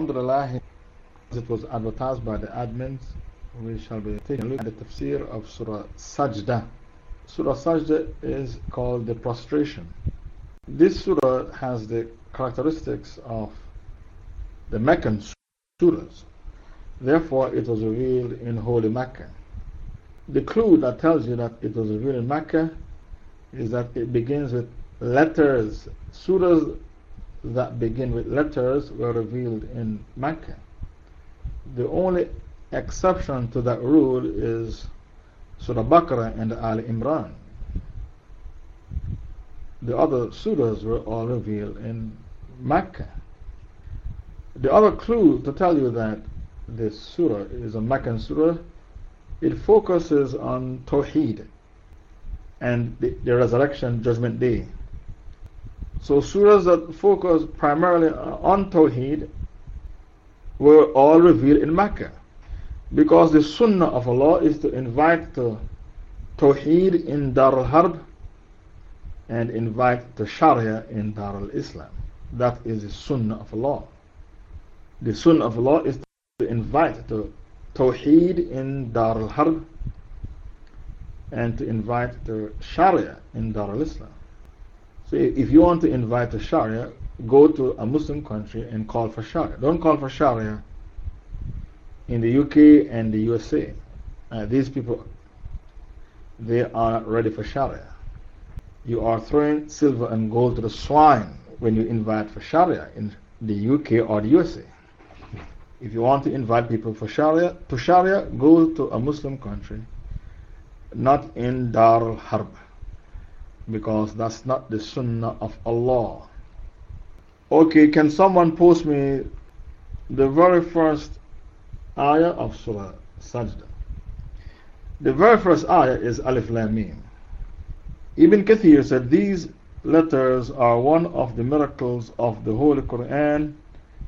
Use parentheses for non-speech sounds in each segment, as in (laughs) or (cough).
Alhamdulillah, it was advertised by the admins. We shall be taking a look at the tafsir of Surah Sajda. Surah Sajda is called the prostration. This surah has the characteristics of the Meccan surahs. Therefore, it was revealed in Holy Mecca. The clue that tells you that it was revealed in Mecca is that it begins with letters. Surahs that begin with letters were revealed in Mecca. The only exception to that rule is Surah Baqarah and Al Imran. The other surahs were all revealed in Mecca. The other clue to tell you that this surah is a Meccan surah, it focuses on Tawheed and the, the resurrection judgment day. So, surahs that focus primarily on Tawheed were all revealed in Mecca. Because the sunnah of Allah is to invite to Tawheed in Dar al Harb and invite the Sharia in Dar al Islam. That is the sunnah of Allah. The sunnah of Allah is to invite to Tawheed in Dar al Harb and to invite the Sharia in Dar al So if you want to invite the Sharia, go to a Muslim country and call for Sharia. Don't call for Sharia in the UK and the USA. Uh, these people, they are ready for Sharia. You are throwing silver and gold to the swine when you invite for Sharia in the UK or the USA. If you want to invite people for Sharia, to Sharia, go to a Muslim country, not in Dar al Harb because that's not the sunnah of Allah. Okay, can someone post me the very first ayah of Surah Sajda? The very first ayah is Alif Lam Mim. Ibn Kathir said these letters are one of the miracles of the Holy Quran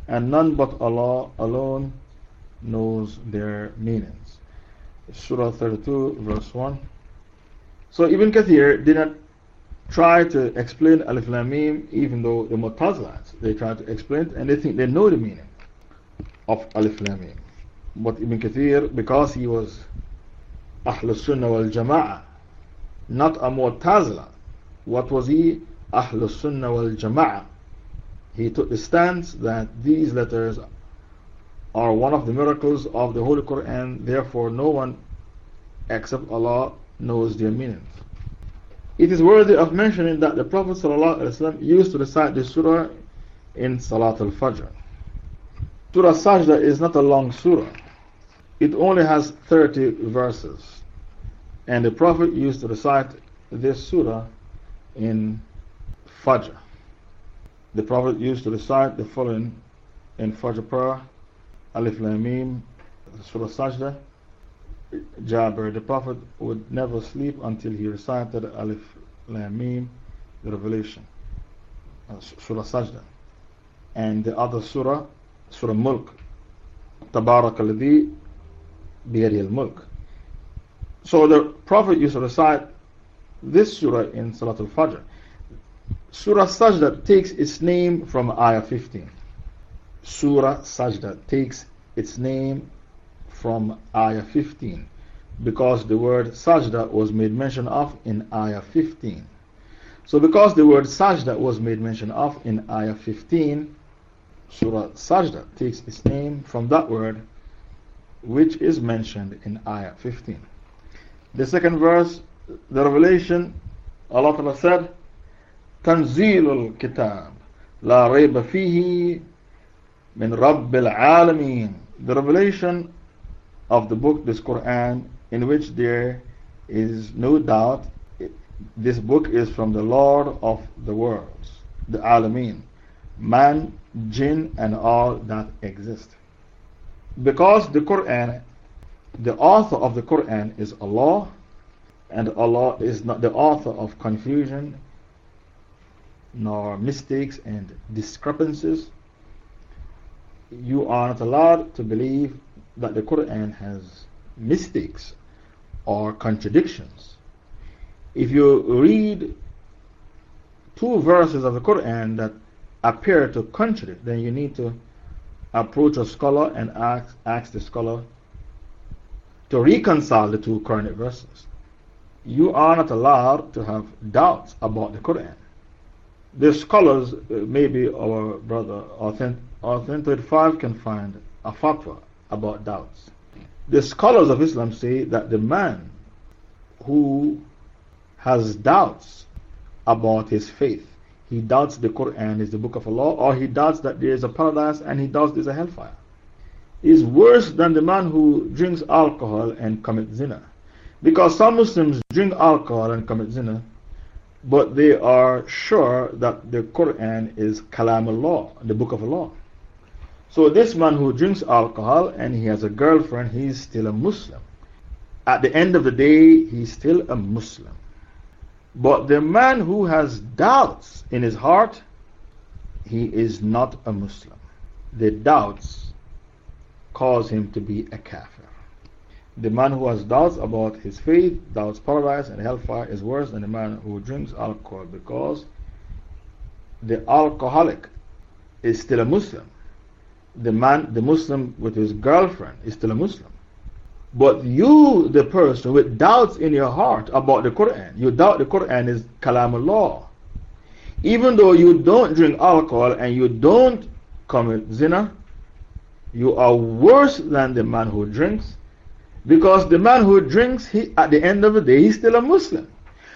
and none but Allah alone knows their meanings. Surah 32, verse 1. So Ibn Kathir did not try to explain Alif Lam Mim, even though the Mu'tazilats, they try to explain it and they think they know the meaning of Alif Lam Mim. But Ibn Kathir, because he was Ahlul Sunnah wal Jama'ah, not a Mu'tazila, what was he? Ahlul Sunnah wal Jama'ah. He took the stance that these letters are one of the miracles of the Holy Quran, therefore, no one except Allah knows their meanings. It is worthy of mentioning that the Prophet ﷺ used to recite this surah in Salat al Fajr. Surah Sajda is not a long surah, it only has 30 verses. And the Prophet used to recite this surah in Fajr. The Prophet used to recite the following in Fajr prayer Alif Lamim, Surah Sajda. Jabir, the Prophet would never sleep until he recited Alif Lam Mim, the Revelation, uh, Surah Sajda. And the other Surah, Surah Mulk, Tabarak al-Ladhi al-Mulk. So the Prophet used to recite this Surah in Salat al-Fajr. Surah Sajda takes its name from Ayah 15. Surah Sajda takes its name from Ayah 15 because the word sajda was made mention of in Ayah 15. So, because the word sajda was made mention of in Ayah 15, Surah Sajda takes its name from that word which is mentioned in Ayah 15. The second verse, the revelation, Allah Ta'ala said, Tanzilul Kitab, La Rayba Fihi, Min Rabbil Alameen. The revelation of the book, this Quran, in which there is no doubt this book is from the Lord of the worlds, the Alameen, man, jinn, and all that exist. Because the Quran, the author of the Quran is Allah, and Allah is not the author of confusion, nor mistakes and discrepancies. You are not allowed to believe that the Quran has mistakes or contradictions. If you read two verses of the Quran that appear to contradict, then you need to approach a scholar and ask, ask the scholar to reconcile the two current verses. You are not allowed to have doubts about the Quran. The scholars, uh, maybe our brother Authentic 5 can find a fatwa about doubts. The scholars of Islam say that the man who has doubts about his faith, he doubts the Quran is the book of Allah, or he doubts that there is a paradise and he doubts there's a hellfire, is worse than the man who drinks alcohol and commits zina. Because some Muslims drink alcohol and commit zina, but they are sure that the Quran is Kalam Allah, the book of Allah. So this man who drinks alcohol and he has a girlfriend, he's still a Muslim. At the end of the day, he's still a Muslim. But the man who has doubts in his heart, he is not a Muslim. The doubts cause him to be a kafir. The man who has doubts about his faith, doubts paradise and hellfire, is worse than the man who drinks alcohol because the alcoholic is still a Muslim. The man, the Muslim with his girlfriend, is still a Muslim. But you, the person with doubts in your heart about the Quran, you doubt the Quran is Kalamullah. Even though you don't drink alcohol and you don't commit zina, you are worse than the man who drinks because the man who drinks, he, at the end of the day, he's still a Muslim.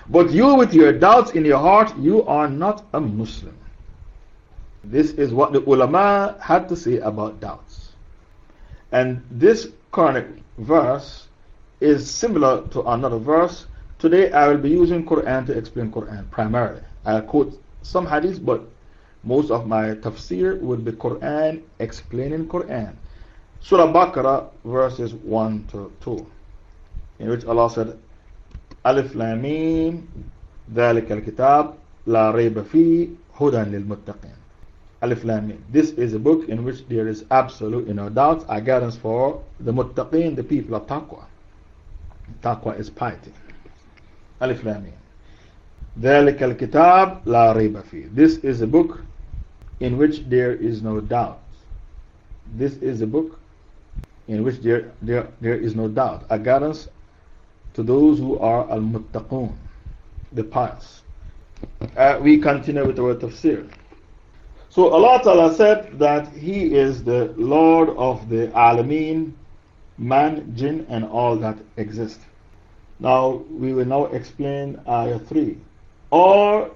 But you, with your doubts in your heart, you are not a Muslim. This is what the ulama had to say about doubts. And this Quranic verse is similar to another verse. Today I will be using Quran to explain Quran primarily. I'll quote some hadiths, but most of my tafsir will be Quran explaining Quran. Surah Baqarah, verses 1 to 2, in which Allah said, Alif Lameen, ذلك الكتاب لا ريب فيه هدى للمتقين. Alif Lameen. This is a book in which there is absolute no doubt, a guidance for the muttaqeen, the people of taqwa. Taqwa is piety. Alif Lameen. ذلك الكتاب لا ريب فيه. This is a book in which there is no doubt. This is a book in which there, there, there is no doubt, a guidance to those who are al muttaqun, the pious. Uh, we continue with the word tafsir. So Allah Ta'ala said that He is the Lord of the Alameen, man, jinn, and all that exist. Now we will now explain Ayah 3. Or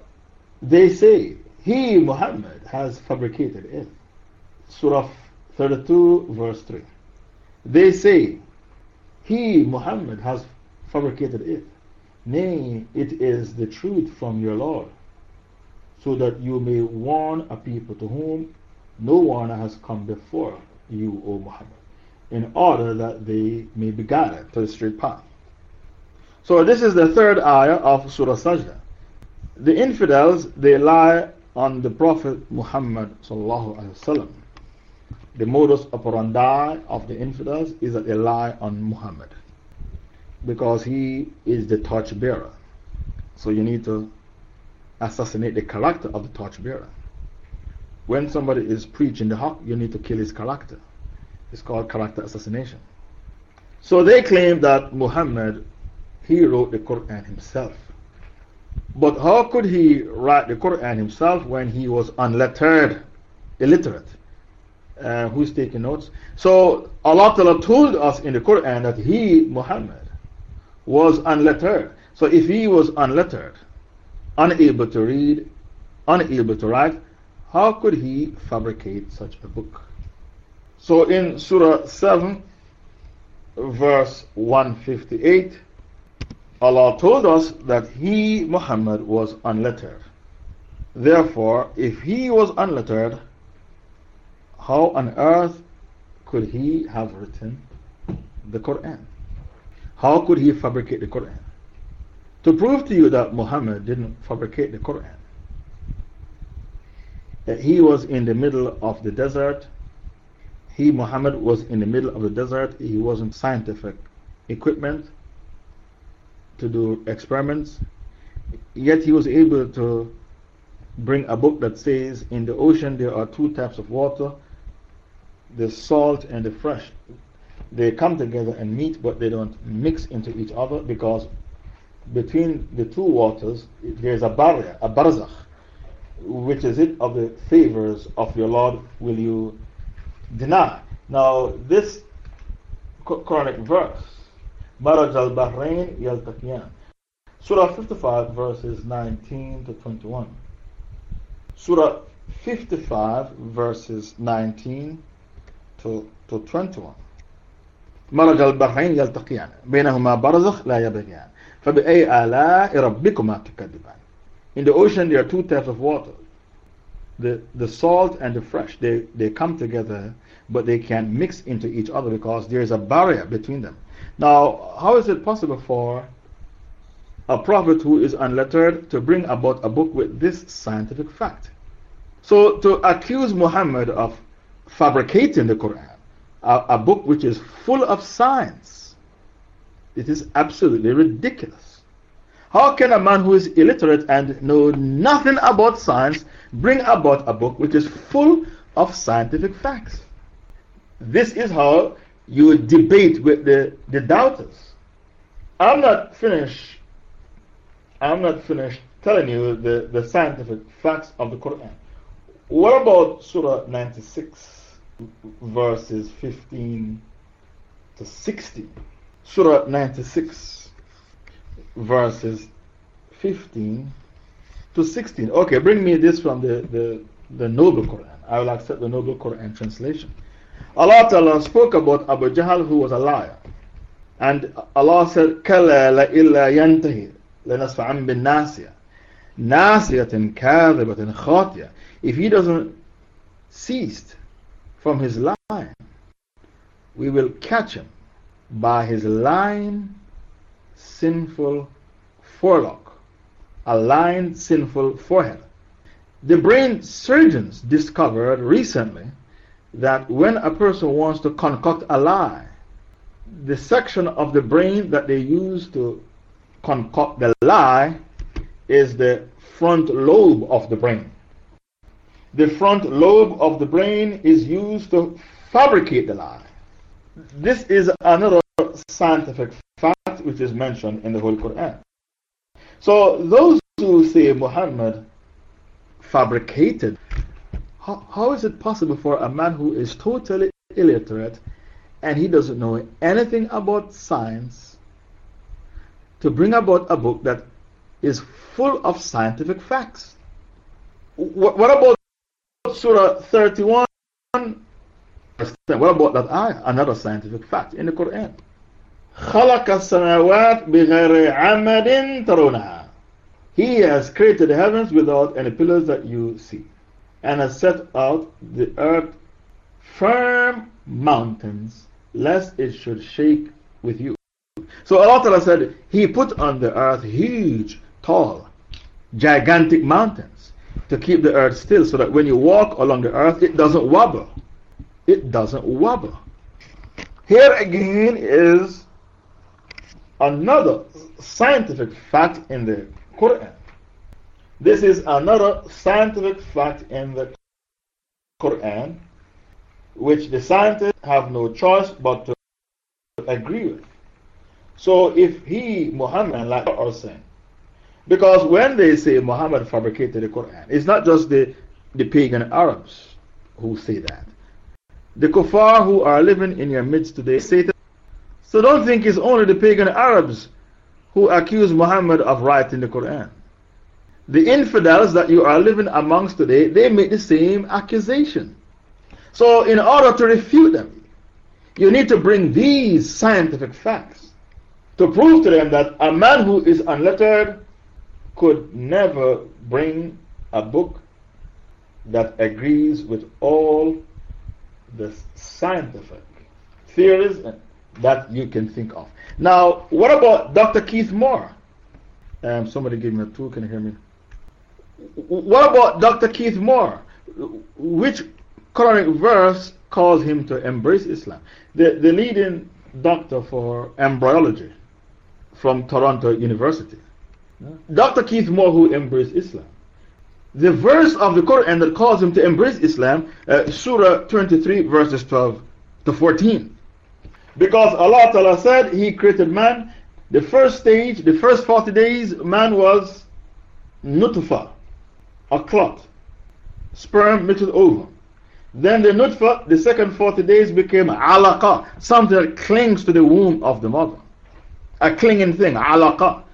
they say, He, Muhammad, has fabricated it. Surah 32, verse 3. They say, He, Muhammad, has fabricated it. Nay, it is the truth from your Lord, so that you may warn a people to whom no one has come before you, O Muhammad, in order that they may be guided to the straight path. So, this is the third ayah of Surah Sajda. The infidels, they lie on the Prophet Muhammad. The modus operandi of the infidels is that they lie on Muhammad because he is the torch bearer. So you need to assassinate the character of the torchbearer. When somebody is preaching the haqq, you need to kill his character. It's called character assassination. So they claim that Muhammad, he wrote the Quran himself. But how could he write the Quran himself when he was unlettered, illiterate? uh, who's taking notes. So Allah Ta'ala told us in the Quran that he, Muhammad, was unlettered. So if he was unlettered, unable to read, unable to write, how could he fabricate such a book? So in Surah 7, verse 158, Allah told us that he, Muhammad, was unlettered. Therefore, if he was unlettered, how on earth could he have written the Quran? How could he fabricate the Quran? To prove to you that Muhammad didn't fabricate the Quran, that he was in the middle of the desert. He, Muhammad, was in the middle of the desert. He wasn't scientific equipment to do experiments. Yet he was able to bring a book that says in the ocean there are two types of water the salt and the fresh, they come together and meet, but they don't mix into each other because between the two waters there's a barrier, a barzakh. Which is it of the favors of your Lord will you deny? Now, this Quranic verse, Maraj al Bahrain Yaltaqiyan, Surah 55, verses 19 to 21. Surah 55, verses 19 to, to 21. مرج البحرين يلتقيان بينهما برزخ لا يبغيان فبأي آلاء ربكما تكذبان In the ocean there are two types of water the, the salt and the fresh they, they come together but they can't mix into each other because there is a barrier between them now how is it possible for a prophet who is unlettered to bring about a book with this scientific fact so to accuse Muhammad of fabricating the Quran a, a book which is full of science. it is absolutely ridiculous. How can a man who is illiterate and know nothing about science bring about a book which is full of scientific facts? This is how you debate with the, the doubters. I'm not finished. I'm not finished telling you the, the scientific facts of the Quran. What about Surah 96? verses 15 to 16. Surah 96, verses 15 to 16. Okay, bring me this from the, the, the Noble Quran. I will accept the Noble Quran translation. Allah Ta'ala spoke about Abu Jahl who was a liar. And Allah said, كَلَا لَإِلَّا يَنْتَهِ لَنَسْفَعًا بِالنَّاسِيَةِ نَاسِيَةٍ كَاذِبَةٍ خَاطِيَةٍ If he doesn't cease from his line, we will catch him by his lying, sinful forelock, a lying, sinful forehead. The brain surgeons discovered recently that when a person wants to concoct a lie, the section of the brain that they use to concoct the lie is the front lobe of the brain the front lobe of the brain is used to fabricate the lie. This is another scientific fact which is mentioned in the Holy Quran. So, those who say Muhammad fabricated, how, how is it possible for a man who is totally illiterate and he doesn't know anything about science to bring about a book that is full of scientific facts? What, what about Surah 31, what about that ayah? Another scientific fact in the Quran. خلق السماوات بغير عمد ترونها. He has created the heavens without any pillars that you see, and has set out the earth firm mountains, lest it should shake with you. So Allah said, He put on the earth huge, tall, gigantic mountains to keep the earth still so that when you walk along the earth, it doesn't wobble. It doesn't wobble. Here again is another scientific fact in the Quran. This is another scientific fact in the Quran, which the scientists have no choice but to agree with. So if he, Muhammad, like are saying, because when they say Muhammad fabricated the Quran, it's not just the, the pagan Arabs who say that. The kuffar who are living in your midst today say that. So don't think it's only the pagan Arabs who accuse Muhammad of writing the Quran. The infidels that you are living amongst today, they make the same accusation. So, in order to refute them, you need to bring these scientific facts to prove to them that a man who is unlettered could never bring a book that agrees with all the scientific theories that you can think of. Now, what about Dr. Keith Moore? Um, somebody give me a tool, can you hear me? What about Dr. Keith Moore? Which Quranic verse calls him to embrace Islam? The, the leading doctor for embryology from Toronto University. Dr. Keith Moore, who embraced Islam, the verse of the Quran that calls him to embrace Islam, uh, Surah 23, verses 12 to 14. Because Allah Ta'ala said He created man. The first stage, the first 40 days, man was nutfa, a clot, sperm mixed with ovum. Then the nutfa, the second 40 days became alaqa, something that clings to the womb of the mother. A clinging thing, alaqa,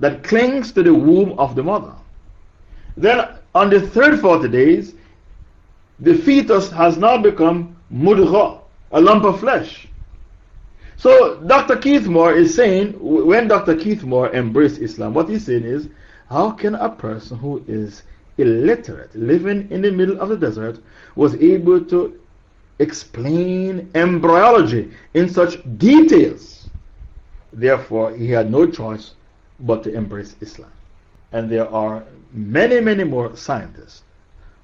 that clings to the womb of the mother. Then on the third 40 days, the fetus has now become mudgha, a lump of flesh. So Dr. Keith Moore is saying, when Dr. Keith Moore embraced Islam, what he's saying is, how can a person who is illiterate, living in the middle of the desert, was able to explain embryology in such details? Therefore, he had no choice but to embrace Islam. And there are many, many more scientists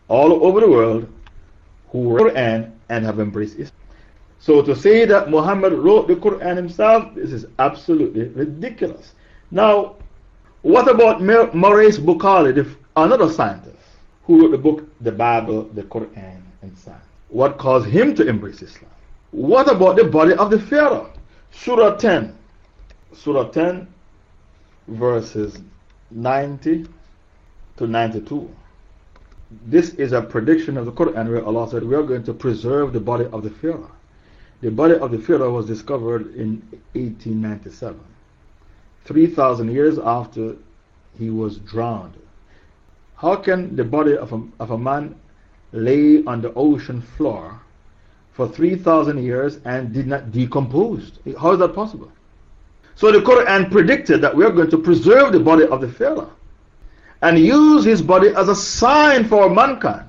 all over the world who the Quran and have embraced Islam. So to say that Muhammad wrote the Quran himself, this is absolutely ridiculous. Now, what about Maurice Bucaille, another scientist who wrote the book, the Bible, the Quran, and Science? What caused him to embrace Islam? What about the body of the Pharaoh? Surah 10. Surah 10, verses 90 to 92. This is a prediction of the Quran where Allah said, We are going to preserve the body of the Pharaoh. The body of the Pharaoh was discovered in 1897, 3,000 years after he was drowned. How can the body of a, of a man lay on the ocean floor for 3,000 years and did not decompose? How is that possible? So the Quran predicted that we are going to preserve the body of the Pharaoh and use his body as a sign for mankind.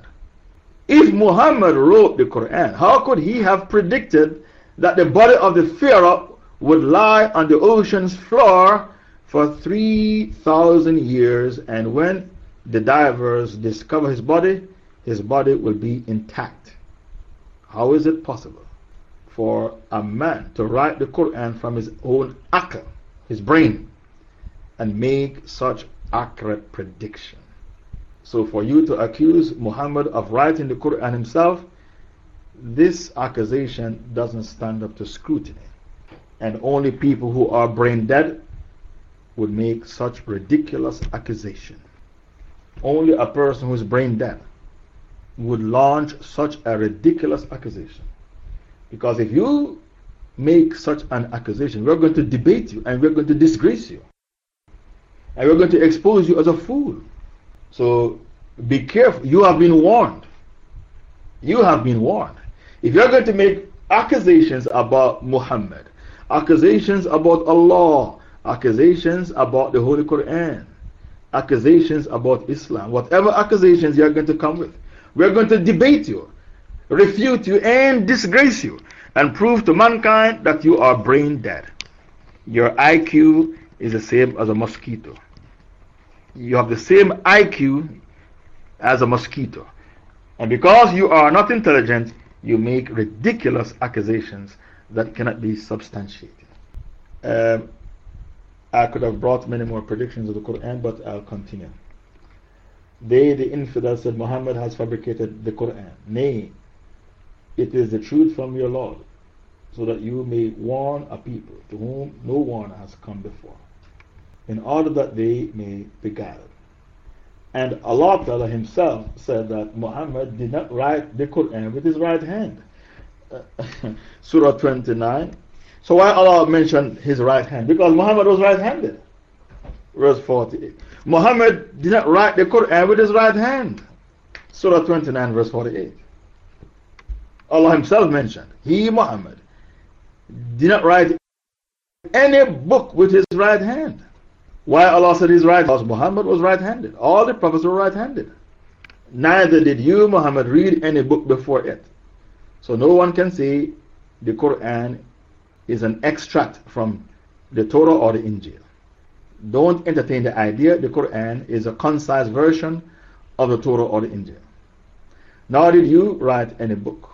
If Muhammad wrote the Quran, how could he have predicted that the body of the Pharaoh would lie on the ocean's floor for 3,000 years, and when the divers discover his body, his body will be intact. How is it possible for a man to write the Quran from his own akal, his brain, and make such accurate prediction? So, for you to accuse Muhammad of writing the Quran himself this accusation doesn't stand up to scrutiny. And only people who are brain dead would make such ridiculous accusation. Only a person who is brain dead would launch such a ridiculous accusation. Because if you make such an accusation, we're going to debate you and we're going to disgrace you. And we're going to expose you as a fool. So be careful. You have been warned. You have been warned. If you're going to make accusations about Muhammad, accusations about Allah, accusations about the Holy Quran, accusations about Islam, whatever accusations you're going to come with, we're going to debate you, refute you, and disgrace you, and prove to mankind that you are brain dead. Your IQ is the same as a mosquito. You have the same IQ as a mosquito. And because you are not intelligent, you make ridiculous accusations that cannot be substantiated. Um, I could have brought many more predictions of the Quran, but I'll continue. They, the infidels, said Muhammad has fabricated the Quran. Nay, it is the truth from your Lord, so that you may warn a people to whom no one has come before, in order that they may be guided. And Allah Himself said that Muhammad did not write the Quran with his right hand. (laughs) Surah 29. So, why Allah mentioned his right hand? Because Muhammad was right handed. Verse 48. Muhammad did not write the Quran with his right hand. Surah 29, verse 48. Allah Himself mentioned, He, Muhammad, did not write any book with his right hand. Why Allah said he's right? Because Muhammad was right handed. All the prophets were right handed. Neither did you, Muhammad, read any book before it. So no one can say the Quran is an extract from the Torah or the Injil. Don't entertain the idea the Quran is a concise version of the Torah or the Injil. Nor did you write any book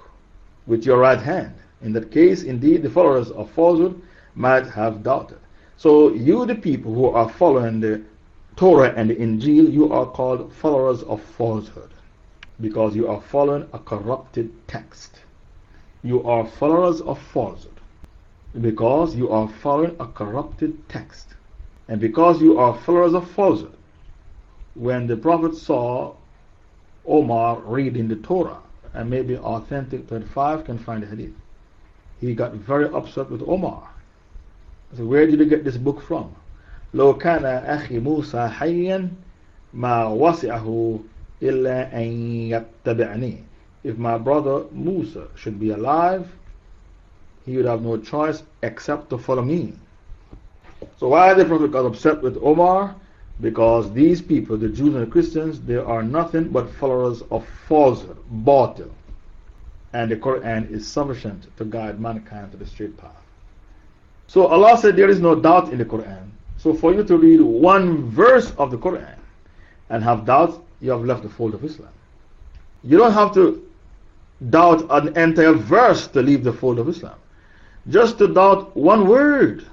with your right hand. In that case, indeed, the followers of falsehood might have doubted. So, you, the people who are following the Torah and the Injil, you are called followers of falsehood because you are following a corrupted text. You are followers of falsehood because you are following a corrupted text. And because you are followers of falsehood, when the Prophet saw Omar reading the Torah, and maybe authentic 35 can find the hadith, he got very upset with Omar. So, where did you get this book from? لو كان أخي موسى حيا ما وسعه إلا أن يتبعني If my brother Musa should be alive, he would have no choice except to follow me. So why the Prophet got upset with Omar? because these people, the Jews and the Christians, they are nothing but followers of falsehood, batil. And the Quran is sufficient to guide mankind to the straight path. So Allah said there is no doubt in the Quran. So for you to read one verse of the Quran and have doubts, you have left the fold of Islam. You don't have to doubt an entire verse to leave the fold of Islam. Just to doubt one word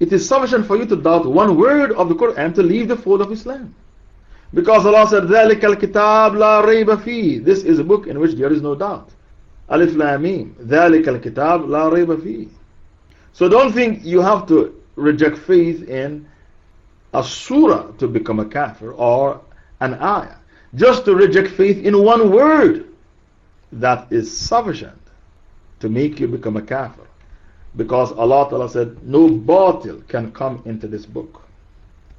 It is sufficient for you to doubt one word of the Quran to leave the fold of Islam. Because Allah said, ذَلِكَ الْكِتَابِ لَا رَيْبَ فِيهِ This is a book in which there is no doubt. Alif Lamim. ذَلِكَ الْكِتَابِ لَا رَيْبَ فِيهِ So don't think you have to reject faith in a surah to become a kafir or an ayah. Just to reject faith in one word, that is sufficient to make you become a kafir. Because Allah Ta'ala said, no batil can come into this book.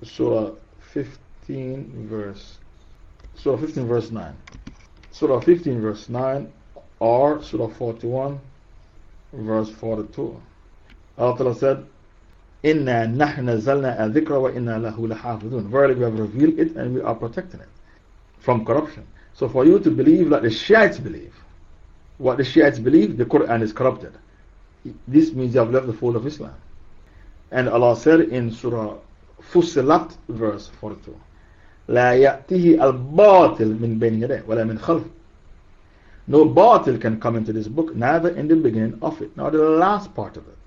Surah 15 verse, Surah 15 verse 9. Surah 15 verse 9 or Surah 41 verse 42. Allah Ta'ala said, Inna nahna zalna dhikra wa inna lahu lahafidun. Verily we have revealed it and we are protecting it from corruption. So for you to believe like the Shiites believe, what the Shiites believe, the Quran is corrupted This means you have left the fold of Islam. And Allah said in Surah Fussilat, verse 42, لا يأتيه الباطل من بين يديه ولا من خلفه No batil can come into this book, neither in the beginning of it, nor the last part of it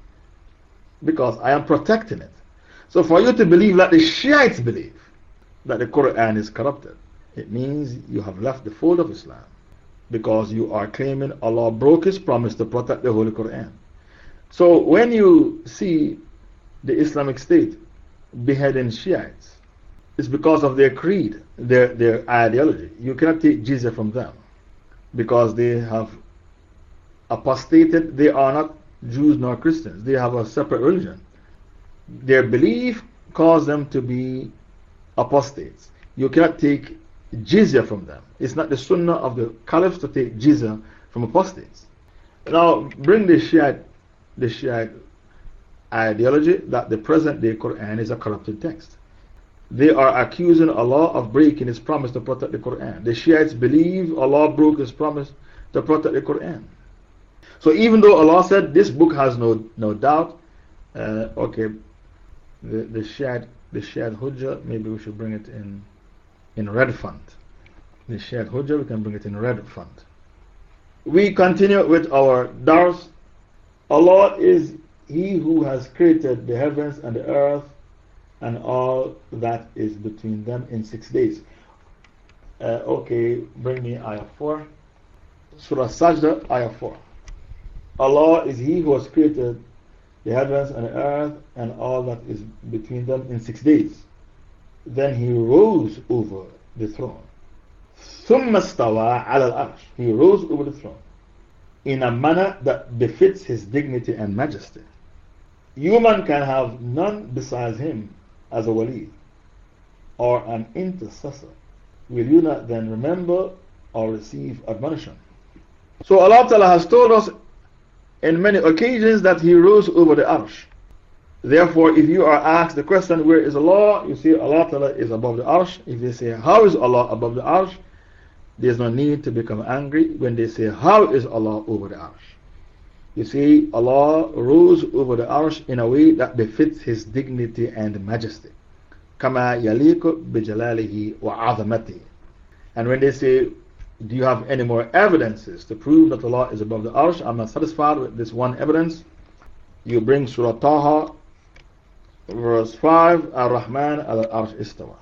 because I am protecting it. So for you to believe like the Shiites believe that the Quran is corrupted, it means you have left the fold of Islam because you are claiming Allah broke His promise to protect the Holy Quran. So when you see the Islamic State beheading Shiites, it's because of their creed, their, their ideology. You cannot take jizya from them because they have apostated, they are not Jews nor Christians. They have a separate religion. Their belief caused them to be apostates. You cannot take jizya from them. It's not the sunnah of the caliphs to take jizya from apostates. Now, bring the Shiite, the Shiite ideology that the present day Quran is a corrupted text. They are accusing Allah of breaking His promise to protect the Quran. The Shiites believe Allah broke His promise to protect the Quran. So even though Allah said this book has no, no doubt, uh, okay, the, the shared, the shared hujjah, maybe we should bring it in, in red font. The shared hujjah, we can bring it in red font. We continue with our dars. Allah is He who has created the heavens and the earth and all that is between them in six days. Uh, okay, bring me ayah 4. Surah Sajda, ayah 4. Allah is He who has created the heavens and the earth and all that is between them in six days. Then He rose over the throne. ثم استوى على العرش. He rose over the throne in a manner that befits His dignity and majesty. Human can have none besides Him as a wali or an intercessor. Will you not then remember or receive admonition? So Allah Ta'ala has told us in many occasions that he rose over the arsh. Therefore, if you are asked the question, where is Allah? You say Allah Ta'ala is above the arsh. If they say, how is Allah above the arsh? There's no need to become angry when they say, How is Allah over the arsh? You see, Allah rules over the arsh in a way that befits His dignity and majesty. Kama yaliku bijalalihi wa. And when they say, Do you have any more evidences to prove that Allah is above the arsh? I'm not satisfied with this one evidence. You bring Surah Taha, verse 5, Ar Rahman al Arsh Istawa.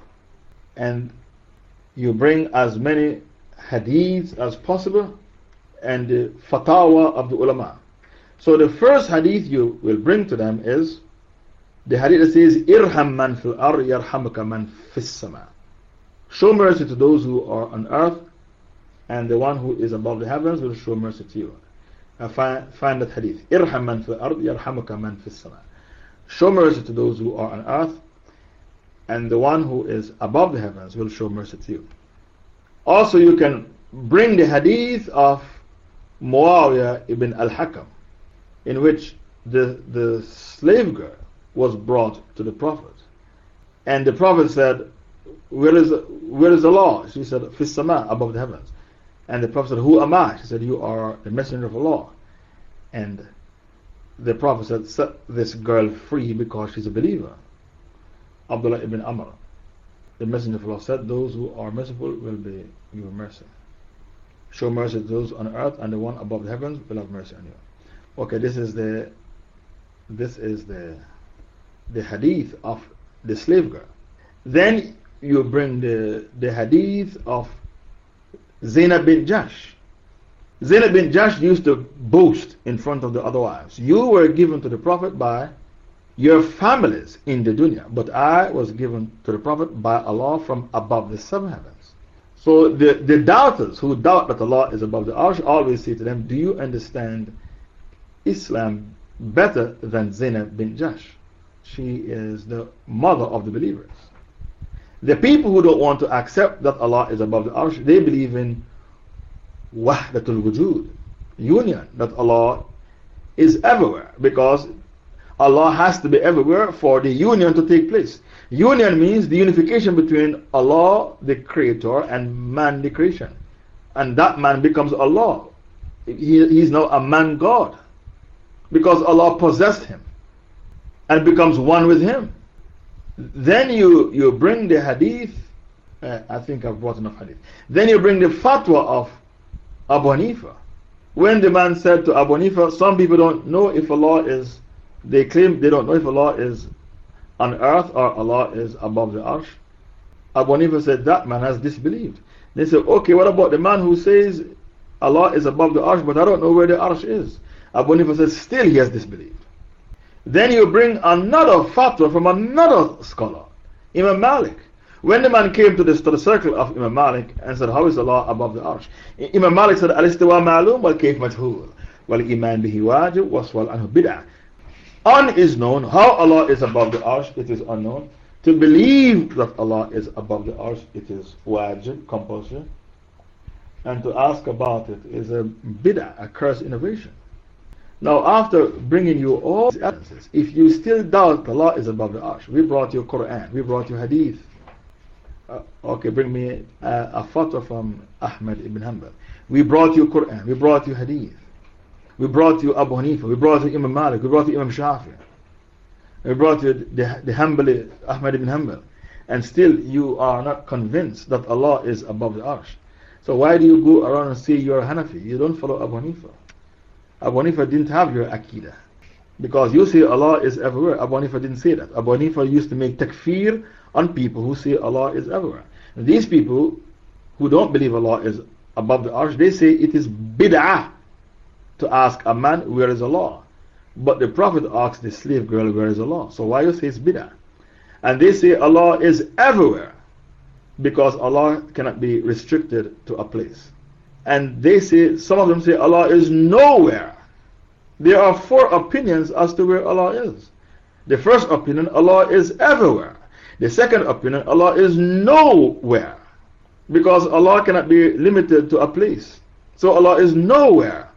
And you bring as many hadiths as possible and the fatwa of the ulama. So the first hadith you will bring to them is the hadith that says, Irham man fil ar yarhamuka man fis sama. Show mercy to those who are on earth, and the one who is above the heavens will show mercy to you. I find, find that hadith. Irham man fil ar yarhamuka man fis sama. Show mercy to those who are on earth, and the one who is above the heavens will show mercy to you. Also, you can bring the hadith of Muawiyah ibn al Hakam, in which the, the slave girl was brought to the Prophet. And the Prophet said, Where is, where is Allah? She said, Fissama, above the heavens. And the Prophet said, Who am I? She said, You are the messenger of Allah. And the Prophet said, Set this girl free because she's a believer. Abdullah ibn Amr. The messenger of Allah said, Those who are merciful will be given mercy. Show mercy to those on earth, and the one above the heavens will have mercy on you. Okay, this is the this is the the hadith of the slave girl. Then you bring the, the hadith of Zainab bin Jahsh. Zainab bin Jahsh used to boast in front of the other wives. You were given to the Prophet by your families in the dunya, but I was given to the Prophet by Allah from above the seven heavens. So the, the doubters who doubt that Allah is above the arsh always say to them, Do you understand Islam better than Zainab bin Jahsh? She is the mother of the believers. The people who don't want to accept that Allah is above the arsh, they believe in wahdatul wujud, union, that Allah is everywhere because Allah has to be everywhere for the union to take place. Union means the unification between Allah, the creator, and man, the creation. And that man becomes Allah. He, he is now a man God because Allah possessed him and becomes one with him. Then you, you bring the hadith. Uh, I think I've brought enough hadith. Then you bring the fatwa of Abu Hanifa. When the man said to Abu Hanifa, some people don't know if Allah is, they claim they don't know if Allah is on earth or Allah is above the arsh. Abu Hanifa said, that man has disbelieved. They said, okay, what about the man who says Allah is above the arsh, but I don't know where the arsh is? Abu Hanifa says, still he has disbelieved. Then you bring another fatwa from another scholar, Imam Malik. When the man came to the, to the circle of Imam Malik and said, How is Allah above the arsh? Imam Malik said, Al istiwa ma'lum wal kayf majhul. Wal iman bihi wajib waswal anhu bid'ah. Un is known. How Allah is above the arsh, it is unknown. To believe that Allah is above the arsh, it is wajib, compulsory. And to ask about it is a bid'ah, a cursed innovation. Now, after bringing you all these evidences, if you still doubt Allah is above the arsh, we brought you Quran, we brought you Hadith. Uh, okay, bring me uh, a fatwa from Ahmad ibn Hanbal. We brought you Quran, we brought you Hadith. We brought you Abu Hanifa, we brought you Imam Malik, we brought you Imam Shafi. We brought you the, the Hanbali, Ahmad ibn Hanbal. And still you are not convinced that Allah is above the arsh. So why do you go around and say you're a Hanafi? You don't follow Abu Hanifa. Abu Hanifa didn't have your Aqidah. Because you say Allah is everywhere. Abu Hanifa didn't say that. Abu Hanifa used to make takfir on people who say Allah is everywhere. These people who don't believe Allah is above the arsh, they say it is bid'ah to ask a man, where is Allah? But the Prophet asked the slave girl, where is Allah? So why you say it's bid'ah? And they say Allah is everywhere because Allah cannot be restricted to a place. And they say, some of them say Allah is nowhere. There are four opinions as to where Allah is. The first opinion, Allah is everywhere. The second opinion, Allah is nowhere. Because Allah cannot be limited to a place. So Allah is nowhere.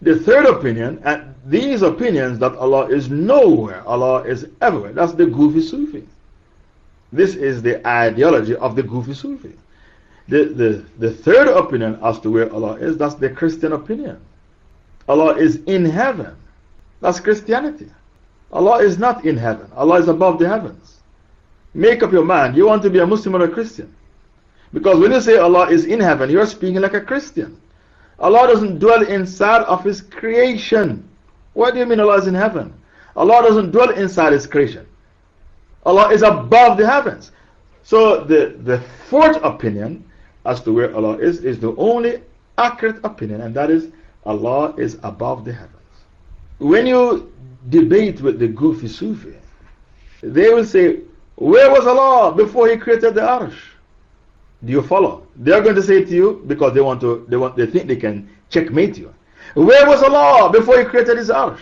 The third opinion, and these opinions that Allah is nowhere, Allah is everywhere. That's the goofy Sufi. This is the ideology of the goofy Sufi. The, the, the third opinion as to where Allah is, that's the Christian opinion. Allah is in heaven. That's Christianity. Allah is not in heaven. Allah is above the heavens. Make up your mind. You want to be a Muslim or a Christian? Because when you say Allah is in heaven, you're speaking like a Christian. Allah doesn't dwell inside of His creation. What do you mean Allah is in heaven? Allah doesn't dwell inside His creation. Allah is above the heavens. So the, the fourth opinion as to where Allah is is the only accurate opinion, and that is Allah is above the heavens. When you debate with the goofy Sufi, they will say, Where was Allah before He created the Arsh? Do you follow? They're going to say to you because they want to, they, want, they think they can checkmate you. Where was Allah before He created His Arsh?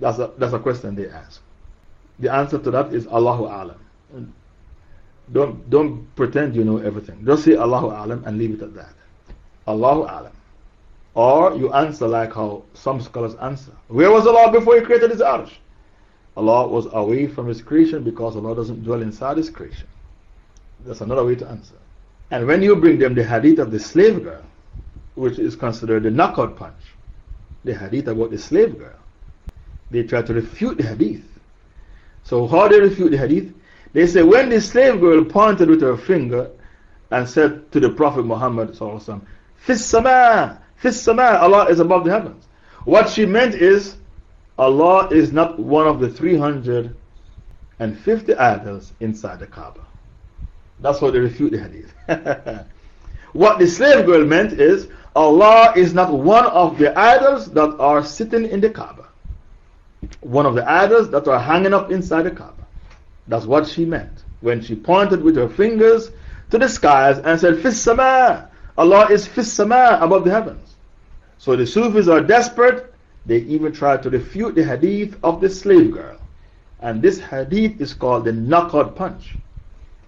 That's a, that's a question they ask. The answer to that is Allahu Alam. Don't, don't pretend you know everything. Just say Allahu Alam and leave it at that. Allahu Alam. Or you answer like how some scholars answer. Where was Allah before He created His Arsh? Allah was away from His creation because Allah doesn't dwell inside His creation. That's another way to answer. And when you bring them the hadith of the slave girl, which is considered the knockout punch, the hadith about the slave girl, they try to refute the hadith. So, how they refute the hadith? They say, when the slave girl pointed with her finger and said to the Prophet Muhammad, Fis sama, Fis sama, Allah is above the heavens. What she meant is, Allah is not one of the 350 idols inside the Kaaba. That's how they refute the hadith. (laughs) what the slave girl meant is, Allah is not one of the idols that are sitting in the Kaaba. One of the idols that are hanging up inside the Kaaba. That's what she meant when she pointed with her fingers to the skies and said, Fis sama. Allah is Fis sama, above the heavens. So the Sufis are desperate. They even try to refute the hadith of the slave girl. And this hadith is called the knockout punch.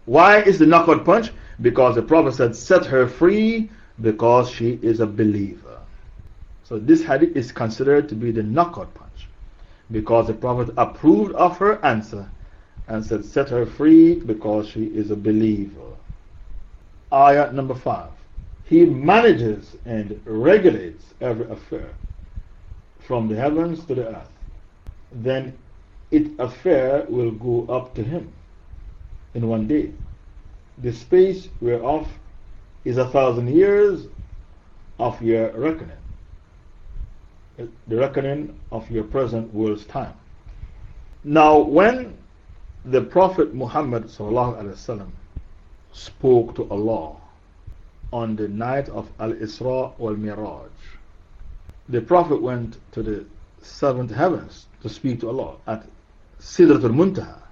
Why is the knockout punch? Because the Prophet said, Set her free because she is a believer. So this hadith is considered to be the knockout punch because the Prophet approved of her answer and said, Set her free because she is a believer. Ayah number 5. He manages and regulates every affair from the heavens to the earth. Then its affair will go up to him in one day. The space whereof is a thousand years of your reckoning, the reckoning of your present world's time. Now, when the Prophet Muhammad وسلم, spoke to Allah on the night of Al Isra wal Miraj. The Prophet went to the seventh heavens to speak to Allah at Sidratul Muntaha.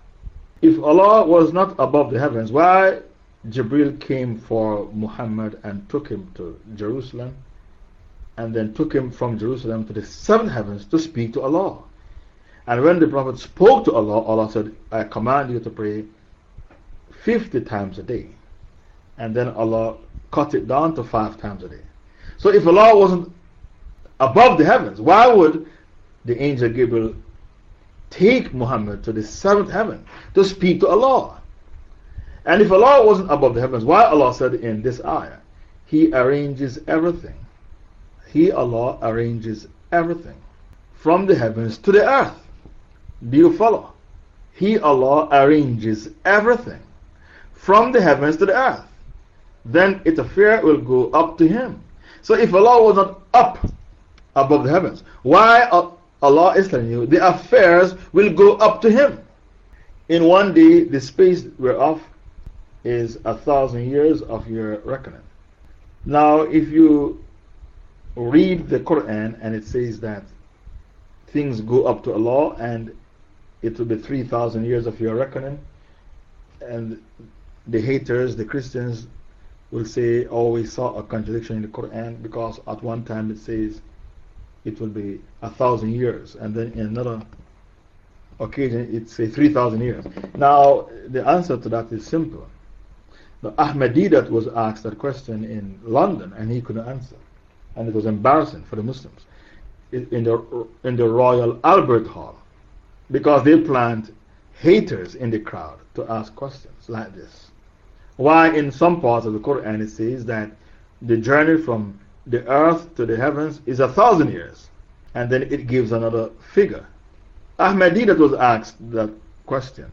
If Allah was not above the heavens, why Jibril came for Muhammad and took him to Jerusalem and then took him from Jerusalem to the seven heavens to speak to Allah? And when the Prophet spoke to Allah, Allah said, I command you to pray 50 times a day. And then Allah cut it down to 5 times a day. So if Allah wasn't above the heavens, why would the angel Gabriel take Muhammad to the seventh heaven to speak to Allah? And if Allah wasn't above the heavens, why Allah said in this ayah, He arranges everything. He, Allah, arranges everything from the heavens to the earth. Do you follow? He, Allah, arranges everything from the heavens to the earth. Then its affair will go up to Him. So if Allah was not up above the heavens, why uh, Allah is telling you the affairs will go up to Him? In one day, the space whereof is a thousand years of your reckoning. Now, if you read the Quran and it says that things go up to Allah and it will be 3,000 years of your reckoning. And the haters, the Christians, will say, Oh, we saw a contradiction in the Quran because at one time it says it will be a thousand years, and then in another occasion it's says 3,000 years. Now, the answer to that is simple. The Ahmed Deedat was asked that question in London and he couldn't answer. And it was embarrassing for the Muslims. In the, in the Royal Albert Hall, because they plant haters in the crowd to ask questions like this. Why, in some parts of the Quran, it says that the journey from the earth to the heavens is a thousand years, and then it gives another figure. Ahmed Deedat was asked that question,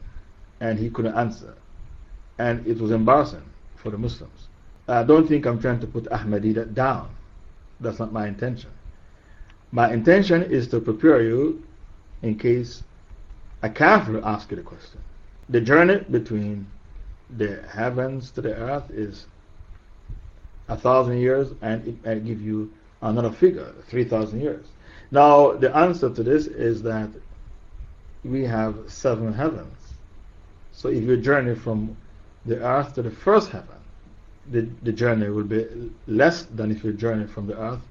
and he couldn't answer, and it was embarrassing for the Muslims. I don't think I'm trying to put Ahmed Deedat down. That's not my intention. My intention is to prepare you in case a kafir asks you the question. The journey between the heavens to the earth is a thousand years, and it give you another figure, 3,000 years. Now, the answer to this is that we have seven heavens. So, if you journey from the earth to the first heaven, the, the journey will be less than if you journey from the earth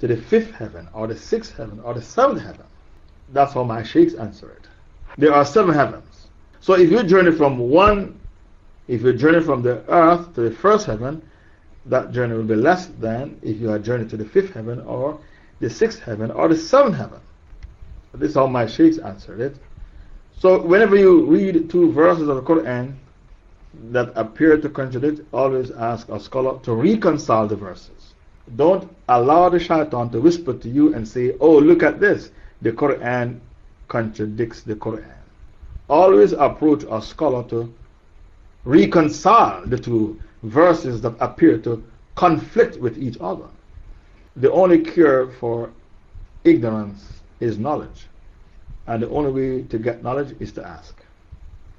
to the fifth heaven, or the sixth heaven, or the seventh heaven. That's how my sheikhs answer it. There are seven heavens. So, if you journey from one, if you journey from the earth to the first heaven, that journey will be less than if you had journeyed to the fifth heaven or the sixth heaven or the seventh heaven. This is how my sheikhs answered it. So, whenever you read two verses of the Quran that appear to contradict, always ask a scholar to reconcile the verses. Don't allow the shaitan to whisper to you and say, Oh, look at this. The Quran contradicts the Quran. Always approach a scholar to reconcile the two verses that appear to conflict with each other. The only cure for ignorance is knowledge. And the only way to get knowledge is to ask.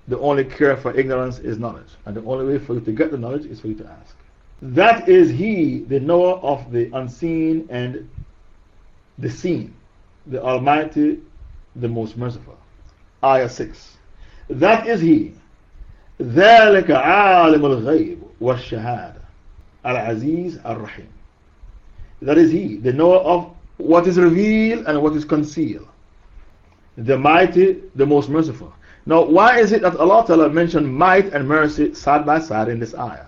The only cure for ignorance is knowledge. And the only way for you to get the knowledge is for you to ask. That is He, the knower of the unseen and the seen, the Almighty, the most merciful. Ayah 6. That is He. ذلك عالم الغيب والشهادة العزيز الرحيم That is He, the knower of what is revealed and what is concealed. The mighty, the most merciful. Now, why is it that Allah Ta'ala mentioned might and mercy side by side in this ayah?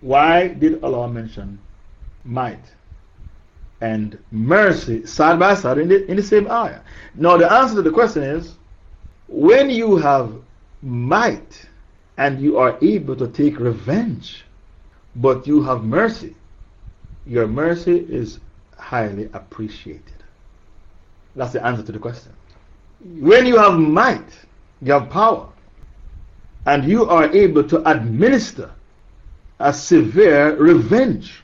Why did Allah mention might and mercy side by side in the, in the same ayah? Now, the answer to the question is when you have might and you are able to take revenge, but you have mercy, your mercy is highly appreciated. That's the answer to the question. When you have might, you have power, and you are able to administer a severe revenge,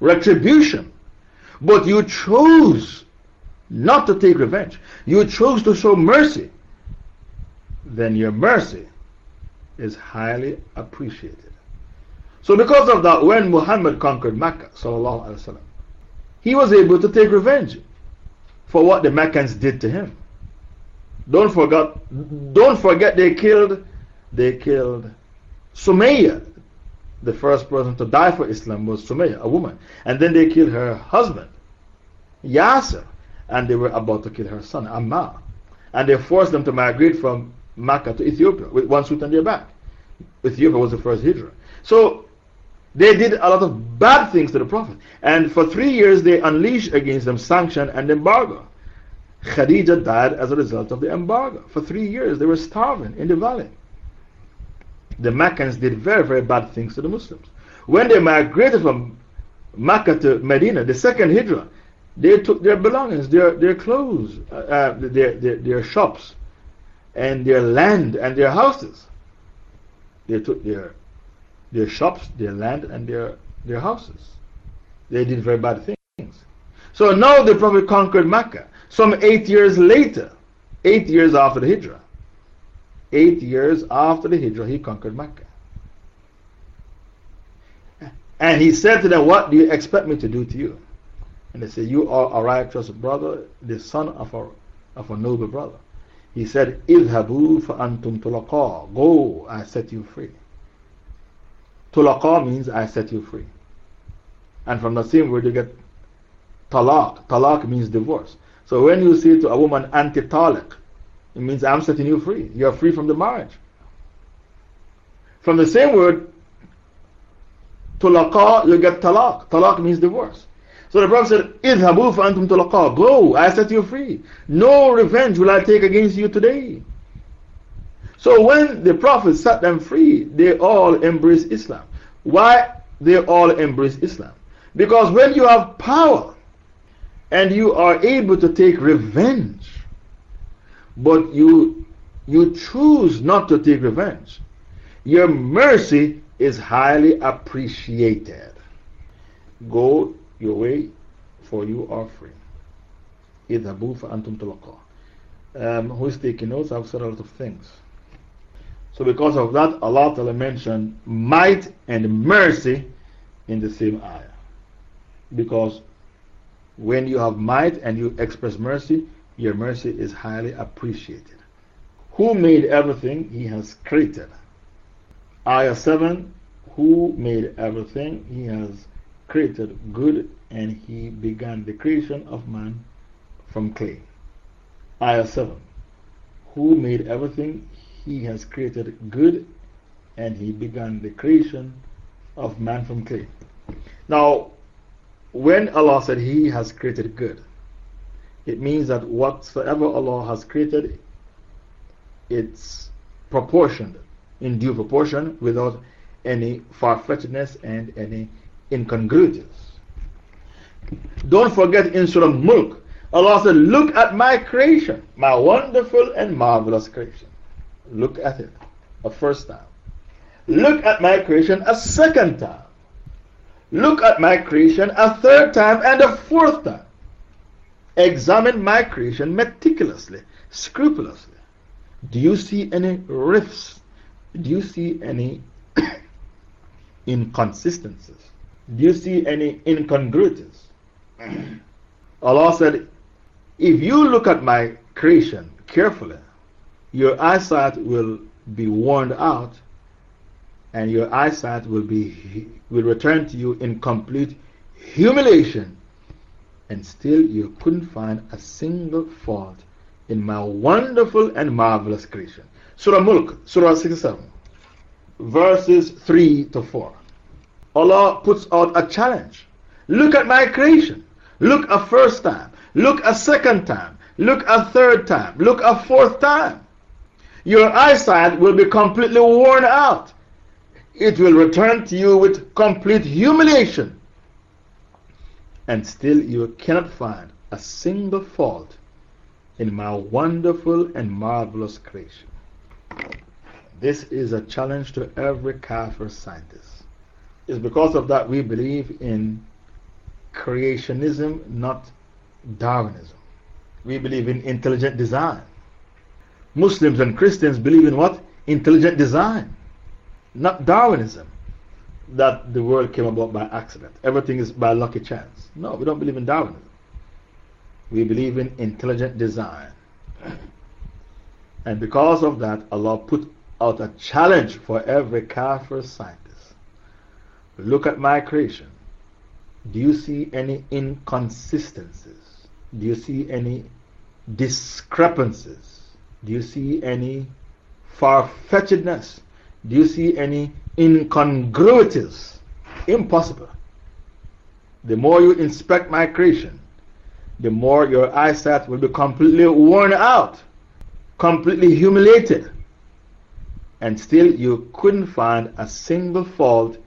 retribution, but you chose not to take revenge, you chose to show mercy, then your mercy is highly appreciated. So, because of that, when Muhammad conquered Mecca, وسلم, he was able to take revenge for what the Meccans did to him. Don't forget, don't forget they killed, they killed Sumayya. The first person to die for Islam was Sumayya, a woman. And then they killed her husband, Yasser. And they were about to kill her son, Ammar. And they forced them to migrate from Mecca to Ethiopia with one suit on their back. Ethiopia was the first hijrah. So they did a lot of bad things to the Prophet. And for three years they unleashed against them sanction and embargo. Khadija died as a result of the embargo. For three years they were starving in the valley. The Meccans did very, very bad things to the Muslims. When they migrated from Mecca to Medina, the second hijrah, they took their belongings, their, their clothes, uh, uh, their, their, their shops, and their land and their houses. They took their, their shops, their land, and their, their houses. They did very bad things. So now the Prophet conquered Mecca. Some eight years later, eight years after the Hijrah, eight years after the Hijrah, he conquered Mecca. And he said to them, What do you expect me to do to you? And they said, You are a righteous brother, the son of a, of a noble brother. He said, Idhabu fa'antum tulaqa. Go, I set you free. Tulaqa means I set you free. And from the same word you get talaq. Talaq means divorce. So when you say to a woman, anti talaq, it means I'm setting you free. You are free from the marriage. From the same word, tulaqa, you get talaq. Talaq means divorce. So the Prophet said, Idhabu antum tulaqa. Go, I set you free. No revenge will I take against you today. So when the Prophet set them free, they all embrace Islam. Why they all embrace Islam? Because when you have power and you are able to take revenge, but you, you choose not to take revenge, your mercy is highly appreciated. Go your way, for you are free. اذهبوا فأنتم تلقى. Um, who is taking notes? I've said a lot of things. So, because of that, Allah Ta'ala mentioned might and mercy in the same ayah. Because when you have might and you express mercy, your mercy is highly appreciated. Who made everything? He has created. Ayah 7 Who made everything? He has created good and he began the creation of man from clay. Ayah 7 Who made everything? He has created good and he began the creation of man from clay. Now, when Allah said He has created good, it means that whatsoever Allah has created, it's proportioned in due proportion without any far fetchedness and any incongruities. Don't forget in Surah Mulk, Allah said, Look at my creation, my wonderful and marvelous creation. Look at it a first time. Look at my creation a second time. Look at my creation a third time and a fourth time. Examine my creation meticulously, scrupulously. Do you see any rifts? Do you see any (coughs) inconsistencies? Do you see any incongruities? Allah said, If you look at my creation carefully, your eyesight will be worn out and your eyesight will, be, will return to you in complete humiliation. And still you couldn't find a single fault in my wonderful and marvelous creation. Surah Mulk, Surah 67, verses 3 to 4. Allah puts out a challenge. Look at my creation. Look a first time. Look a second time. Look a third time. Look a fourth time. Your eyesight will be completely worn out. It will return to you with complete humiliation. And still you cannot find a single fault in my wonderful and marvelous creation. This is a challenge to every Kafir scientist. It's because of that we believe in creationism, not Darwinism. We believe in intelligent design. Muslims and Christians believe in what? Intelligent design, not Darwinism. That the world came about by accident. Everything is by lucky chance. No, we don't believe in Darwinism. We believe in intelligent design. And because of that, Allah put out a challenge for every Kafir scientist. Look at my creation. Do you see any inconsistencies? Do you see any discrepancies? Do you see any far fetchedness? Do you see any incongruities? Impossible. The more you inspect my creation, the more your eyesight will be completely worn out, completely humiliated. And still, you couldn't find a single fault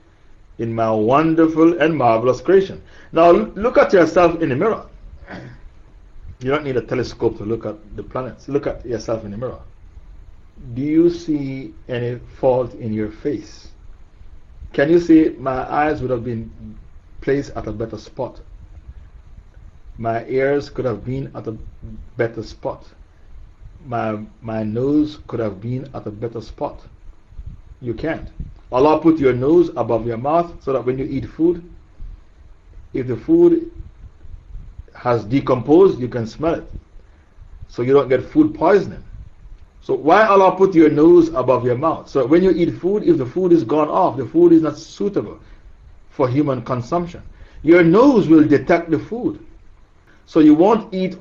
in my wonderful and marvelous creation. Now, look at yourself in the mirror. You don't need a telescope to look at the planets. Look at yourself in the mirror. Do you see any fault in your face? Can you see my eyes would have been placed at a better spot? My ears could have been at a better spot. My, my nose could have been at a better spot. You can't. Allah put your nose above your mouth so that when you eat food, if the food has decomposed, you can smell it. So you don't get food poisoning. So why Allah put your nose above your mouth? So when you eat food, if the food is gone off, the food is not suitable for human consumption. Your nose will detect the food. So you won't eat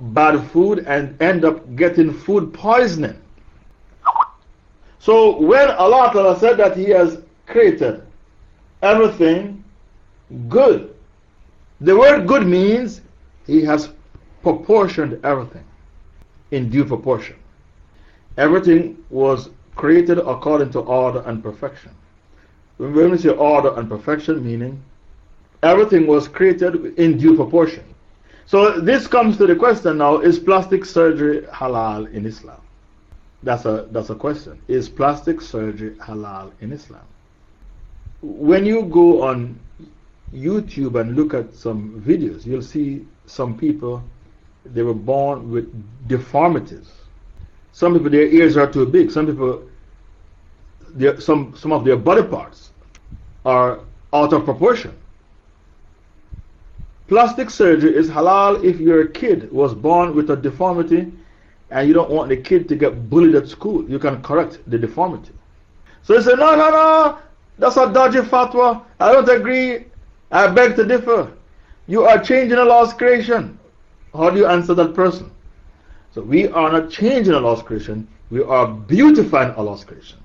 bad food and end up getting food poisoning. So when Allah said that He has created everything good, the word good means he has proportioned everything in due proportion. Everything was created according to order and perfection. When we say order and perfection, meaning everything was created in due proportion. So, this comes to the question now is plastic surgery halal in Islam? That's a, that's a question. Is plastic surgery halal in Islam? When you go on YouTube and look at some videos, you'll see some people, they were born with deformities. Some people, their ears are too big. Some people, their, some, some of their body parts are out of proportion. Plastic surgery is halal if your kid was born with a deformity and you don't want the kid to get bullied at school. You can correct the deformity. So you say, no, no, no, that's a dodgy fatwa. I don't agree. I beg to differ. You are changing law's creation. How do you answer that person? So we are not changing law's creation, we are beautifying Allah's creation.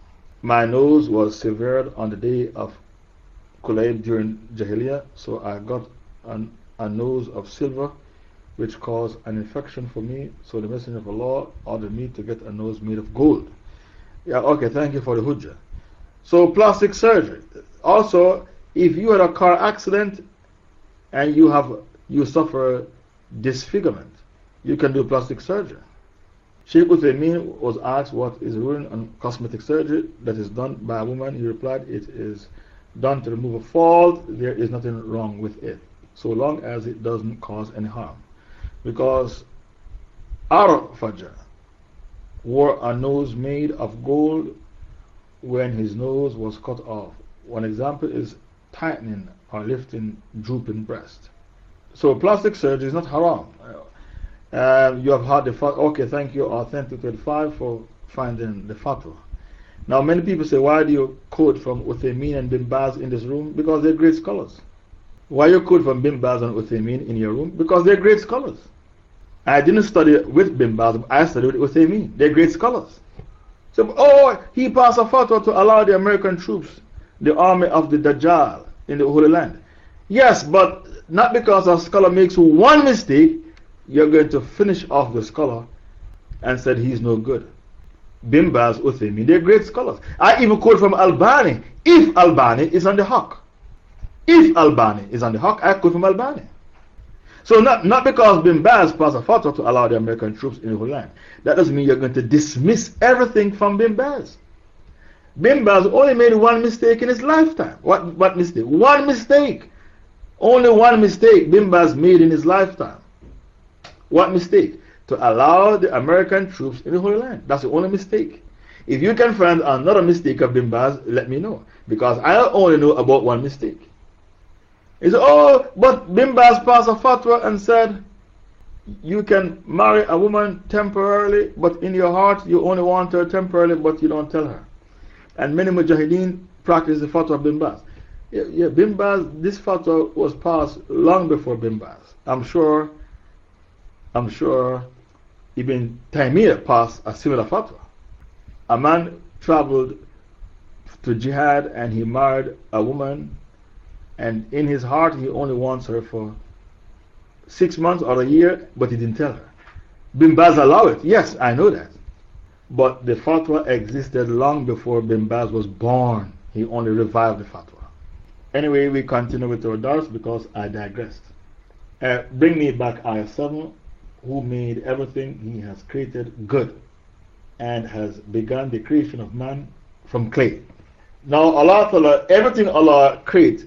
My nose was severed on the day of Kulayb during Jahiliyyah, so I got an, a nose of silver which caused an infection for me. So the Messenger of Allah ordered me to get a nose made of gold. Yeah, okay, thank you for the hujjah. So, plastic surgery. Also, if you had a car accident and you, have, you suffer disfigurement, you can do plastic surgery. Sheikh Uthaymeen was asked what is ruling on cosmetic surgery that is done by a woman. He replied, It is done to remove a fault. There is nothing wrong with it, so long as it doesn't cause any harm. Because our Fajr wore a nose made of gold when his nose was cut off. One example is tightening or lifting drooping breast. So plastic surgery is not haram. Uh, you have had the fatwa. Okay, thank you, Authentic 25, for finding the fatwa. Now, many people say, why do you quote from Uthaymeen and Bin Baz in this room? Because they're great scholars. Why you quote from Bin Baz and Uthaymeen in your room? Because they're great scholars. I didn't study with Bin Baz, I studied with Uthaymeen. They're great scholars. So, oh, he passed a fatwa to allow the American troops, the army of the Dajjal in the Holy Land. Yes, but not because a scholar makes one mistake, you're going to finish off the scholar and said he's no good. Bin Baz, Uthaymeen, they're great scholars. I even quote from Albani. If Albani is on the haqq, if Albani is on the haqq, I quote from Albani. So, not, not because Bin Baz passed a fatwa to allow the American troops in the Holy Land, that doesn't mean you're going to dismiss everything from Bin Baz. Bin Baz only made one mistake in his lifetime. What, what mistake? One mistake. Only one mistake Bin Baz made in his lifetime. What mistake? To allow the American troops in the Holy Land. That's the only mistake. If you can find another mistake of Bin Baz, let me know. Because I only know about one mistake. He said, Oh, but Bin Baz passed a fatwa and said, You can marry a woman temporarily, but in your heart you only want her temporarily, but you don't tell her. And many mujahideen practice the fatwa of Bin Baz. Yeah, yeah, this fatwa was passed long before Bin Baz. I'm sure, I'm sure Ibn Taymiyyah passed a similar fatwa. A man traveled to jihad and he married a woman and in his heart, he only wants her for six months or a year, but he didn't tell her. Bin Baz allowed it. Yes, I know that. But the fatwa existed long before Bin Baz was born. He only revived the fatwa. Anyway, we continue with our dars because I digressed. Uh, bring me back ayah 7. Who made everything he has created good and has begun the creation of man from clay. Now, Allah, everything Allah creates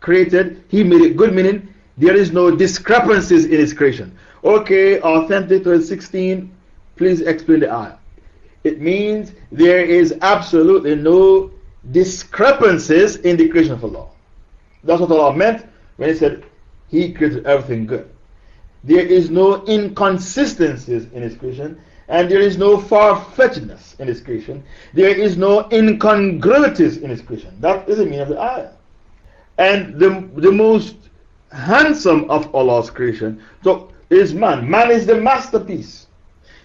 created, He made it good, meaning there is no discrepancies in His creation. Okay, authentic to 16, please explain the ayah. It means there is absolutely no discrepancies in the creation of Allah. That's what Allah meant when He said He created everything good. There is no inconsistencies in His creation, and there is no far fetchedness in His creation. There is no incongruities in His creation. That is the meaning of the ayah and the, the most handsome of Allah's creation so is man. Man is the masterpiece.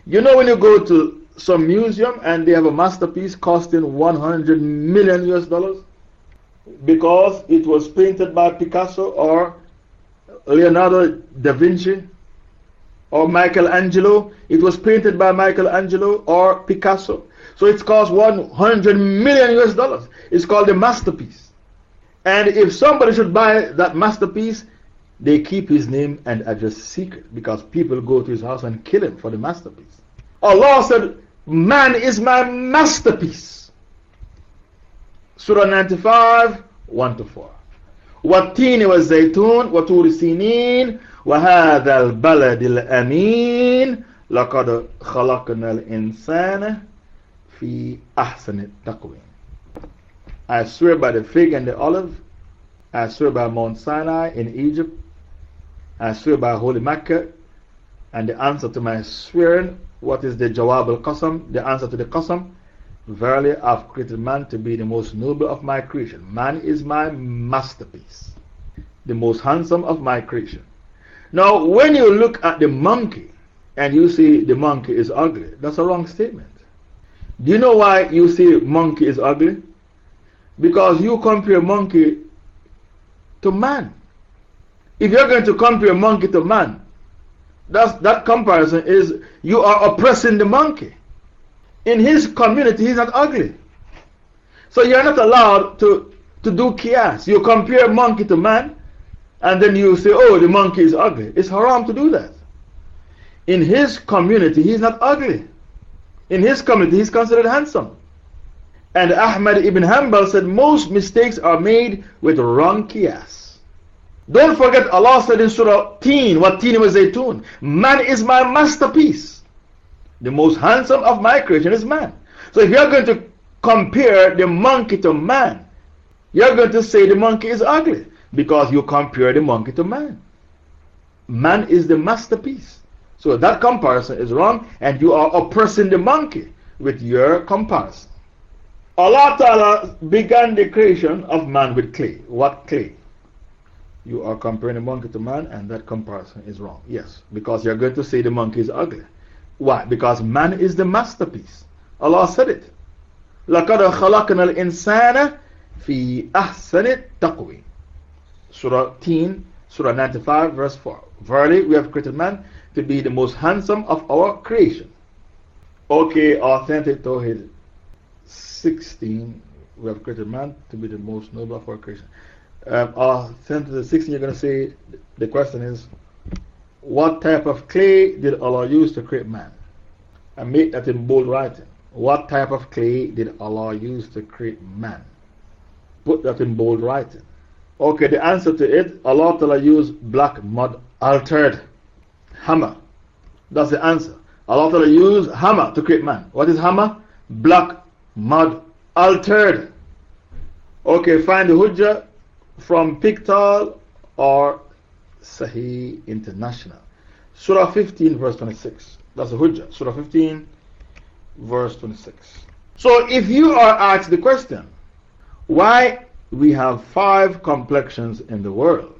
You know, when you go to some museum and they have a masterpiece costing 100 million US dollars because it was painted by Picasso or Leonardo da Vinci or Michelangelo. It was painted by Michelangelo or Picasso. So it's cost 100 million US dollars. It's called a masterpiece. And if somebody should buy that masterpiece, they keep his name and address secret because people go to his house and kill him for the masterpiece. Allah said, Man is my masterpiece. Surah 95, 1 to 4. والتين والزيتون وطور سينين وهذا البلد الأمين لقد خلقنا الإنسان في أحسن التقويم I swear by the fig and the olive. I swear by Mount Sinai in Egypt. I swear by Holy Mecca. And the answer to my swearing, what is the Jawab al Qasam? The answer to the Qasam. Verily, I've created man to be the most noble of my creation. Man is my masterpiece, the most handsome of my creation. Now, when you look at the monkey and you see the monkey is ugly, that's a wrong statement. Do you know why you see monkey is ugly? Because you compare monkey to man. If you're going to compare monkey to man, that's, that comparison is you are oppressing the monkey. In his community, he's not ugly. So you're not allowed to, to do qiyas. You compare monkey to man, and then you say, oh, the monkey is ugly. It's haram to do that. In his community, he's not ugly. In his community, he's considered handsome. And Ahmad ibn Hanbal said most mistakes are made with wrong qiyas. Don't forget, Allah said in Surah Teen, what Teen was Zaytun, man is my masterpiece. The most handsome of my creation is man. So if you're going to compare the monkey to man, you're going to say the monkey is ugly because you compare the monkey to man. Man is the masterpiece. So that comparison is wrong, and you are oppressing the monkey with your comparison. Allah Ta'ala began the creation of man with clay. What clay? You are comparing the monkey to man, and that comparison is wrong. Yes, because you're going to say the monkey is ugly. Why? Because man is the masterpiece. Allah said it. لَقَدْ خَلَقْنَا الْإِنسَانَ فِي أَحْسَنِ التَّقْوِي Surah 10, Surah 95, verse 4. Verily, we have created man to be the most handsome of our creation. Okay, authentic Tawhid 16. We have created man to be the most noble of our creation. Um, authentic 16, you're going to say the question is what type of clay did Allah use to create man? And make that in bold writing. What type of clay did Allah use to create man? Put that in bold writing. Okay, the answer to it Allah Ta'ala used black mud altered hammer. That's the answer. Allah Ta'ala used hammer to create man. What is hammer? Black mud altered. Okay, find the Hujjah from Pickthall or Sahih International. Surah 15, verse 26. That's the Hujjah. Surah 15, verse 26. So if you are asked the question, why we have five complexions in the world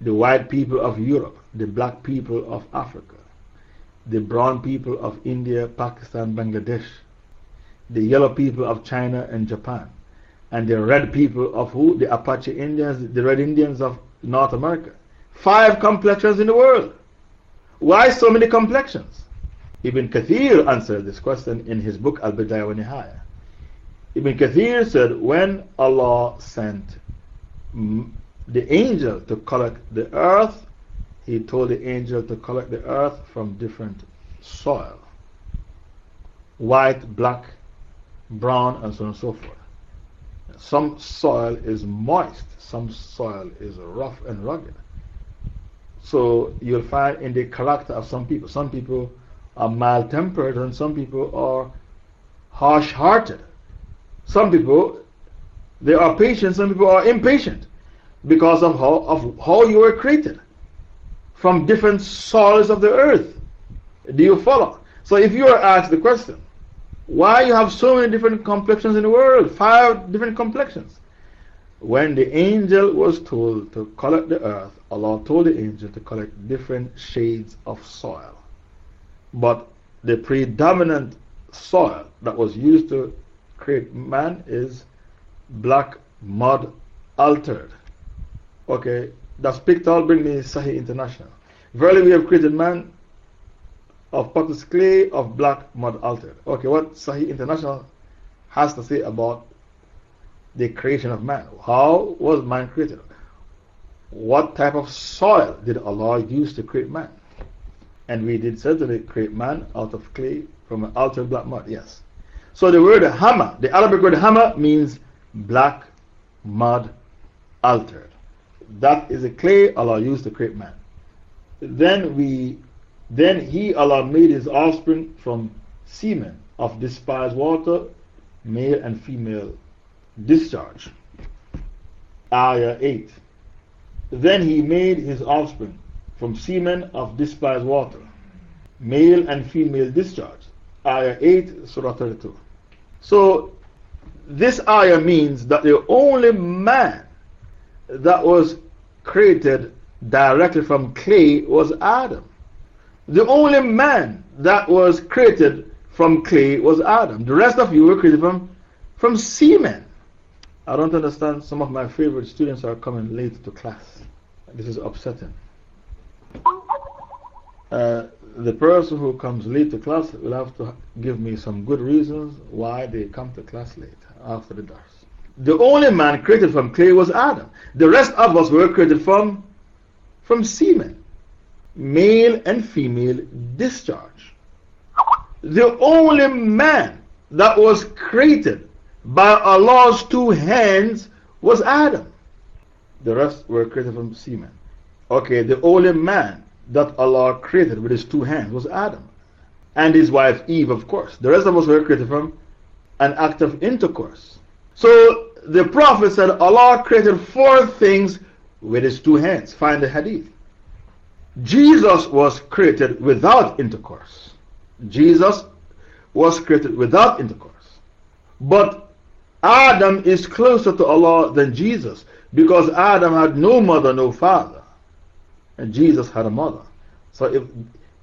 the white people of Europe, the black people of Africa, the brown people of India, Pakistan, Bangladesh, the yellow people of China and Japan, and the red people of who? The Apache Indians, the red Indians of North America. Five complexions in the world. Why so many complexions? Ibn Kathir answered this question in his book Al Bidayah wa Nihaya. Ibn Kathir said, when Allah sent the angel to collect the earth, he told the angel to collect the earth from different soil white, black, brown, and so on and so forth. Some soil is moist, some soil is rough and rugged. So you'll find in the character of some people, some people are mild tempered and some people are harsh hearted. Some people, they are patient, some people are impatient because of how, of how you were created from different soils of the earth. Do you follow? So if you are asked the question, why you have so many different complexions in the world, five different complexions? When the angel was told to collect the earth, Allah told the angel to collect different shades of soil. But the predominant soil that was used to create man is black mud altered. Okay, that's Pickthall bring me Sahih International. Verily we have created man of potter's clay of black mud altered. Okay, what Sahih International has to say about the creation of man. How was man created? what type of soil did Allah use to create man? And we did certainly create man out of clay from an altered black mud, yes. So the word hammer, the Arabic word hammer means black mud altered. That is the clay Allah used to create man. Then we, then He, Allah, made His offspring from semen of despised water, male and female discharge. Ayah 8. Then he made his offspring from semen of despised water, male and female discharge. Ayah 8, Surah 32. So, this ayah means that the only man that was created directly from clay was Adam. The only man that was created from clay was Adam. The rest of you were created from, from semen. I don't understand. Some of my favorite students are coming late to class. This is upsetting. Uh, the person who comes late to class will have to give me some good reasons why they come to class late after the dars. The only man created from clay was Adam. The rest of us were created from, from semen, male and female discharge. The only man that was created by Allah's two hands was Adam. The rest were created from semen. Okay, the only man that Allah created with his two hands was Adam. And his wife Eve, of course. The rest of us were created from an act of intercourse. So the Prophet said Allah created four things with his two hands. Find the hadith. Jesus was created without intercourse. Jesus was created without intercourse. But Adam is closer to Allah than Jesus because Adam had no mother, no father. And Jesus had a mother. So if,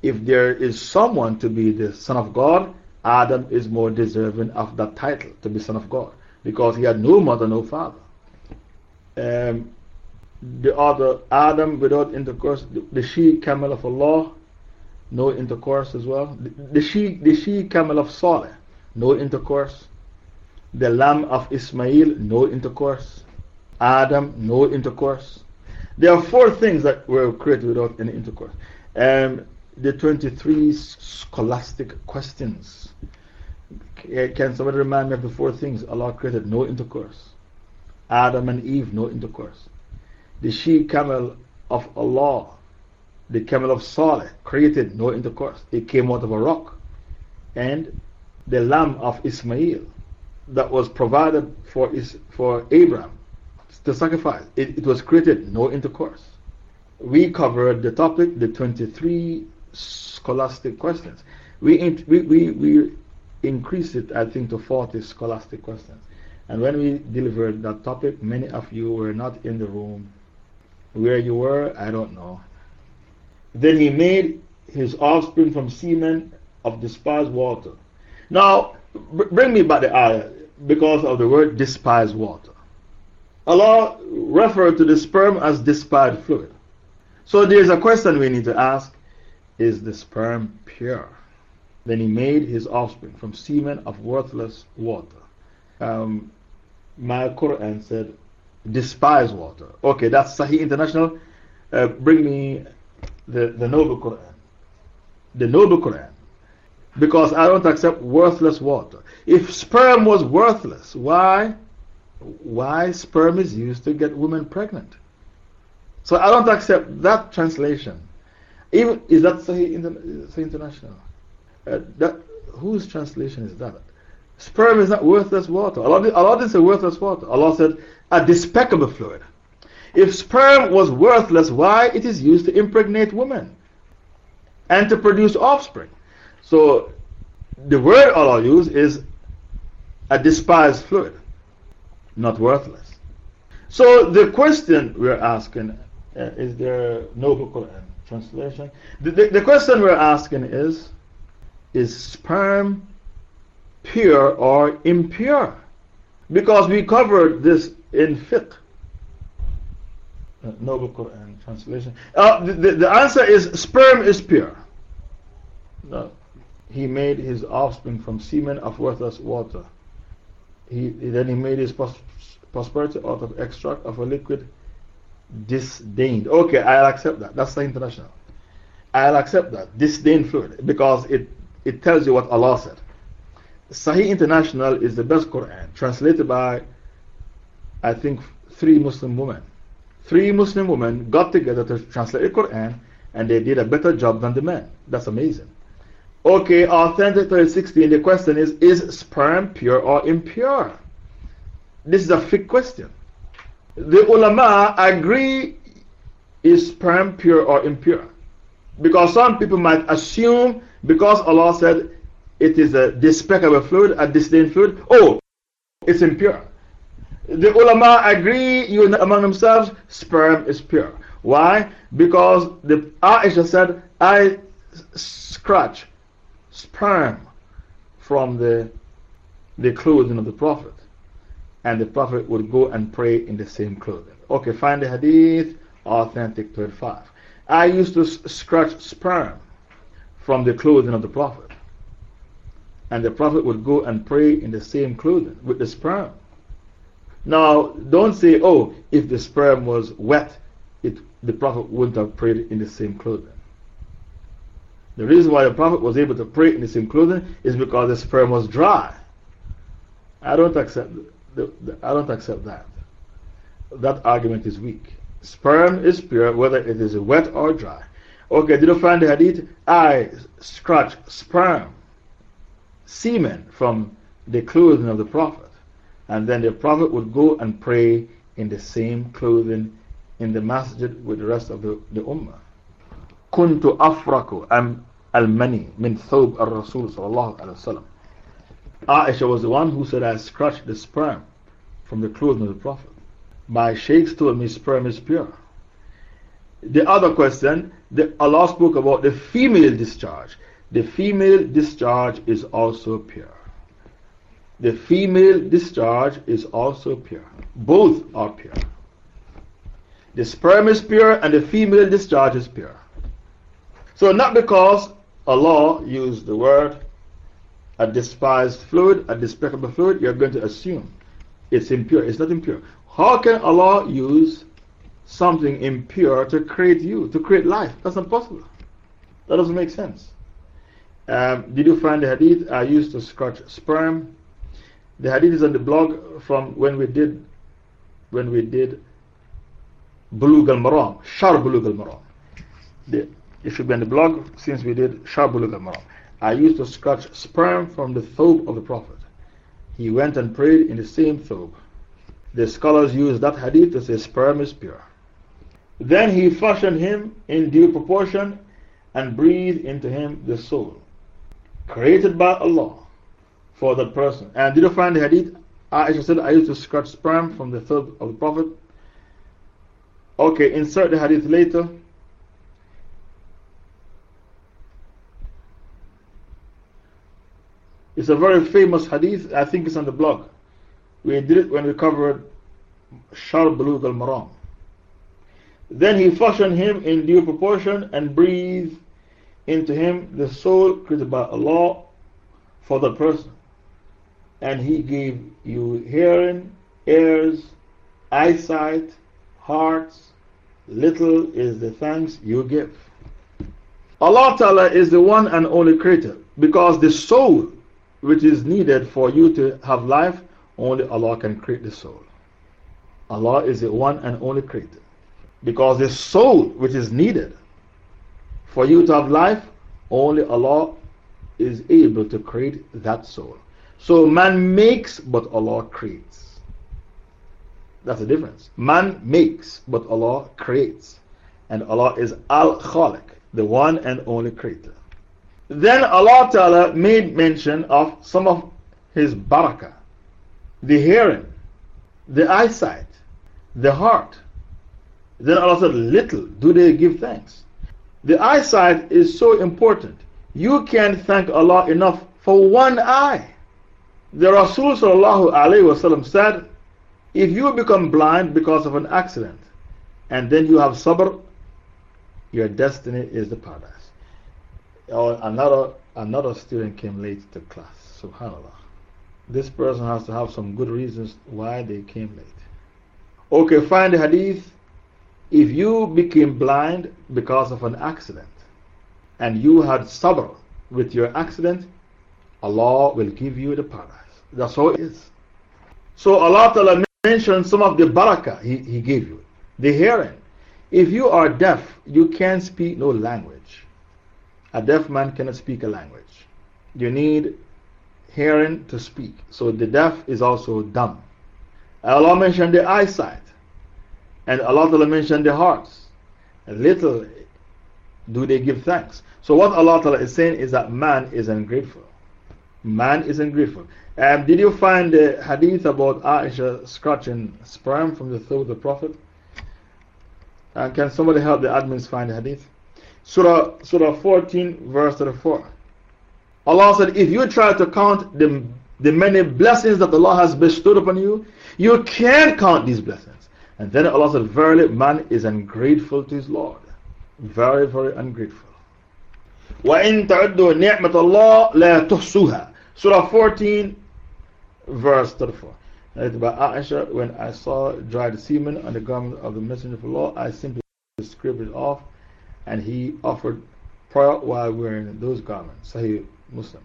if there is someone to be the Son of God, Adam is more deserving of that title, to be Son of God, because he had no mother, no father. Um, the other, Adam without intercourse, the, the she camel of Allah, no intercourse as well. The, the, she, the she camel of Saleh, no intercourse. The lamb of Ismail, no intercourse. Adam, no intercourse. There are four things that were created without any intercourse. Um, the 23 scholastic questions. Can somebody remind me of the four things Allah created? No intercourse. Adam and Eve, no intercourse. The she camel of Allah, the camel of Saleh, created no intercourse. It came out of a rock. And the lamb of Ismail, that was provided for, is, for Abraham to sacrifice. It, it was created, no intercourse. We covered the topic, the 23 scholastic questions. We, we, we, we increased it, I think, to 40 scholastic questions. And when we delivered that topic, many of you were not in the room. Where you were, I don't know. Then he made his offspring from semen of despised water. Now, bring me back the ayah because of the word despised water. Allah referred to the sperm as despised fluid. So there's a question we need to ask Is the sperm pure? Then he made his offspring from semen of worthless water. Um, my Quran said, despise water. Okay, that's Sahih International. Uh, bring me the, the Noble Quran. The Noble Quran. Because I don't accept worthless water. If sperm was worthless, why? Why sperm is used to get women pregnant? So I don't accept that translation. Even, is that Sahih, Sahih International? Uh, that, whose translation is that? Sperm is not worthless water. Allah, Allah didn't say worthless water. Allah said a despicable fluid. If sperm was worthless, why it is used to impregnate women and to produce offspring? So the word Allah used is a despised fluid, not worthless. So the question we're asking uh, is there no Quran translation? The, the, the question we're asking is Is sperm pure or impure? Because we covered this in fiqh. Uh, Noble Quran translation. Uh, the, the, the, answer is sperm is pure. No. He made his offspring from semen of worthless water. He, then he made his prosperity out of extract of a liquid disdained. Okay, I'll accept that. That's the international. I'll accept that. Disdain fluid because it, it tells you what Allah said. Sahih International is the best Quran, translated by, I think, three Muslim women. Three Muslim women got together to translate the Quran and they did a better job than the men. That's amazing. Okay, authentic 316, the question is Is sperm pure or impure? this is a fake question. The ulama agree is sperm pure or impure? Because some people might assume, because Allah said it is a despicable fluid, a disdain fluid, oh, it's impure. The ulama agree you among themselves, sperm is pure. Why? Because the Aisha said, I scratch sperm from the, the clothing of the Prophet. And the Prophet would go and pray in the same clothing. Okay, find the hadith, authentic 35. I used to scratch sperm from the clothing of the Prophet. And the Prophet would go and pray in the same clothing with the sperm. Now, don't say, oh, if the sperm was wet, it, the Prophet wouldn't have prayed in the same clothing. The reason why the Prophet was able to pray in the same clothing is because the sperm was dry. I don't accept, the, the, I don't accept that. That argument is weak. Sperm is pure whether it is wet or dry. Okay, did you find the hadith? I scratch sperm, semen from the clothing of the Prophet. And then the Prophet would go and pray in the same clothing in the masjid with the rest of the, the ummah. كنت أفرك المني من ثوب الرسول صلى الله عليه وسلم. Aisha was the one who said, I scratched the sperm from the clothing of the Prophet. My sheikhs told me sperm is pure. The other question, the, Allah spoke about the female discharge. The female discharge is also pure. The female discharge is also pure. Both are pure. The sperm is pure and the female discharge is pure. So, not because Allah used the word a despised fluid, a despicable fluid, you're going to assume it's impure. It's not impure. How can Allah use something impure to create you, to create life? That's not possible. That doesn't make sense. Um, did you find the hadith? I used to scratch sperm the hadith is on the blog from when we did, when we did Bulug al Maram, Shar Bulug al Maram. It should be on the blog since we did Shar Bulug al Maram. I used to scratch sperm from the thobe of the Prophet. He went and prayed in the same thobe. The scholars use that hadith to say sperm is pure. Then he fashioned him in due proportion and breathed into him the soul, created by Allah for that person. And did you find the hadith? Aisha said, I used to scratch sperm from the third of the Prophet. Okay, insert the hadith later. It's a very famous hadith. I think it's on the blog. We did it when we covered Shar al Maram. Then he fashioned him in due proportion and breathed into him the soul created by Allah for the person and He gave you hearing, ears, eyesight, hearts. Little is the thanks you give. Allah Ta'ala is the one and only creator because the soul which is needed for you to have life, only Allah can create the soul. Allah is the one and only creator. Because the soul which is needed for you to have life, only Allah is able to create that soul. So man makes, but Allah creates. That's the difference. Man makes, but Allah creates. And Allah is Al Khaliq, the one and only creator. Then Allah Ta'ala made mention of some of His barakah the hearing, the eyesight, the heart. Then Allah said, Little do they give thanks. The eyesight is so important. You can't thank Allah enough for one eye. The Rasul said, If you become blind because of an accident and then you have sabr, your destiny is the paradise. Or another, another student came late to class. Subhanallah. This person has to have some good reasons why they came late. Okay, find the hadith. If you became blind because of an accident and you had sabr with your accident, Allah will give you the paradise. That's how it is. So Allah Ta'ala mentioned some of the barakah he, he gave you. The hearing. If you are deaf, you can't speak no language. A deaf man cannot speak a language. You need hearing to speak. So the deaf is also dumb. Allah mentioned the eyesight. And Allah mentioned the hearts. Little do they give thanks. So, what Allah is saying is that man is ungrateful. Man is ungrateful. Um, did you find the hadith about Aisha scratching sperm from the throat of the Prophet? And can somebody help the admins find the hadith? Surah, Surah 14, verse 34. Allah said, If you try to count the, the many blessings that Allah has bestowed upon you, you can't count these blessings. And then Allah said, Verily, man is ungrateful to his Lord. Very, very ungrateful. وَإِن تَعُدُّوا نِعْمَةَ اللَّهِ لَا تُحْصُوهَا Surah 14, verse 34. It's about Aisha, when I saw dried semen on the garment of the Messenger of Allah, I simply scraped it off, and he offered prayer while wearing those garments. Sahih Muslim.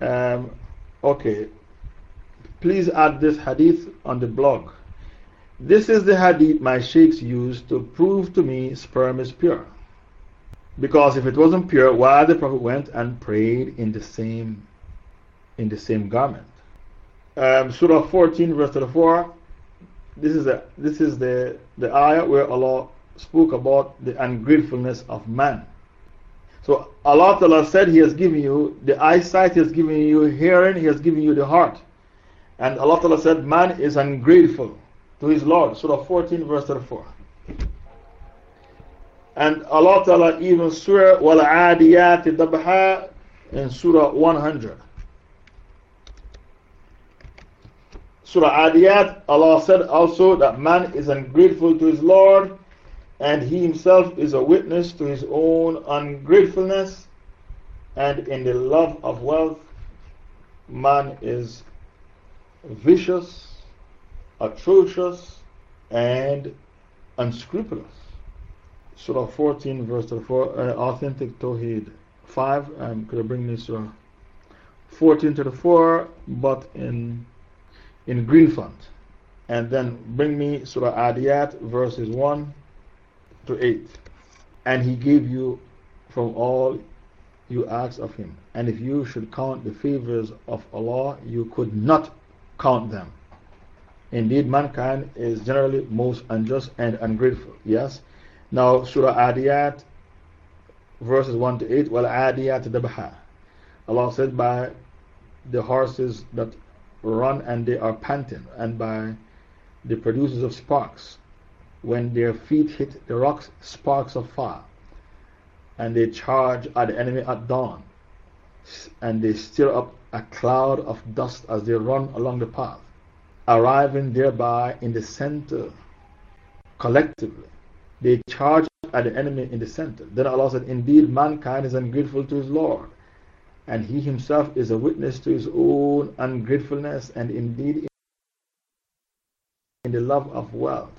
Um, okay, please add this hadith on the blog. This is the hadith my sheikhs used to prove to me sperm is pure. Because if it wasn't pure, why the Prophet went and prayed in the same, in the same garment? Um, Surah 14, verse 34. This is, a, this is the, the ayah where Allah spoke about the ungratefulness of man. So Allah Ta'ala said He has given you the eyesight, He has given you hearing, He has given you the heart. And Allah Ta'ala said, Man is ungrateful to his Lord. Surah 14, verse 34. And Allah Ta'ala even swear Wal Adiyati Dabha in Surah 100. Surah Adiyat, Allah said also that man is ungrateful to his Lord and he himself is a witness to his own ungratefulness and in the love of wealth man is vicious atrocious, and unscrupulous. Surah 14, verse 34, uh, Authentic Tawheed 5. I'm going to bring this Surah 14 to the 4, but in, in green font. And then bring me Surah Adiyat, verses 1 to 8. And he gave you from all you asked of him. And if you should count the favors of Allah, you could not count them. Indeed, mankind is generally most unjust and ungrateful. Yes? Now, Surah Adiyat, verses 1 to 8, Well, Adiyat Dabha. Allah said, By the horses that run and they are panting, and by the producers of sparks, when their feet hit the rocks, sparks of fire, and they charge at the enemy at dawn, and they stir up a cloud of dust as they run along the path arriving thereby in the center collectively. They charge at the enemy in the center. Then Allah said, Indeed, mankind is ungrateful to his Lord, and he himself is a witness to his own ungratefulness, and indeed, in the love of wealth.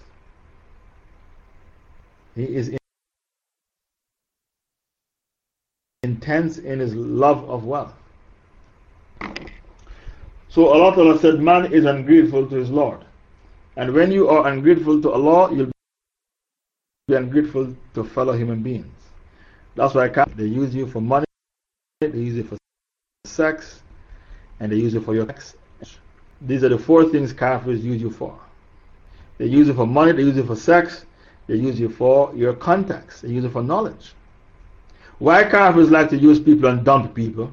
He is intense in his love of wealth. So Allah Ta'ala said, Man is ungrateful to his Lord. And when you are ungrateful to Allah, you'll be ungrateful to fellow human beings. That's why they use you for money, they use you for sex, and they use you for your sex. These are the four things kafirs use you for. They use you for money, they use you for sex, they use you for your contacts, they use you for knowledge. Why kafirs like to use people and dump people?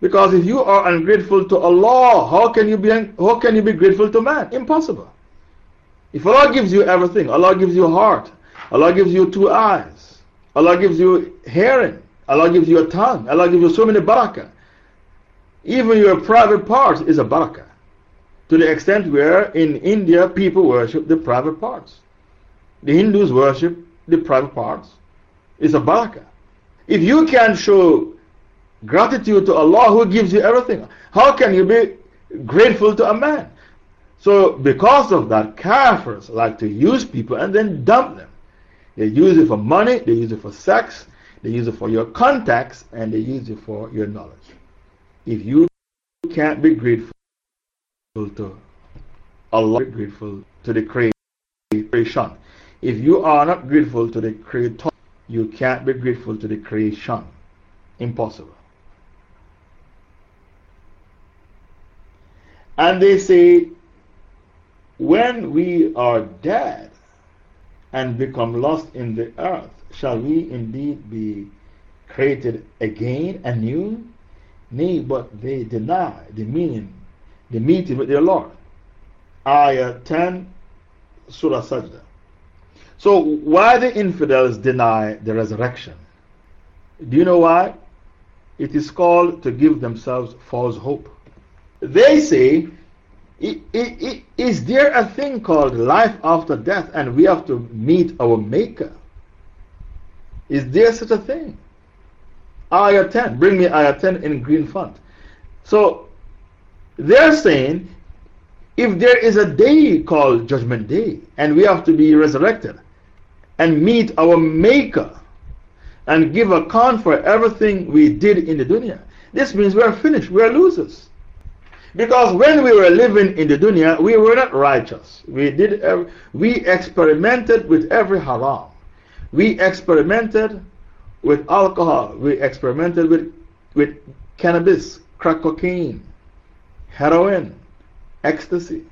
Because if you are ungrateful to Allah, how can you be, how can you be grateful to man? Impossible. If Allah gives you everything, Allah gives you a heart, Allah gives you two eyes, Allah gives you hearing, Allah gives you a tongue, Allah gives you so many barakah. Even your private parts is a barakah. To the extent where in India people worship the private parts. The Hindus worship the private parts. It's a barakah. If you can show Gratitude to Allah who gives you everything. How can you be grateful to a man? So, because of that, kafirs like to use people and then dump them. They use it for money, they use it for sex, they use it for your contacts, and they use it for your knowledge. If you can't be grateful to Allah, be grateful to the creation. If you are not grateful to the creator, you can't be grateful to the creation. Impossible. And they say, when we are dead and become lost in the earth, shall we indeed be created again anew? Nay, but they deny the meaning, the meeting with their Lord. Ayah 10, Surah Sajda. So, why the infidels deny the resurrection? Do you know why? It is called to give themselves false hope. They say, Is there a thing called life after death and we have to meet our Maker? Is there such a thing? Ayah 10. Bring me Ayah 10 in green font. So, they're saying if there is a day called Judgment Day and we have to be resurrected and meet our Maker and give account for everything we did in the dunya, this means we are finished, we are losers. Because when we were living in the dunya, we were not righteous. We, did every, we experimented with every haram. We experimented with alcohol. We experimented with, with cannabis, crack cocaine, heroin, ecstasy.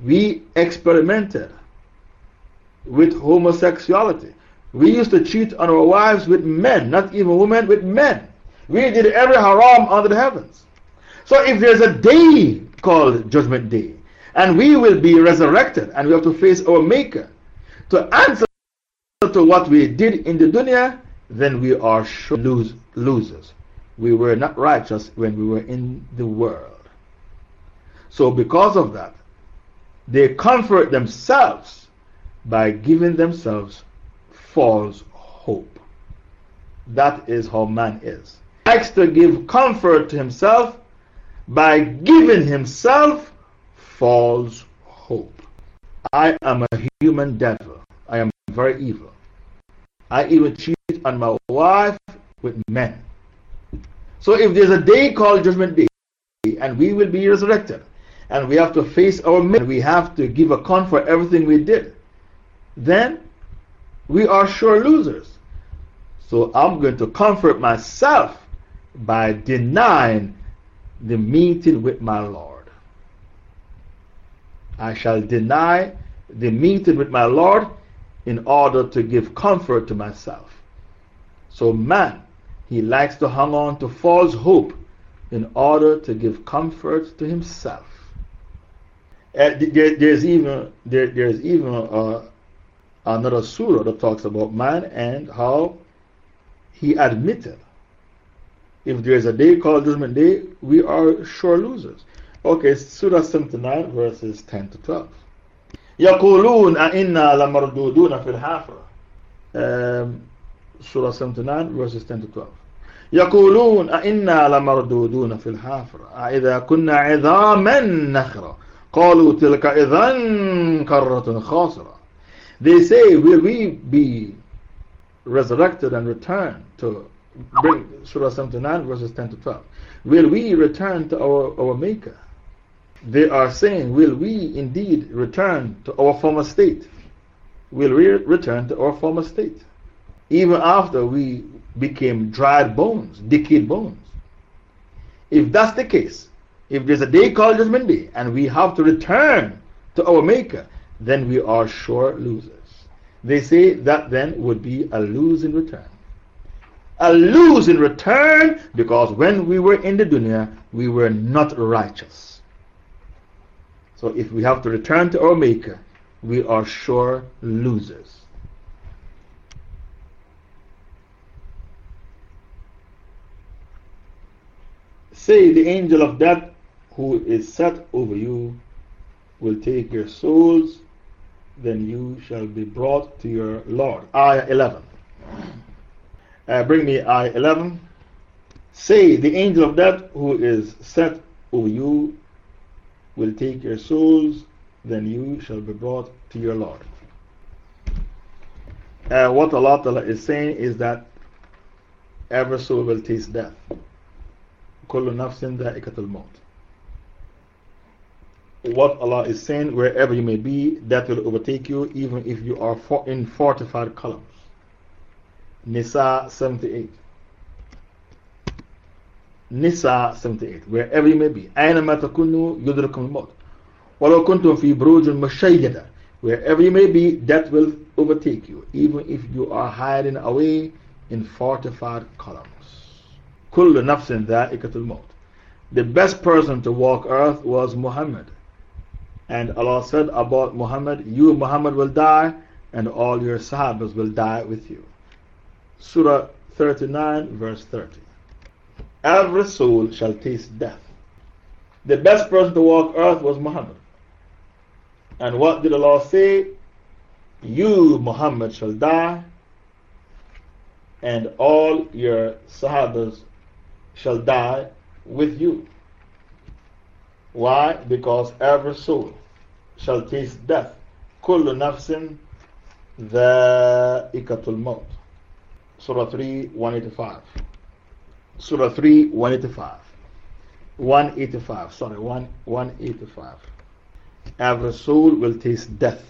We experimented with homosexuality. We used to cheat on our wives with men, not even women, with men. We did every haram under the heavens. So if there's a day called Judgment Day, and we will be resurrected, and we have to face our Maker to answer to what we did in the dunya, then we are sure lose, losers. We were not righteous when we were in the world. So, because of that, they comfort themselves by giving themselves false hope. That is how man is. He likes to give comfort to himself by giving himself false hope. I am a human devil. I am very evil. I even cheat on my wife with men. So if there's a day called Judgment Day, and we will be resurrected, and we have to face our men, we have to give account for everything we did, then we are sure losers. So I'm going to comfort myself by denying the meeting with my Lord. I shall deny the meeting with my Lord in order to give comfort to myself. So, man, he likes to hang on to false hope in order to give comfort to himself. Uh, there, there's even, there, there's even uh, another surah that talks about man and how he admitted if there is a day called Judgment Day, we are sure losers. Okay, Surah 79, verses 10 to 12. يقولون أئنا لمردودون في الحافرة um, Surah 79 verses 10 to 12 يقولون أئنا لمردودون في الحافرة أئذا كنا عظاما نخرة قالوا تلك إذا كرة خاسرة They say, will we be resurrected and returned to bring Surah 79 verses 10 to 12. Will we return to our, our Maker? They are saying, Will we indeed return to our former state? Will we return to our former state? Even after we became dried bones, decayed bones. If that's the case, if there's a day called Judgment Day and we have to return to our Maker, then we are sure losers. They say that then would be a losing return. A losing return because when we were in the dunya, we were not righteous. So if we have to return to our Maker, we are sure losers. Say, the angel of death who is set over you will take your souls, then you shall be brought to your Lord. Ayah 11 Uh, bring me Ayah 11. Say, the angel of death who is set over you will take your souls, then you shall be brought to your Lord. Uh, what Allah is saying is that every soul will taste death. كل نفس ذائقة الموت. What Allah is saying, wherever you may be, that will overtake you, even if you are in fortified columns. Nisa 78. Nisa 78. Wherever you may be. أينما تكونوا يدركم الموت. وَلَوْ كُنْتُمْ فِي بُرُوجٍ مُشَيَّدَةٍ Wherever you may be, death will overtake you, even if you are hiding away in fortified columns. كُلُّ نَفْسٍ ذَائِقَةُ الْمَوْتِ The best person to walk earth was Muhammad. And Allah said about Muhammad, You, Muhammad, will die, and all your Sahabas will die with you. Surah 39, verse 30. Every soul shall taste death. The best person to walk earth was Muhammad. And what did Allah say? You, Muhammad, shall die, and all your Sahabas shall die with you. Why? Because every soul shall taste death. كل نفس ذائقة الموت. Surah 3, 185. Surah 3, 185. 185, sorry, 1, 185. Every soul will taste death.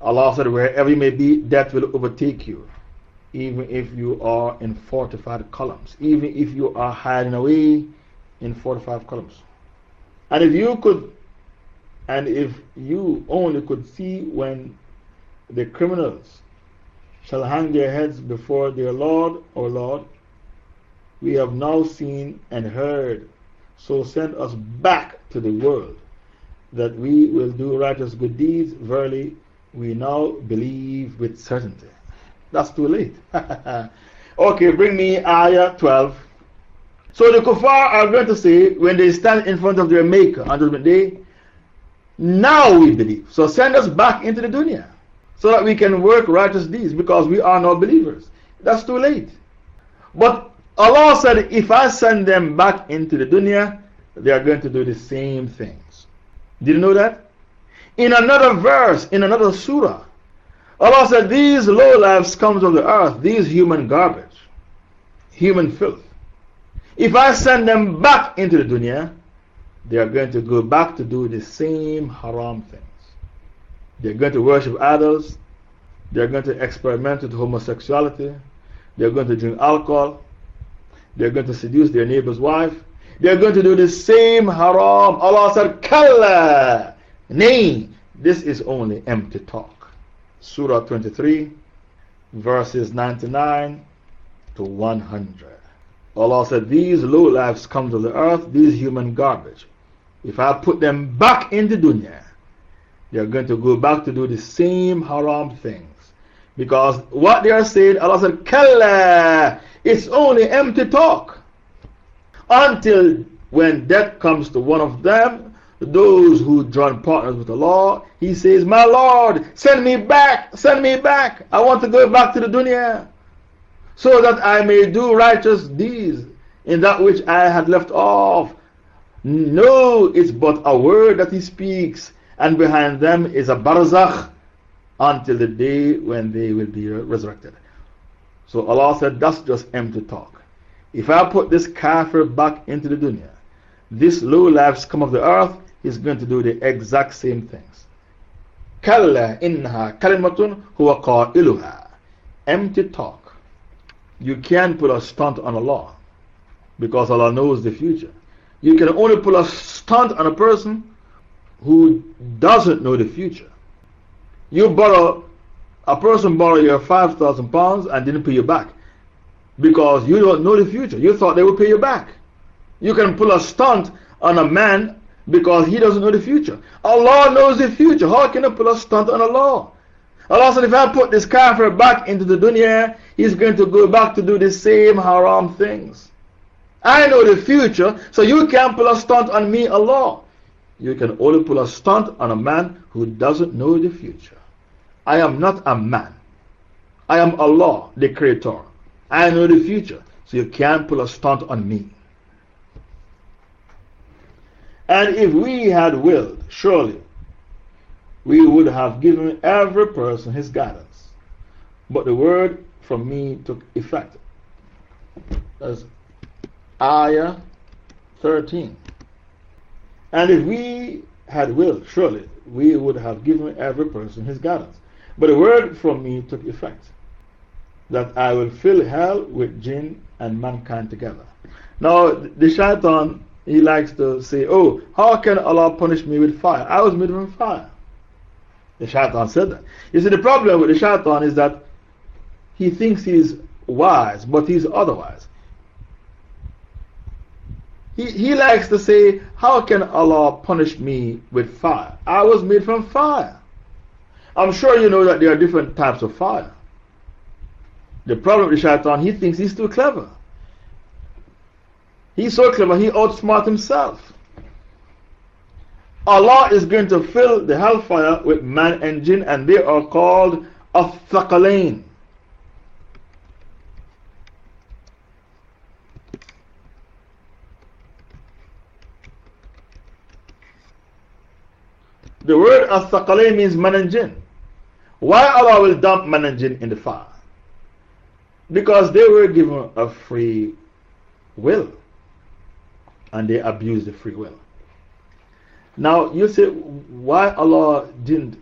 Allah said, wherever you may be, death will overtake you. Even if you are in fortified columns, even if you are hiding away in fortified columns. And if you could, and if you only could see when the criminals shall hang their heads before their Lord, O Lord, we have now seen and heard, so send us back to the world that we will do righteous good deeds, verily we now believe with certainty. That's too late. (laughs) okay, bring me Ayah 12. So the kuffar are going to say, when they stand in front of their Maker on Judgment Day, now we believe. So send us back into the dunya so that we can work righteous deeds because we are not believers. That's too late. But Allah said, if I send them back into the dunya, they are going to do the same things. Did you know that? In another verse, in another surah, Allah said, These low lives comes of the earth, these human garbage, human filth. If I send them back into the dunya, they are going to go back to do the same haram things. They're going to worship idols, they're going to experiment with homosexuality, they're going to drink alcohol, they're going to seduce their neighbor's wife, they're going to do the same haram. Allah said, Kalla. Nay, this is only empty talk. Surah 23, verses 99 to 100. Allah said, These low lives come to the earth, these human garbage. If I put them back in the dunya, they are going to go back to do the same haram things. Because what they are saying, Allah said, Kalla, it's only empty talk. Until when death comes to one of them, those who join partners with the law, he says, My Lord, send me back, send me back. I want to go back to the dunya so that I may do righteous deeds in that which I had left off. No, it's but a word that he speaks, and behind them is a barzakh until the day when they will be resurrected. So Allah said, That's just empty talk. If I put this kafir back into the dunya, this low life scum of the earth is going to do the exact same things. Kalla innaha kalimatun huwa qailuha. Empty talk. You can't put a stunt on Allah because Allah knows the future. You can only put a stunt on a person who doesn't know the future. You borrow, a person borrow your 5,000 pounds and didn't pay you back because you don't know the future. You thought they would pay you back. You can pull a stunt on a man because he doesn't know the future. Allah knows the future. How can I pull a stunt on Allah? Allah said, if I put this kafir back into the dunya, he's going to go back to do the same haram things. I know the future, so you can't pull a stunt on me, Allah. You can only pull a stunt on a man who doesn't know the future. I am not a man. I am Allah, the Creator. I know the future, so you can't pull a stunt on me. And if we had willed, surely we would have given every person his guidance. But the word from me took effect. That's Ayah 13. And if we had willed, surely we would have given every person his guidance. But a word from me took effect that I will fill hell with jinn and mankind together. Now, the shaitan he likes to say, Oh, how can Allah punish me with fire? I was made from fire. The shaitan said that. You see, the problem with the shaitan is that he thinks he's wise, but he's otherwise. He, he likes to say, How can Allah punish me with fire? I was made from fire. I'm sure you know that there are different types of fire. The problem with shaitan, he thinks he's too clever. He's so clever, he outsmart himself. Allah is going to fill the hellfire with man and jinn, and they are called Athaqalain. The word Athaqalain means man and jinn. Why Allah will dump man and jinn in the fire? Because they were given a free will and they abused the free will. Now, you say, why Allah didn't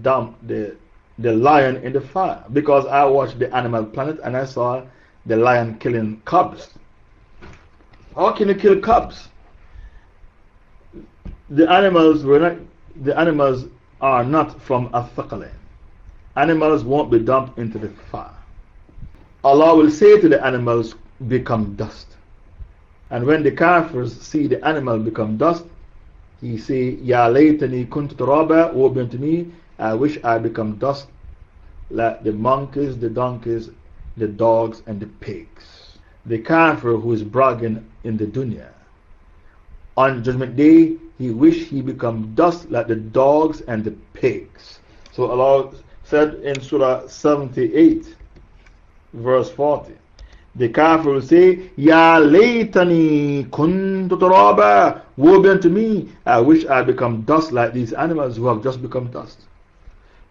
dump the, the lion in the fire? Because I watched the Animal Planet and I saw the lion killing cubs. How can you kill cubs? The animals were not, the animals are not from Athaqalain. Animals won't be dumped into the fire. Allah will say to the animals, Become dust. And when the kafirs see the animal become dust, he say, Ya laytani kuntu turaba, woe be unto me, I wish I become dust like the monkeys, the donkeys, the dogs, and the pigs. The kafir who is bragging in the dunya. On judgment day, he wish he become dust like the dogs and the pigs. So Allah said in Surah 78, verse 40. The kafir will say, Ya laytani kuntu turaba. Woe be unto me. I wish I become dust like these animals who have just become dust.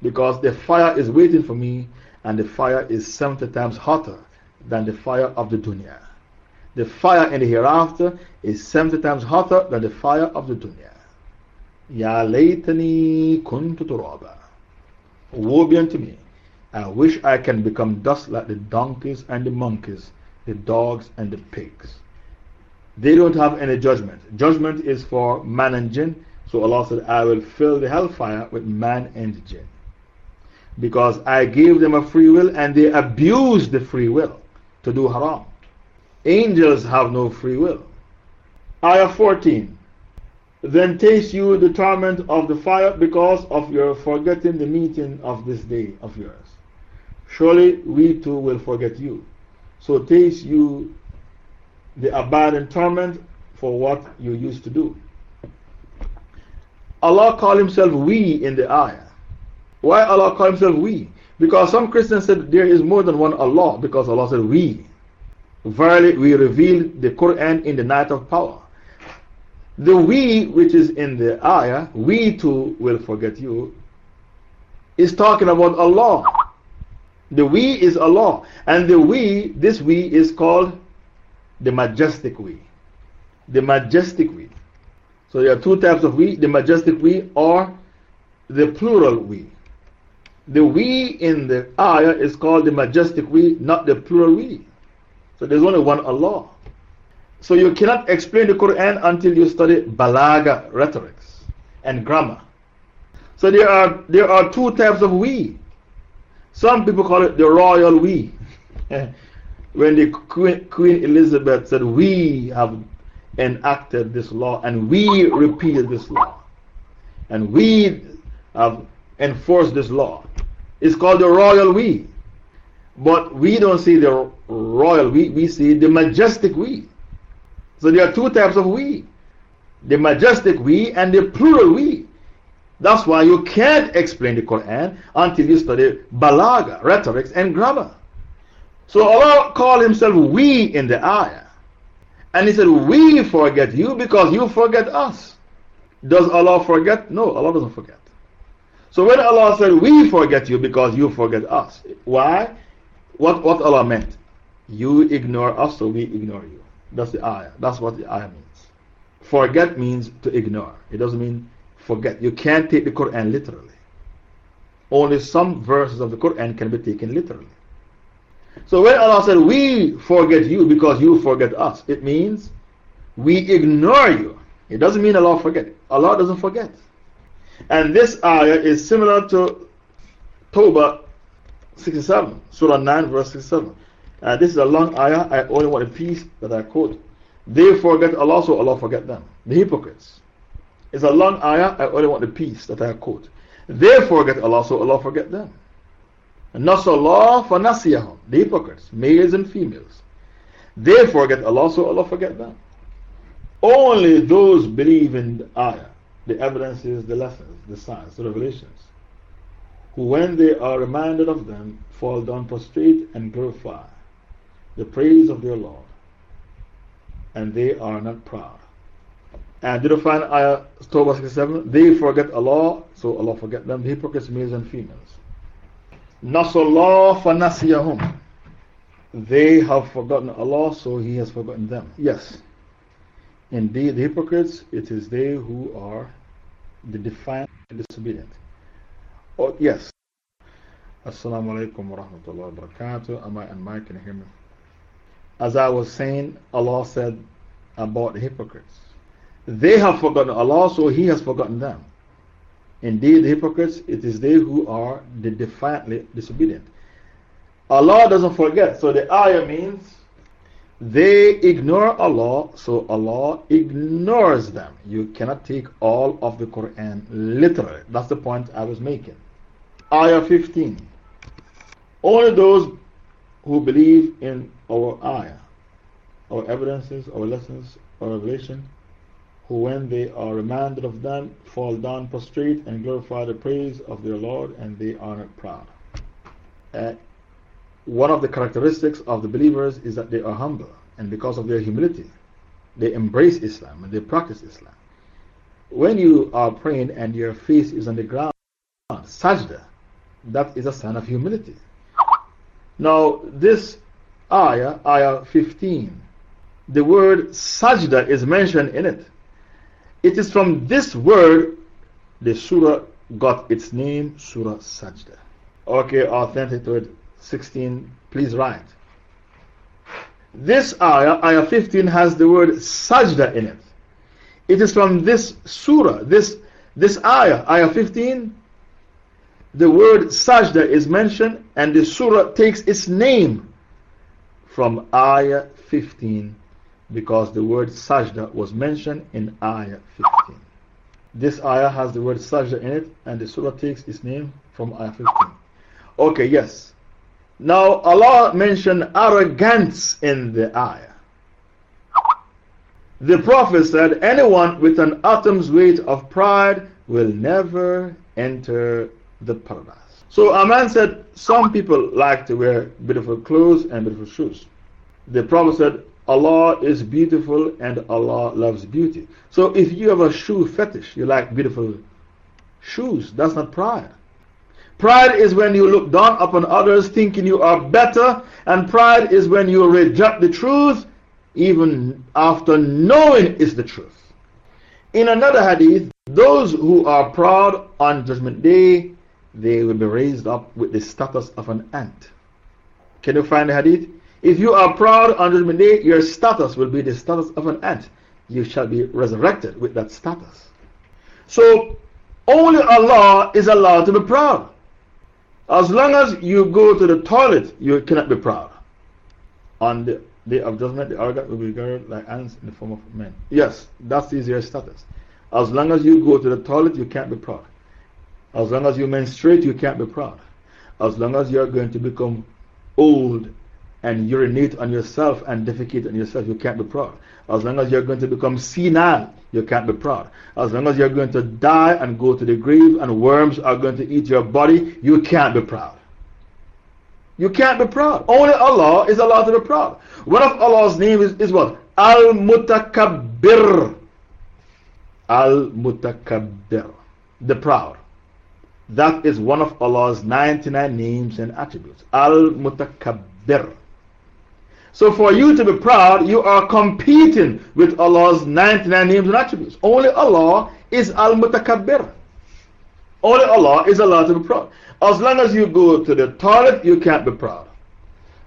Because the fire is waiting for me, and the fire is 70 times hotter than the fire of the dunya. The fire in the hereafter is 70 times hotter than the fire of the dunya. Ya laytani kuntu turaba. Woe be unto me. I wish I can become dust like the donkeys and the monkeys the dogs, and the pigs. They don't have any judgment. Judgment is for man and jinn. So Allah said, I will fill the hellfire with man and jinn. Because I gave them a free will and they abused the free will to do haram. Angels have no free will. Ayah 14. Then taste you the torment of the fire because of your forgetting the meeting of this day of yours. Surely we too will forget you. So taste you the abiding torment for what you used to do. Allah called Himself we in the ayah. Why Allah called Himself we? Because some Christians said there is more than one Allah, because Allah said we. Verily, we revealed the Quran in the night of power. The we, which is in the ayah, we too will forget you, is talking about Allah. The we is Allah. And the we, this we is called the majestic we. The majestic we. So there are two types of we the majestic we or the plural we. The we in the ayah is called the majestic we, not the plural we. So there's only one Allah. So you cannot explain the Quran until you study balaga, rhetorics, and grammar. So there are, there are two types of we. Some people call it the royal we. (laughs) when the Queen, Queen Elizabeth said, We have enacted this law and we repealed this law and we have enforced this law. It's called the royal we. But we don't see the royal we, we see the majestic we. So there are two types of we the majestic we and the plural we. That's why you can't explain the Quran until you study balaga, rhetorics, and grammar. So Allah called Himself we in the ayah. And He said, We forget you because you forget us. Does Allah forget? No, Allah doesn't forget. So when Allah said, We forget you because you forget us, why? What, what Allah meant? You ignore us, so we ignore you. That's the ayah. That's what the ayah means. Forget means to ignore, it doesn't mean forget. You can't take the Quran literally. Only some verses of the Quran can be taken literally. So when Allah said, We forget you because you forget us, it means we ignore you. It doesn't mean Allah forget. Allah doesn't forget. And this ayah is similar to Tawbah 67, Surah 9, verse 67. Uh, this is a long ayah. I only want a piece that I quote. They forget Allah, so Allah forget them. The hypocrites. It's a long ayah. I only want the piece that I quote. They forget Allah, so Allah forget them. Nasallah fanasiyahum. The hypocrites, males and females. They forget Allah, so Allah forget them. Only those believe in the ayah, the evidences, the lessons, the signs, the revelations, when they are reminded of them, fall down prostrate and glorify the praise of their Lord, and they are not proud. And did you find ayah 67? They forget Allah, so Allah forget them, the hypocrites, males and females. Nasallah fanasiyahum. They have forgotten Allah, so He has forgotten them. Yes. Indeed, the hypocrites, it is they who are the defiant and disobedient. Oh, yes. Assalamu alaikum wa rahmatullahi wa barakatuh. Am I and Mike? Can you hear me? As I was saying, Allah said about the hypocrites. They have forgotten Allah, so He has forgotten them. Indeed, the hypocrites, it is they who are the defiantly disobedient. Allah doesn't forget. So the ayah means they ignore Allah, so Allah ignores them. You cannot take all of the Quran literally. That's the point I was making. Ayah 15. Only those who believe in our ayah, our evidences, our lessons, our revelation, who, when they are reminded of them, fall down prostrate and glorify the praise of their Lord, and they are not proud. Uh, one of the characteristics of the believers is that they are humble, and because of their humility, they embrace Islam and they practice Islam. When you are praying and your face is on the ground, sajda, that is a sign of humility. Now, this ayah, ayah 15, the word sajda is mentioned in it. It is from this word the surah got its name, Surah Sajda. Okay, authentic it, 16, please write. This ayah, ayah 15, has the word Sajda in it. It is from this surah, this, this ayah, ayah 15, the word Sajda is mentioned, and the surah takes its name from ayah 15 because the word sajda was mentioned in ayah 15. This ayah has the word sajda in it, and the surah takes its name from ayah 15. Okay, yes. Now, Allah mentioned arrogance in the ayah. The Prophet said, Anyone with an atom's weight of pride will never enter the paradise. So a man said, Some people like to wear beautiful clothes and beautiful shoes. The Prophet said, Allah is beautiful and Allah loves beauty. So if you have a shoe fetish, you like beautiful shoes, that's not pride. Pride is when you look down upon others thinking you are better, and pride is when you reject the truth even after knowing it's the truth. In another hadith, those who are proud on Judgment Day, they will be raised up with the status of an ant. Can you find the hadith? If you are proud on Judgment Day, your status will be the status of an ant. You shall be resurrected with that status. So, only Allah is allowed to be proud. As long as you go to the toilet, you cannot be proud. On the day of judgment, the arrogant will be regarded like ants in the form of men. Yes, that is your status. As long as you go to the toilet, you can't be proud. As long as you menstruate, you can't be proud. As long as you are going to become old and urinate on yourself and defecate on yourself, you can't be proud. As long as you're going to become senile, you can't be proud. As long as you're going to die and go to the grave and worms are going to eat your body, you can't be proud. You can't be proud. Only Allah is allowed to be proud. One of Allah's names is, is what? Al Mutakabbir. Al Mutakabbir. The proud. That is one of Allah's 99 names and attributes. Al Mutakabbir. So for you to be proud, you are competing with Allah's 99 names and attributes. Only Allah is Al Mutakabbir. Only Allah is allowed to be proud. As long as you go to the toilet, you can't be proud.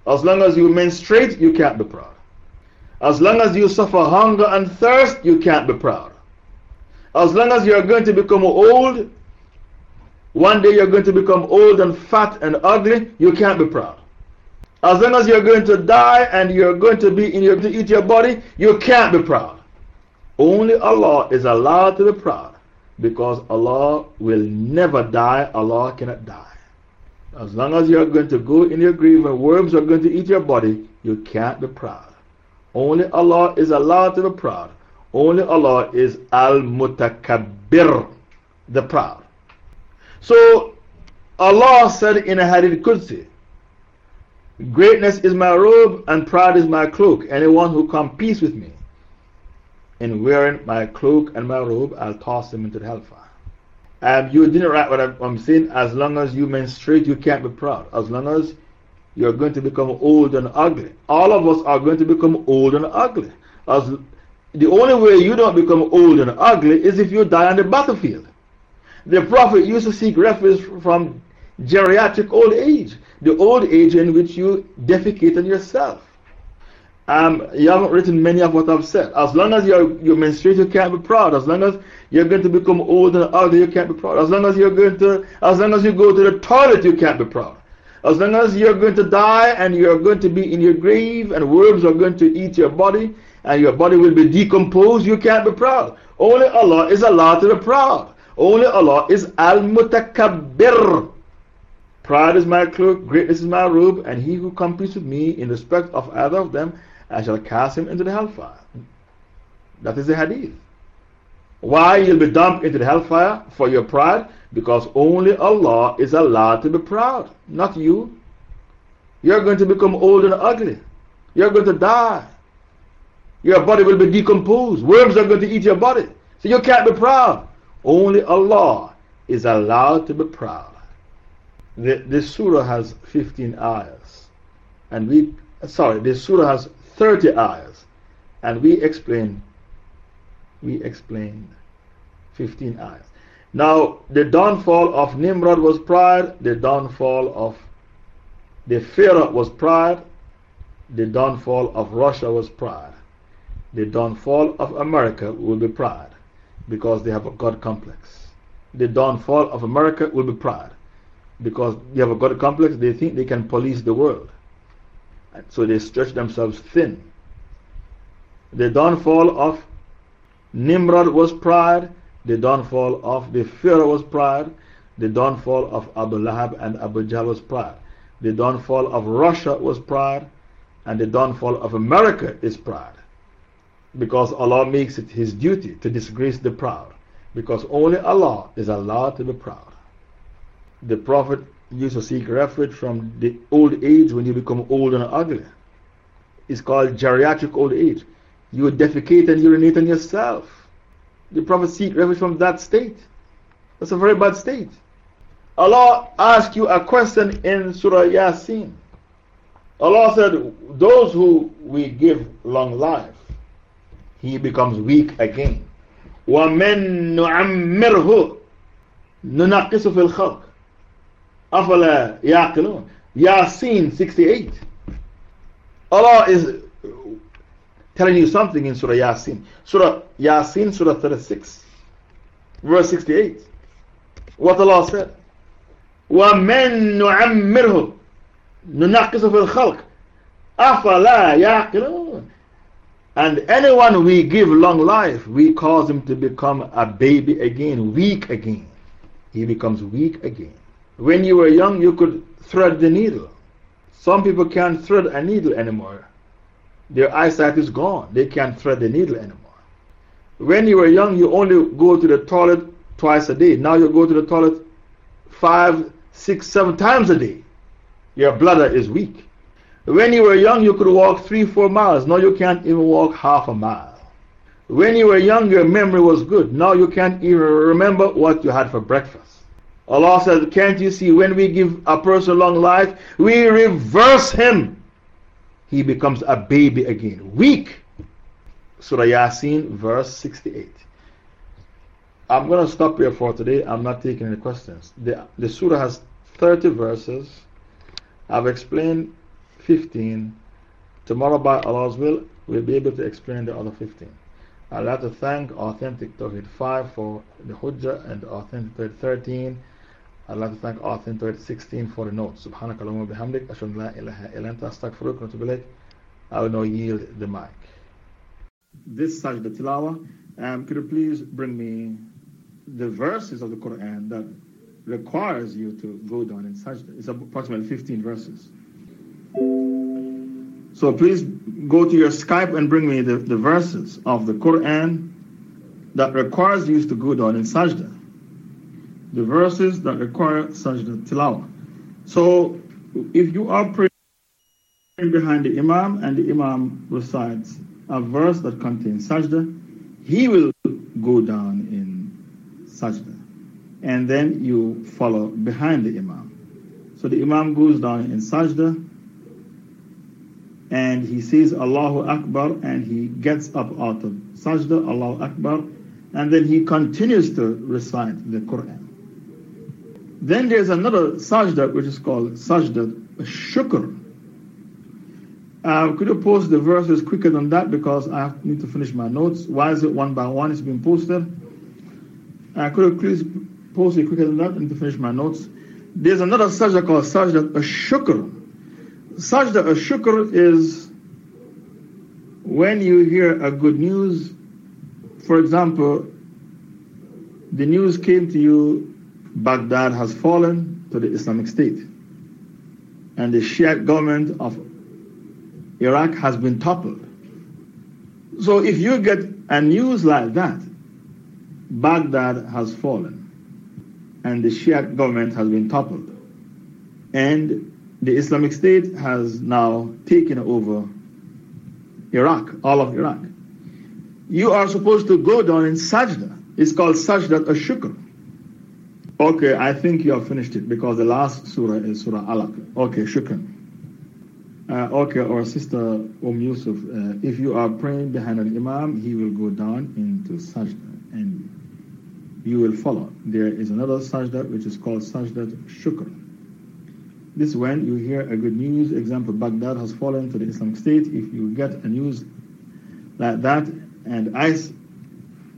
As long as you menstruate, you can't be proud. As long as you suffer hunger and thirst, you can't be proud. As long as you're going to become old, one day you're going to become old and fat and ugly, you can't be proud. As long as you're going to die and you're going to be in your, to eat your body, you can't be proud. Only Allah is allowed to be proud because Allah will never die, Allah cannot die. As long as you're going to go in your grave and worms are going to eat your body, you can't be proud. Only Allah is allowed to be proud. Only Allah is Al Mutakabbir, the proud. So Allah said in a Hadith Qudsi, Greatness is my robe and pride is my cloak. Anyone who competes with me in wearing my cloak and my robe, I'll toss him into the hellfire. Um, you didn't write what I'm saying. As long as you menstruate, you can't be proud. As long as you're going to become old and ugly. All of us are going to become old and ugly. As the only way you don't become old and ugly is if you die on the battlefield. The Prophet used to seek refuge from geriatric old age, the old age in which you defecated yourself. Um, you haven't written many of what I've said. As long as you're, you menstruate, you can't be proud. As long as you're going to become old and ugly, you can't be proud. As long as you're going to, as long as you go to the toilet, you can't be proud. As long as you're going to die and you're going to be in your grave and worms are going to eat your body and your body will be decomposed, you can't be proud. Only Allah is allowed to be proud. Only Allah is Al Mutakabbir. Pride is my cloak, greatness is my robe, and he who competes with me in respect of either of them, I shall cast him into the hellfire. That is the hadith. Why you'll be dumped into the hellfire for your pride? Because only Allah is allowed to be proud, not you. You're going to become old and ugly. You're going to die. Your body will be decomposed. Worms are going to eat your body. So you can't be proud. Only Allah is allowed to be proud. The, this surah has 15 ayahs. And we, sorry, this surah has 30 ayahs. And we explain, we explain 15 ayahs. Now, the downfall of Nimrod was pride, the downfall of the Pharaoh was pride, the downfall of Russia was pride, the downfall of America will be pride because they have a God complex. The downfall of America will be pride because they have a God complex, they think they can police the world. And so they stretch themselves thin. The downfall of Nimrod was pride, the downfall of the Pharaoh was pride, the downfall of Abu Lahab and Abu Jahl was pride, the downfall of Russia was pride, and the downfall of America is pride. Because Allah makes it His duty to disgrace the proud. Because only Allah is allowed to be proud. The Prophet used to seek refuge from the old age when you become old and ugly. It's called geriatric old age. You defecate and urinate on yourself. The Prophet seek refuge from that state. That's a very bad state. Allah asked you a question in Surah Yasin. Allah said, Those who we give long life, he becomes weak again. وَمَن نُعَمِّرْهُ نُنَقِّسُ فِي الْخَلْقِ أَفَلَا يَعْقِلُونَ Yasin 68. Allah is telling you something in Surah Yasin. Surah Yasin, Surah 36, verse 68. What Allah said. وَمَن نُعَمِّرْهُ نُنَقِّسُ فِي الْخَلْقِ أَفَلَا يَعْقِلُونَ and anyone we give long life, we cause him to become a baby again, weak again. He becomes weak again. When you were young, you could thread the needle. Some people can't thread a needle anymore. Their eyesight is gone. They can't thread the needle anymore. When you were young, you only go to the toilet twice a day. Now you go to the toilet five, six, seven times a day. Your bladder is weak. When you were young, you could walk three, four miles. Now you can't even walk half a mile. When you were young, your memory was good. Now you can't even remember what you had for breakfast. Allah said, Can't you see when we give a person long life, we reverse him. He becomes a baby again, weak. Surah Yasin, verse 68. I'm going to stop here for today. I'm not taking any questions. The, the surah has 30 verses. I've explained 15 Tomorrow, by Allah's will, we'll be able to explain the other 15. I'd like to thank Authentic Tawhid 5 for the Hujjah and Authentic Tawhid 13. I'd like to thank Authentic Tawhid 16 for the notes. Subhanakallah wa bihamdik. Ashun la ilaha ilanta I will now yield the mic. This Sajda Tilawa, um, could you please bring me the verses of the Quran that requires you to go down in Sajda? It's approximately 15 verses. So please go to your Skype and bring me the, the verses of the Quran that requires you to go down in Sajda. The verses that require Sajda Tilawa. So if you are praying behind the Imam and the Imam recites a verse that contains Sajda, he will go down in Sajda. And then you follow behind the Imam. So the Imam goes down in Sajda and he says Allahu Akbar and he gets up out of sajda, Allahu Akbar, and then he continues to recite the Quran. Then there's another sajda which is called sajda shukr. Uh, could you post the verses quicker than that because I need to finish my notes? Why is it one by one? It's been posted. Uh, could you please post it quicker than that? I need to finish my notes. There's another sajda called sajda shukr sajda a shukr is when you hear a good news. For example, the news came to you Baghdad has fallen to the Islamic State, and the Shia government of Iraq has been toppled. So if you get a news like that, Baghdad has fallen, and the Shia government has been toppled, and the Islamic State has now taken over Iraq, all of Iraq. You are supposed to go down in sajda. It's called sajda ashukr. Okay, I think you have finished it because the last surah is Surah Alaq. Okay, shukran. Uh, okay, our sister Umm Yusuf, uh, if you are praying behind an imam, he will go down into sajda and you will follow. There is another sajda which is called sajda shukr. This when you hear a good news, example, Baghdad has fallen to the Islamic State. If you get a news like that, and ICE,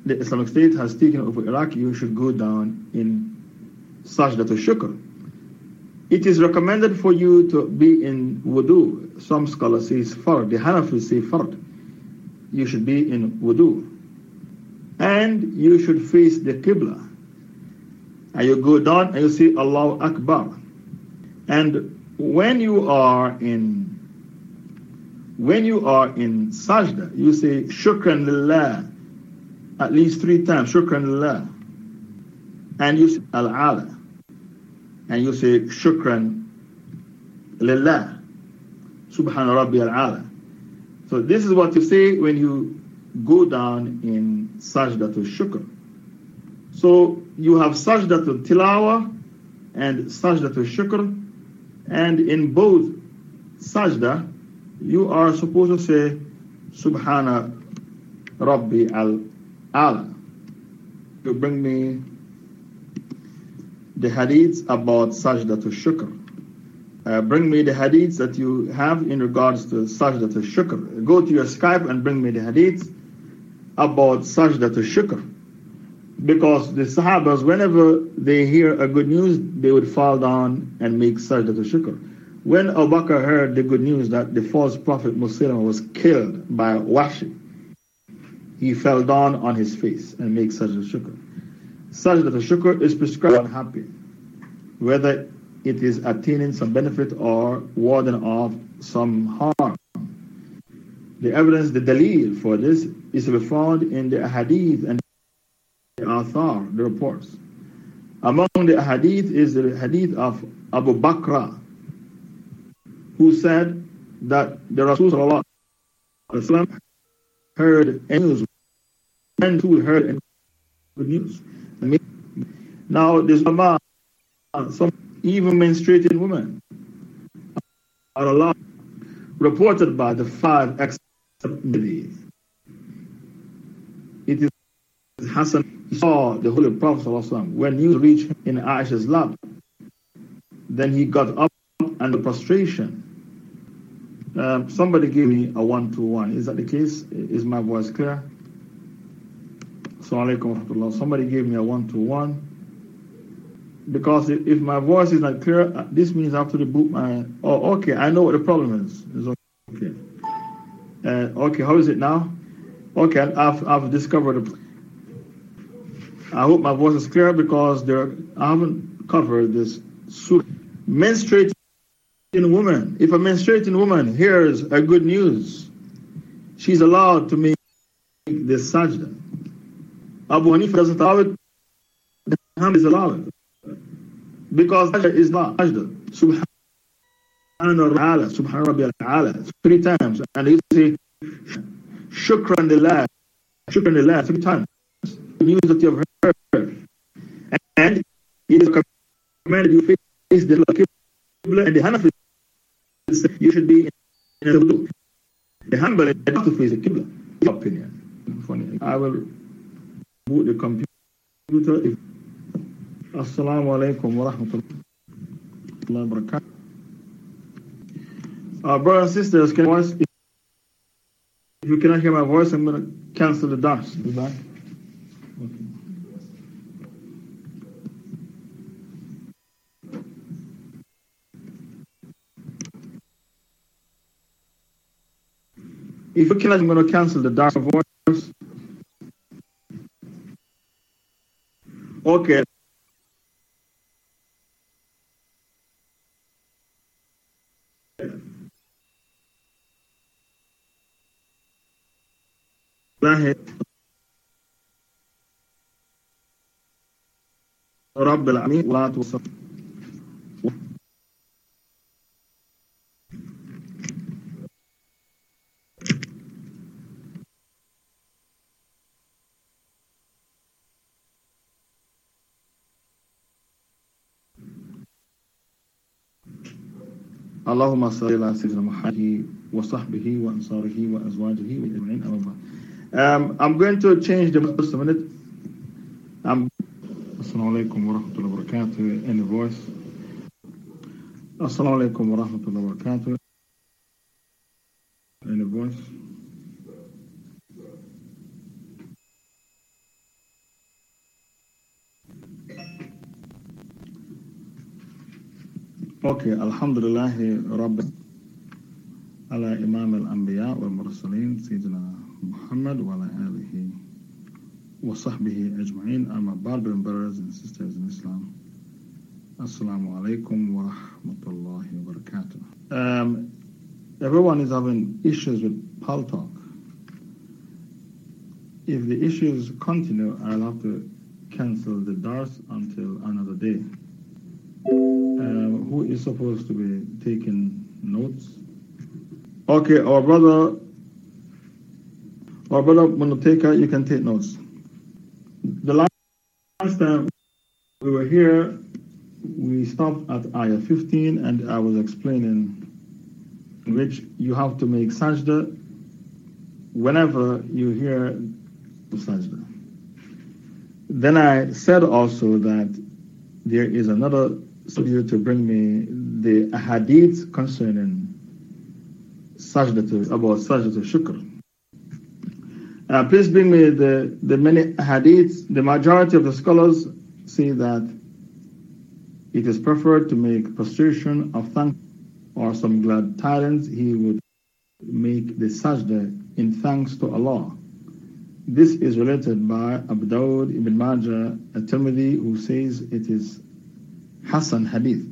the Islamic State has taken over Iraq, you should go down in sajda to shukr. It is recommended for you to be in wudu. Some scholars say fard. The Hanafis say fard. You should be in wudu. And you should face the Qibla. And you go down and you say Allahu Akbar. And when you are in when you are in sajda, you say shukran lillah at least three times, shukran lillah. And you say al-ala. And you say shukran lillah. Subhana rabbi al-ala. So this is what you say when you go down in sajda to shukr. So you have sajda to tilawa and sajda to shukr and in both sajda, you are supposed to say, Subhana Rabbi al-Ala. You bring me the hadiths about sajda to shukr. Uh, bring me the hadiths that you have in regards to sajda to shukr. Go to your Skype and bring me the hadiths about sajda to shukr because the Sahabas, whenever they hear a good news, they would fall down and make sajda shukr. When Abu Bakr heard the good news that the false prophet Musaylama was killed by Wahshi, he fell down on his face and made sajda shukr. Sajda shukr is prescribed unhappy, whether it is attaining some benefit or warding off some harm. The evidence, the dalil for this is to be found in the hadith and athar, the reports. Among the hadith is the hadith of Abu Bakr, who said that the Rasul heard news, and who heard good news. Now, this a some even menstruating women are allowed, reported by the five ex It is Hassan saw the Holy Prophet when news reached in Aisha's lap. Then he got up under prostration Um, somebody gave me a one to one. Is that the case? Is my voice clear? Assalamu Somebody gave me a one to one. Because if my voice is not clear, uh, this means I have to reboot my. Oh, okay. I know what the problem is. It's okay. Uh, okay, how is it now? Okay, I've, I've discovered. I hope my voice is clear because there I haven't covered this. Menstruating woman. If a menstruating woman hears a good news, she's allowed to make this sajda. Abu Hanifa doesn't allow it, Muhammad is allowed Because sajda is not sajda. Subhanallah, ta'ala, subhan rabbi ta'ala, three times. And he say, shukran lillah, shukran lillah, three times. News that you have heard. And it is commanded you face the Qibla and the Hanafi you should be in a wudu. The Hanbali have to face the Qibla. Opinion. Funny. I will boot the computer. If Assalamu alaikum wa rahmatullahi wa barakatuh. Uh, brothers and sisters, can voice, if, you cannot hear my voice, I'm going to cancel the dance. Okay. If you cannot, I'm going to cancel the dark voice. Okay. رب العالمين ولا توصف اللهم صل على سيدنا محمد وصحبه وأنصاره وأزواجه وأجمعين أما um, I'm going to change the just a minute. Um, Assalamu alaikum wa rahmatullahi wa barakatuh in the voice. Assalamu alaikum wa rahmatullahi wa barakatuh in the voice. Okay, Alhamdulillah, Rabb ala Imam al-Anbiya wal-Mursaleen, Sayyidina Amma ba'd, brothers and sisters in Islam. Wa rahmatullahi wa barakatuh. Um, everyone is having issues with Paltalk. If the issues continue, I'll have to cancel the dars until another day. Uh, who is supposed to be taking notes? Okay, our brother, our brother Monoteka, you can take notes. The last, time we were here, we stopped at ayah 15 and I was explaining which you have to make sajda whenever you hear sajda. Then I said also that there is another studio to bring me the hadith concerning sajda about sajda shukr. Uh, please bring me the, the many hadiths. The majority of the scholars say that it is preferred to make prostration of thanks or some glad tidings. He would make the sajda in thanks to Allah. This is related by Abu Dawud ibn Majah at-Tirmidhi who says it is Hassan hadith.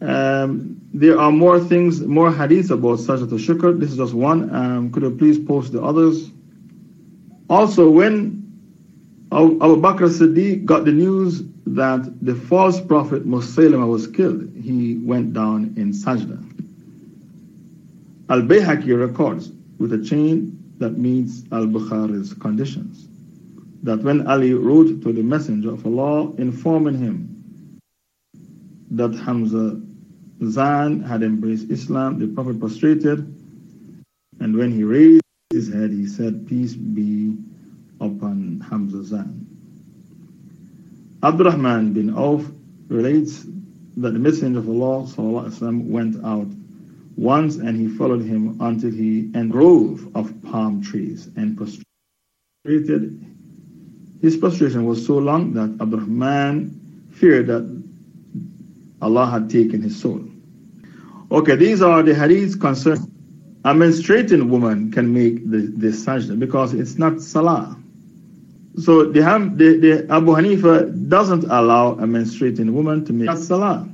Um, there are more things, more hadiths about sajda to shukr. This is just one. Um, could you please post the others? Also, when Abu Bakr Siddiq got the news that the false prophet Musaylama was killed, he went down in sajda. Al-Bayhaqi records with a chain that meets Al-Bukhari's conditions that when Ali wrote to the messenger of Allah informing him that Hamza Zan had embraced Islam, the Prophet prostrated, and when he raised his head, he said, Peace be upon Hamza Zan. Abdurrahman bin Auf relates that the Messenger of Allah وسلم, went out once and he followed him until he and grove of palm trees and prostrated. His prostration was so long that Abdurrahman feared that Allah had taken his soul. Okay, these are the hadiths concerning a menstruating woman can make the, the sajda because it's not salah. So the, the, the Abu Hanifa doesn't allow a menstruating woman to make salah.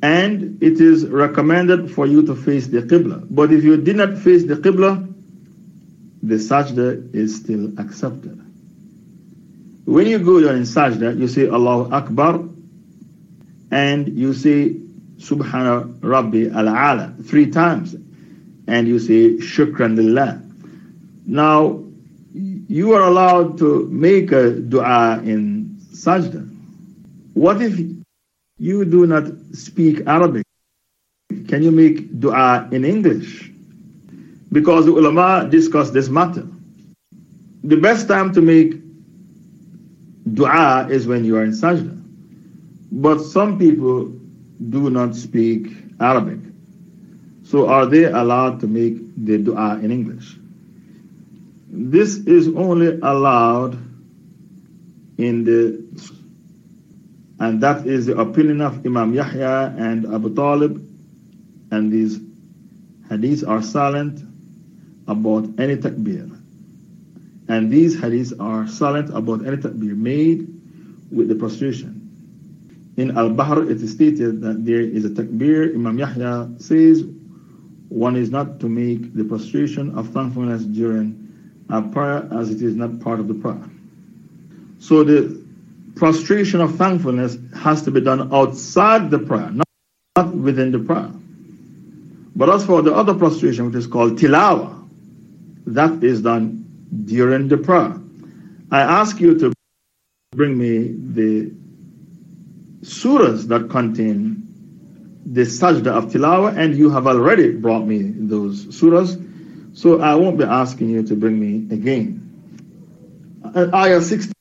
And it is recommended for you to face the Qibla. But if you did not face the Qibla, the sajda is still accepted. When you go down in sajda, you say Allahu Akbar and you say Subhana Rabbi al-Ala three times and you say Shukran Lillah. Now, you are allowed to make a dua in sajda. What if you do not speak Arabic? Can you make dua in English? Because the ulama discuss this matter. The best time to make dua is when you are in sajda. But some people do not speak Arabic. So are they allowed to make the dua in English? This is only allowed in the and that is the opinion of Imam Yahya and Abu Talib and these hadiths are silent about any takbir and these hadiths are silent about any takbir made with the prostration in Al-Bahr it is stated that there is a takbir Imam Yahya says one is not to make the prostration of thankfulness during a prayer as it is not part of the prayer. So the prostration of thankfulness has to be done outside the prayer, not, within the prayer. But as for the other prostration, which is called tilawa, that is done during the prayer. I ask you to bring me the surahs that contain the sajda of tilawa, and you have already brought me those surahs. So I won't be asking you to bring me again. Uh, ayah 16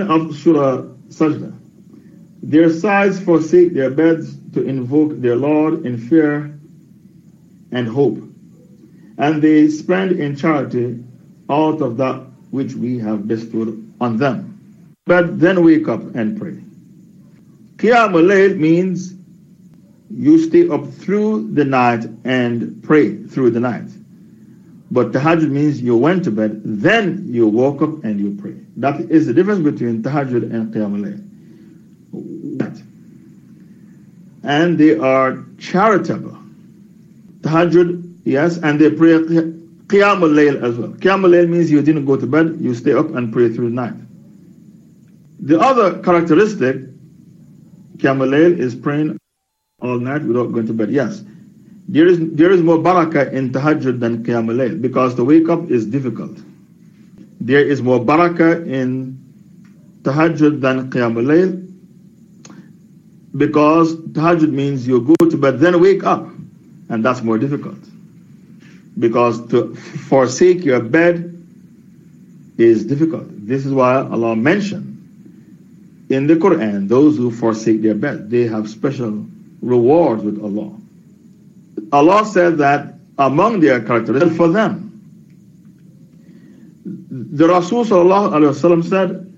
of Surah Sajda. Their sides forsake their beds to invoke their Lord in fear and hope, and they spend in charity out of that which we have bestowed on them. But then wake up and pray. Qiyam al means you stay up through the night and pray through the night. But tahajjud means you went to bed, then you woke up and you pray. That is the difference between tahajjud and qiyam al And they are charitable. Tahajjud, yes, and they pray qiyam al as well. Qiyam al means you didn't go to bed, you stay up and pray through the night. The other characteristic, qiyam al is praying all night without going to bed. Yes, there is, there is more barakah in tahajjud than qiyam al because the wake up is difficult. There is more barakah in tahajjud than qiyam al because tahajjud means you go to bed then wake up and that's more difficult. Because to forsake your bed is difficult. This is why Allah mentioned in the Quran those who forsake their bed, they have special rewards with Allah. Allah said that among their characteristics for them. The Rasul said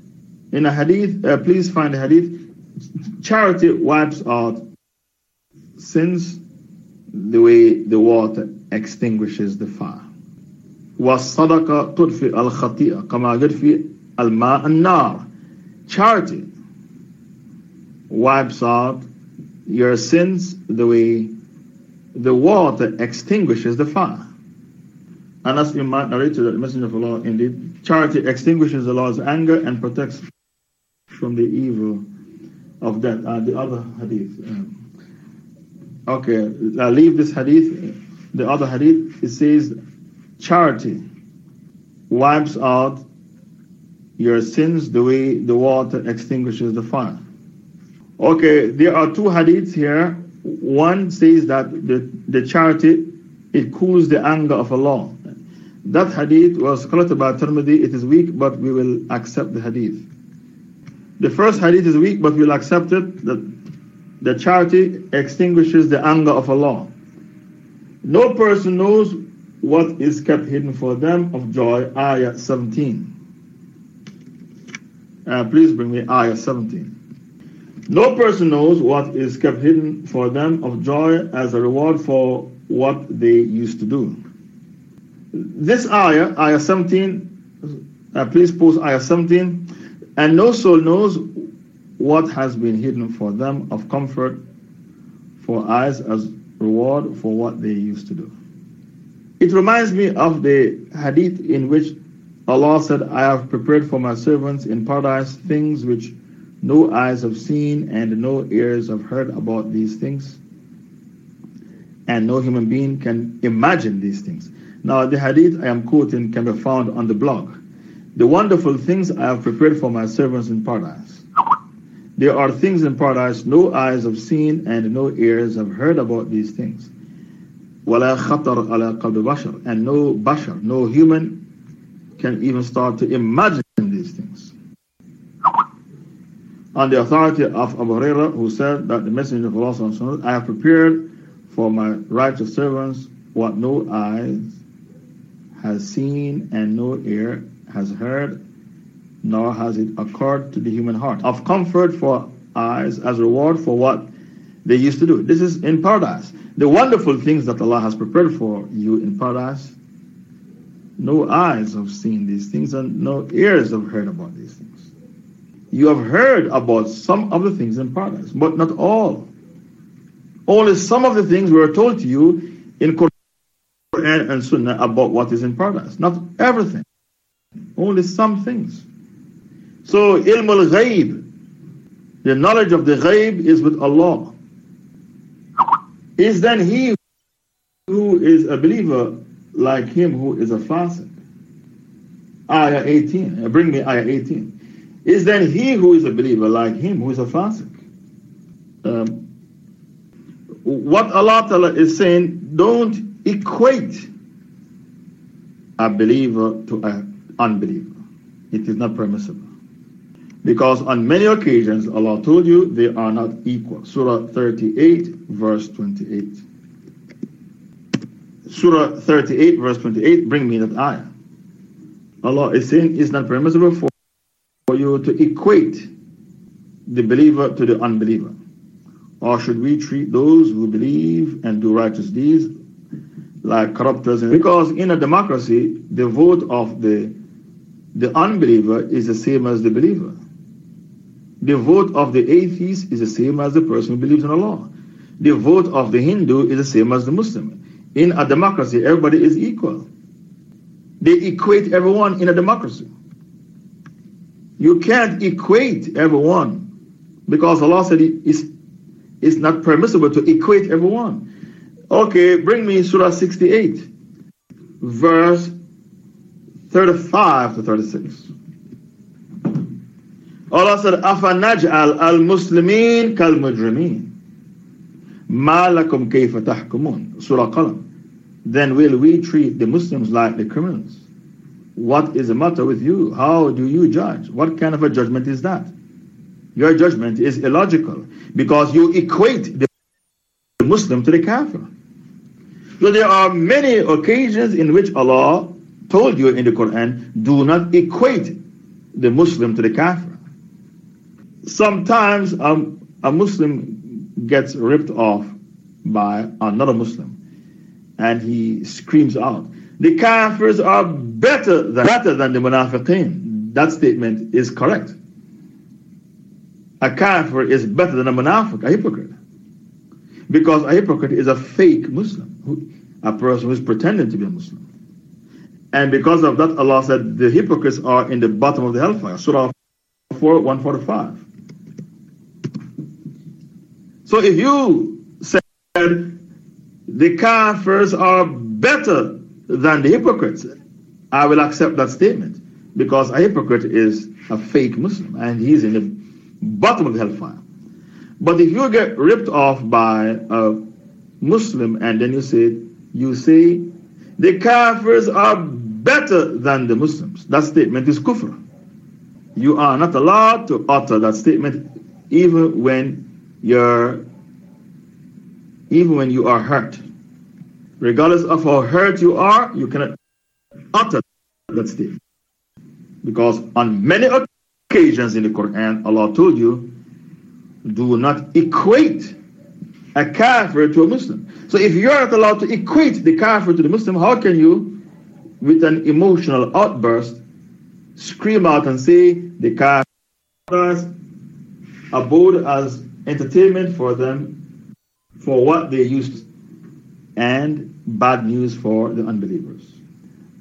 in a hadith, uh, please find a hadith, charity wipes out sins the way the water extinguishes the fire. والصدقة تطفئ الخطيئة كما يطفئ الماء النار. Charity wipes out your sins the way the water extinguishes the fire. And as in narrated the Messenger of Allah, indeed, charity extinguishes the Lord's anger and protects from the evil of death. Uh, the other hadith. Um, okay, I leave this hadith. The other hadith, it says, charity wipes out your sins the way the water extinguishes the fire. Okay, there are two hadiths here. One says that the, the charity, it cools the anger of Allah. That hadith was collected by Tirmidhi. It is weak, but we will accept the hadith. The first hadith is weak, but we'll accept it. That the charity extinguishes the anger of Allah. No person knows what is kept hidden for them of joy. Ayah 17. Uh, please bring me Ayah 17. No person knows what is kept hidden for them of joy as a reward for what they used to do. This ayah, ayah 17, uh, please post ayah 17, and no soul knows what has been hidden for them of comfort for eyes as reward for what they used to do. It reminds me of the hadith in which Allah said, I have prepared for my servants in paradise things which no eyes have seen and no ears have heard about these things. And no human being can imagine these things. Now, the hadith I am quoting can be found on the blog. The wonderful things I have prepared for my servants in paradise. There are things in paradise no eyes have seen and no ears have heard about these things. And no bashar, no human can even start to imagine On the authority of Abu Huraira, who said that the Messenger of Allah I have prepared for my righteous servants what no eyes has seen and no ear has heard nor has it occurred to the human heart. Of comfort for eyes as reward for what they used to do. This is in paradise. The wonderful things that Allah has prepared for you in paradise. No eyes have seen these things and no ears have heard about these things. You have heard about some of the things in paradise, but not all. Only some of the things were told to you in Quran and Sunnah about what is in paradise. Not everything. Only some things. So, ilm al ghaib, the knowledge of the ghaib is with Allah. Is then he who is a believer like him who is a fasiq? Ayah 18. Uh, bring me ayah 18. Is then he who is a believer like him who is a fasiq? Um, what Allah Ta'ala is saying, don't equate a believer to an unbeliever. It is not permissible. Because on many occasions Allah told you they are not equal. Surah 38, verse 28. Surah 38, verse 28, bring me that ayah. Allah is saying it's not permissible for, for you to equate the believer to the unbeliever. Or should we treat those who believe and do righteous deeds like corruptors? Because in a democracy, the vote of the, the unbeliever is the same as the believer. The vote of the atheist is the same as the person who believes in Allah. The vote of the Hindu is the same as the Muslim. In a democracy, everybody is equal. They equate everyone in a democracy You can't equate everyone because Allah said it's, it's not permissible to equate everyone. Okay, bring me Surah 68, verse 35 to 36. Allah said, أَفَنَجْعَلْ الْمُسْلِمِينَ كَالْمُجْرِمِينَ مَا لَكُمْ كَيْفَ تَحْكُمُونَ Surah Qalam. Then will we treat the Muslims like the criminals? What is the matter with you? How do you judge? What kind of a judgment is that? Your judgment is illogical because you equate the Muslim to the Kafir. So there are many occasions in which Allah told you in the Quran, do not equate the Muslim to the Kafir sometimes a, a Muslim gets ripped off by another Muslim and he screams out, the kafirs are better than, better than the munafiqeen. That statement is correct. A kafir is better than a munafiq, a hypocrite. Because a hypocrite is a fake Muslim, a person who is pretending to be a Muslim. And because of that, Allah said the hypocrites are in the bottom of the hellfire. Surah 4, 145. So if you said the kafirs are better than the hypocrites, I will accept that statement because a hypocrite is a fake Muslim and he's in the bottom of the hellfire. But if you get ripped off by a Muslim and then you say, you say, the kafirs are better than the Muslims, that statement is kufr. You are not allowed to utter that statement even when you're even when you are hurt. Regardless of how hurt you are, you cannot utter that statement. Because on many occasions in the Quran, Allah told you, do not equate a kafir to a Muslim. So if you're not allowed to equate the kafir to the Muslim, how can you, with an emotional outburst, scream out and say the kafir abode as entertainment for them for what they used and bad news for the unbelievers.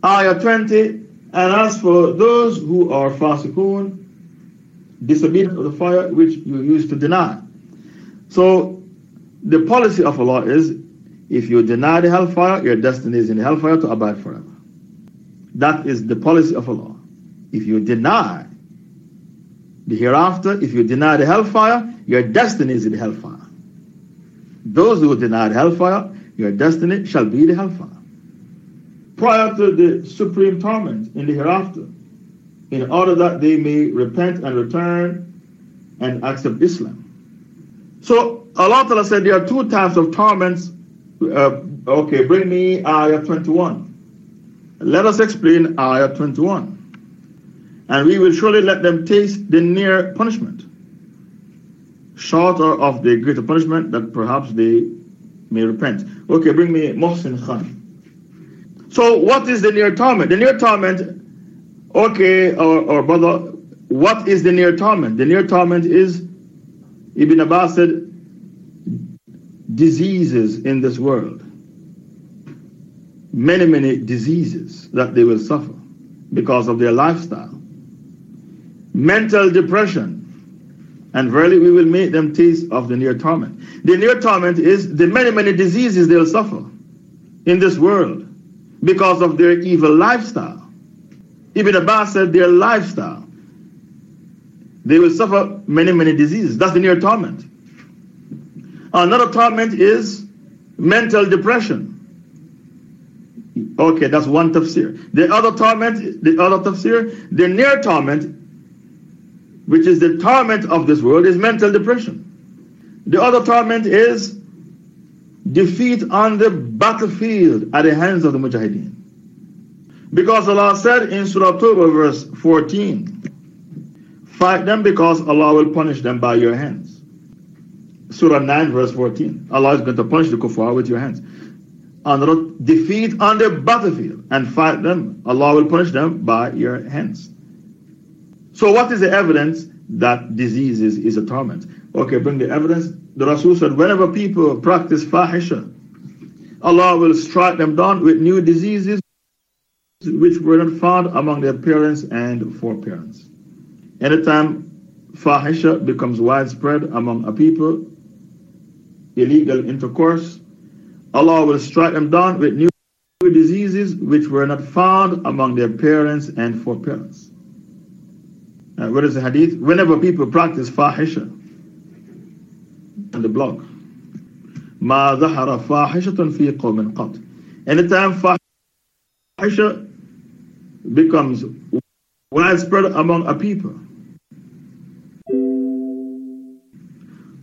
Ayah 20 And as for those who are fasiqun, disobedient of the fire which you used to deny. So the policy of Allah is if you deny the hellfire, your destiny is in the hellfire to abide forever. That is the policy of Allah. If you deny the hereafter, if you deny the hellfire, your destiny is in the hellfire. Those who deny the hellfire, your destiny shall be the hellfire. Prior to the supreme torment in the hereafter, in order that they may repent and return and accept Islam. So Allah Ta'ala said there are two types of torments. Uh, okay, bring me Ayah 21. Let us explain Ayah 21. And we will surely let them taste the near punishment, shorter of the greater punishment that perhaps they may repent. Okay, bring me Mohsin Khan. So, what is the near torment? The near torment Okay, or, or brother, what is the near torment? The near torment is, Ibn Abbas said, diseases in this world. Many, many diseases that they will suffer because of their lifestyle. Mental depression. And verily we will make them taste of the near torment. The near torment is the many, many diseases they'll suffer in this world because of their evil lifestyle. Ibn Abbas said their lifestyle, they will suffer many, many diseases. That's the near torment. Another torment is mental depression. Okay, that's one tafsir. The other torment, the other tafsir, the near torment, which is the torment of this world, is mental depression. The other torment is defeat on the battlefield at the hands of the mujahideen. Because Allah said in Surah Tawbah verse 14, Fight them because Allah will punish them by your hands. Surah 9 verse 14, Allah is going to punish the kuffar with your hands. And defeat on the battlefield and fight them, Allah will punish them by your hands. So what is the evidence that disease is, is a torment? Okay, bring the evidence. The Rasul said, whenever people practice fahisha, Allah will strike them down with new diseases which were not found among their parents and foreparents. Anytime fahisha becomes widespread among a people, illegal intercourse, Allah will strike them down with new diseases which were not found among their parents and foreparents. Uh, what is the hadith? Whenever people practice fahisha, on the blog, ما ظهر فاحشة في قوم قط. Anytime fahisha becomes widespread among a people.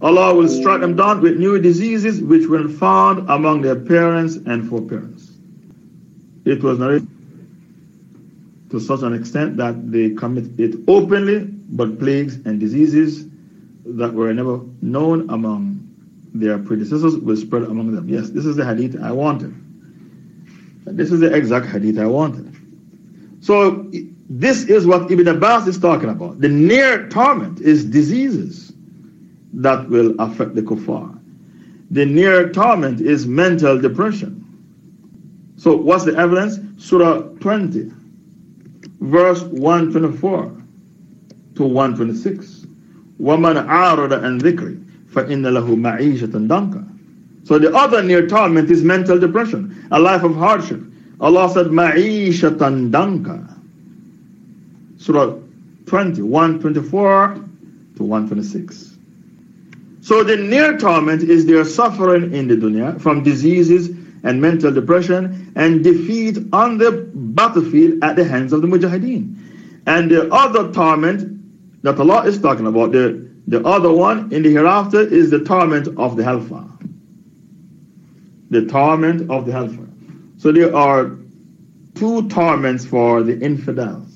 Allah will strike them down with new diseases which were found among their parents and foreparents. It was narrated to such an extent that they commit it openly, but plagues and diseases that were never known among their predecessors will spread among them. Yes, this is the hadith I wanted. This is the exact hadith I wanted. So this is what Ibn Abbas is talking about. The near torment is diseases that will affect the kuffar. The near torment is mental depression. So what's the evidence? Surah 20, verse 124 to 126. وَمَنْ عَارَضَ عَنْ ذِكْرِ فَإِنَّ لَهُ مَعِيشَةً دَنْكَ So the other near torment is mental depression, a life of hardship. Allah said, Ma'ishatan danka. Surah 20, 124 to 126. So the near torment is their suffering in the dunya from diseases and mental depression and defeat on the battlefield at the hands of the mujahideen. And the other torment that Allah is talking about, the, the other one in the hereafter is the torment of the hellfire. the torment of the hellfire. So there are two torments for the infidels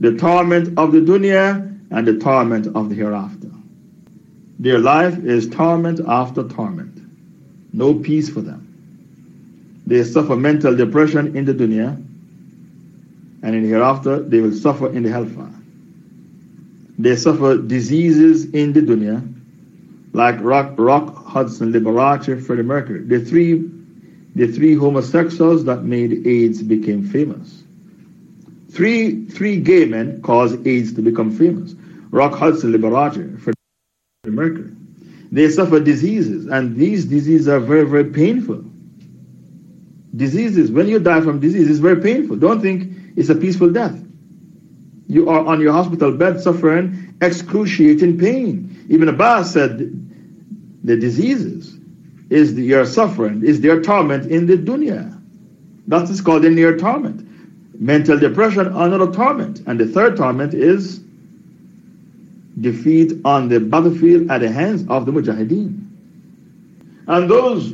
the torment of the dunya and the torment of the hereafter. Their life is torment after torment, no peace for them. They suffer mental depression in the dunya, and in the hereafter they will suffer in the hellfire. They suffer diseases in the dunya, like Rock, Rock Hudson, Liberace, Freddie Mercury. The three, the three homosexuals that made AIDS became famous. Three, three gay men caused AIDS to become famous. Rock Hudson, Liberace, Freddie Mercury. They suffer diseases, and these diseases are very, very painful. Diseases, when you die from disease, it's very painful. Don't think it's a peaceful death. You are on your hospital bed suffering excruciating pain. Ibn Abbas said the diseases is the, your suffering, is their torment in the dunya. That is called the near torment. Mental depression, another torment. And the third torment is defeat on the battlefield at the hands of the mujahideen. And those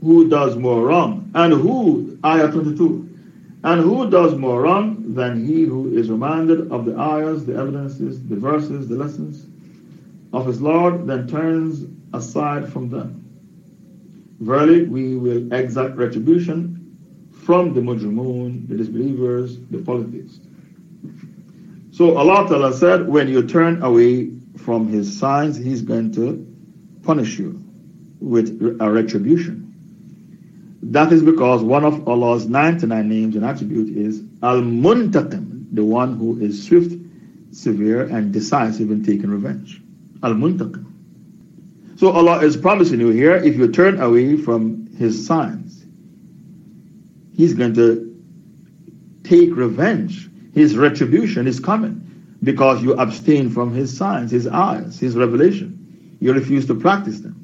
who does more wrong, and who, ayah 22, and who does more wrong than he who is reminded of the ayahs, the evidences, the verses, the lessons of his Lord, then turns aside from them? Verily, we will exact retribution from the mujrimun, the disbelievers, the polytheists. So Allah Ta'ala said, when you turn away from His signs, He's going to punish you with a retribution. That is because one of Allah's 99 names and attributes is Al-Muntakim, the one who is swift, severe, and decisive in taking revenge. Al Muntaqim. So Allah is promising you here if you turn away from His signs, He's going to take revenge. His retribution is coming because you abstain from His signs, His eyes, His revelation. You refuse to practice them.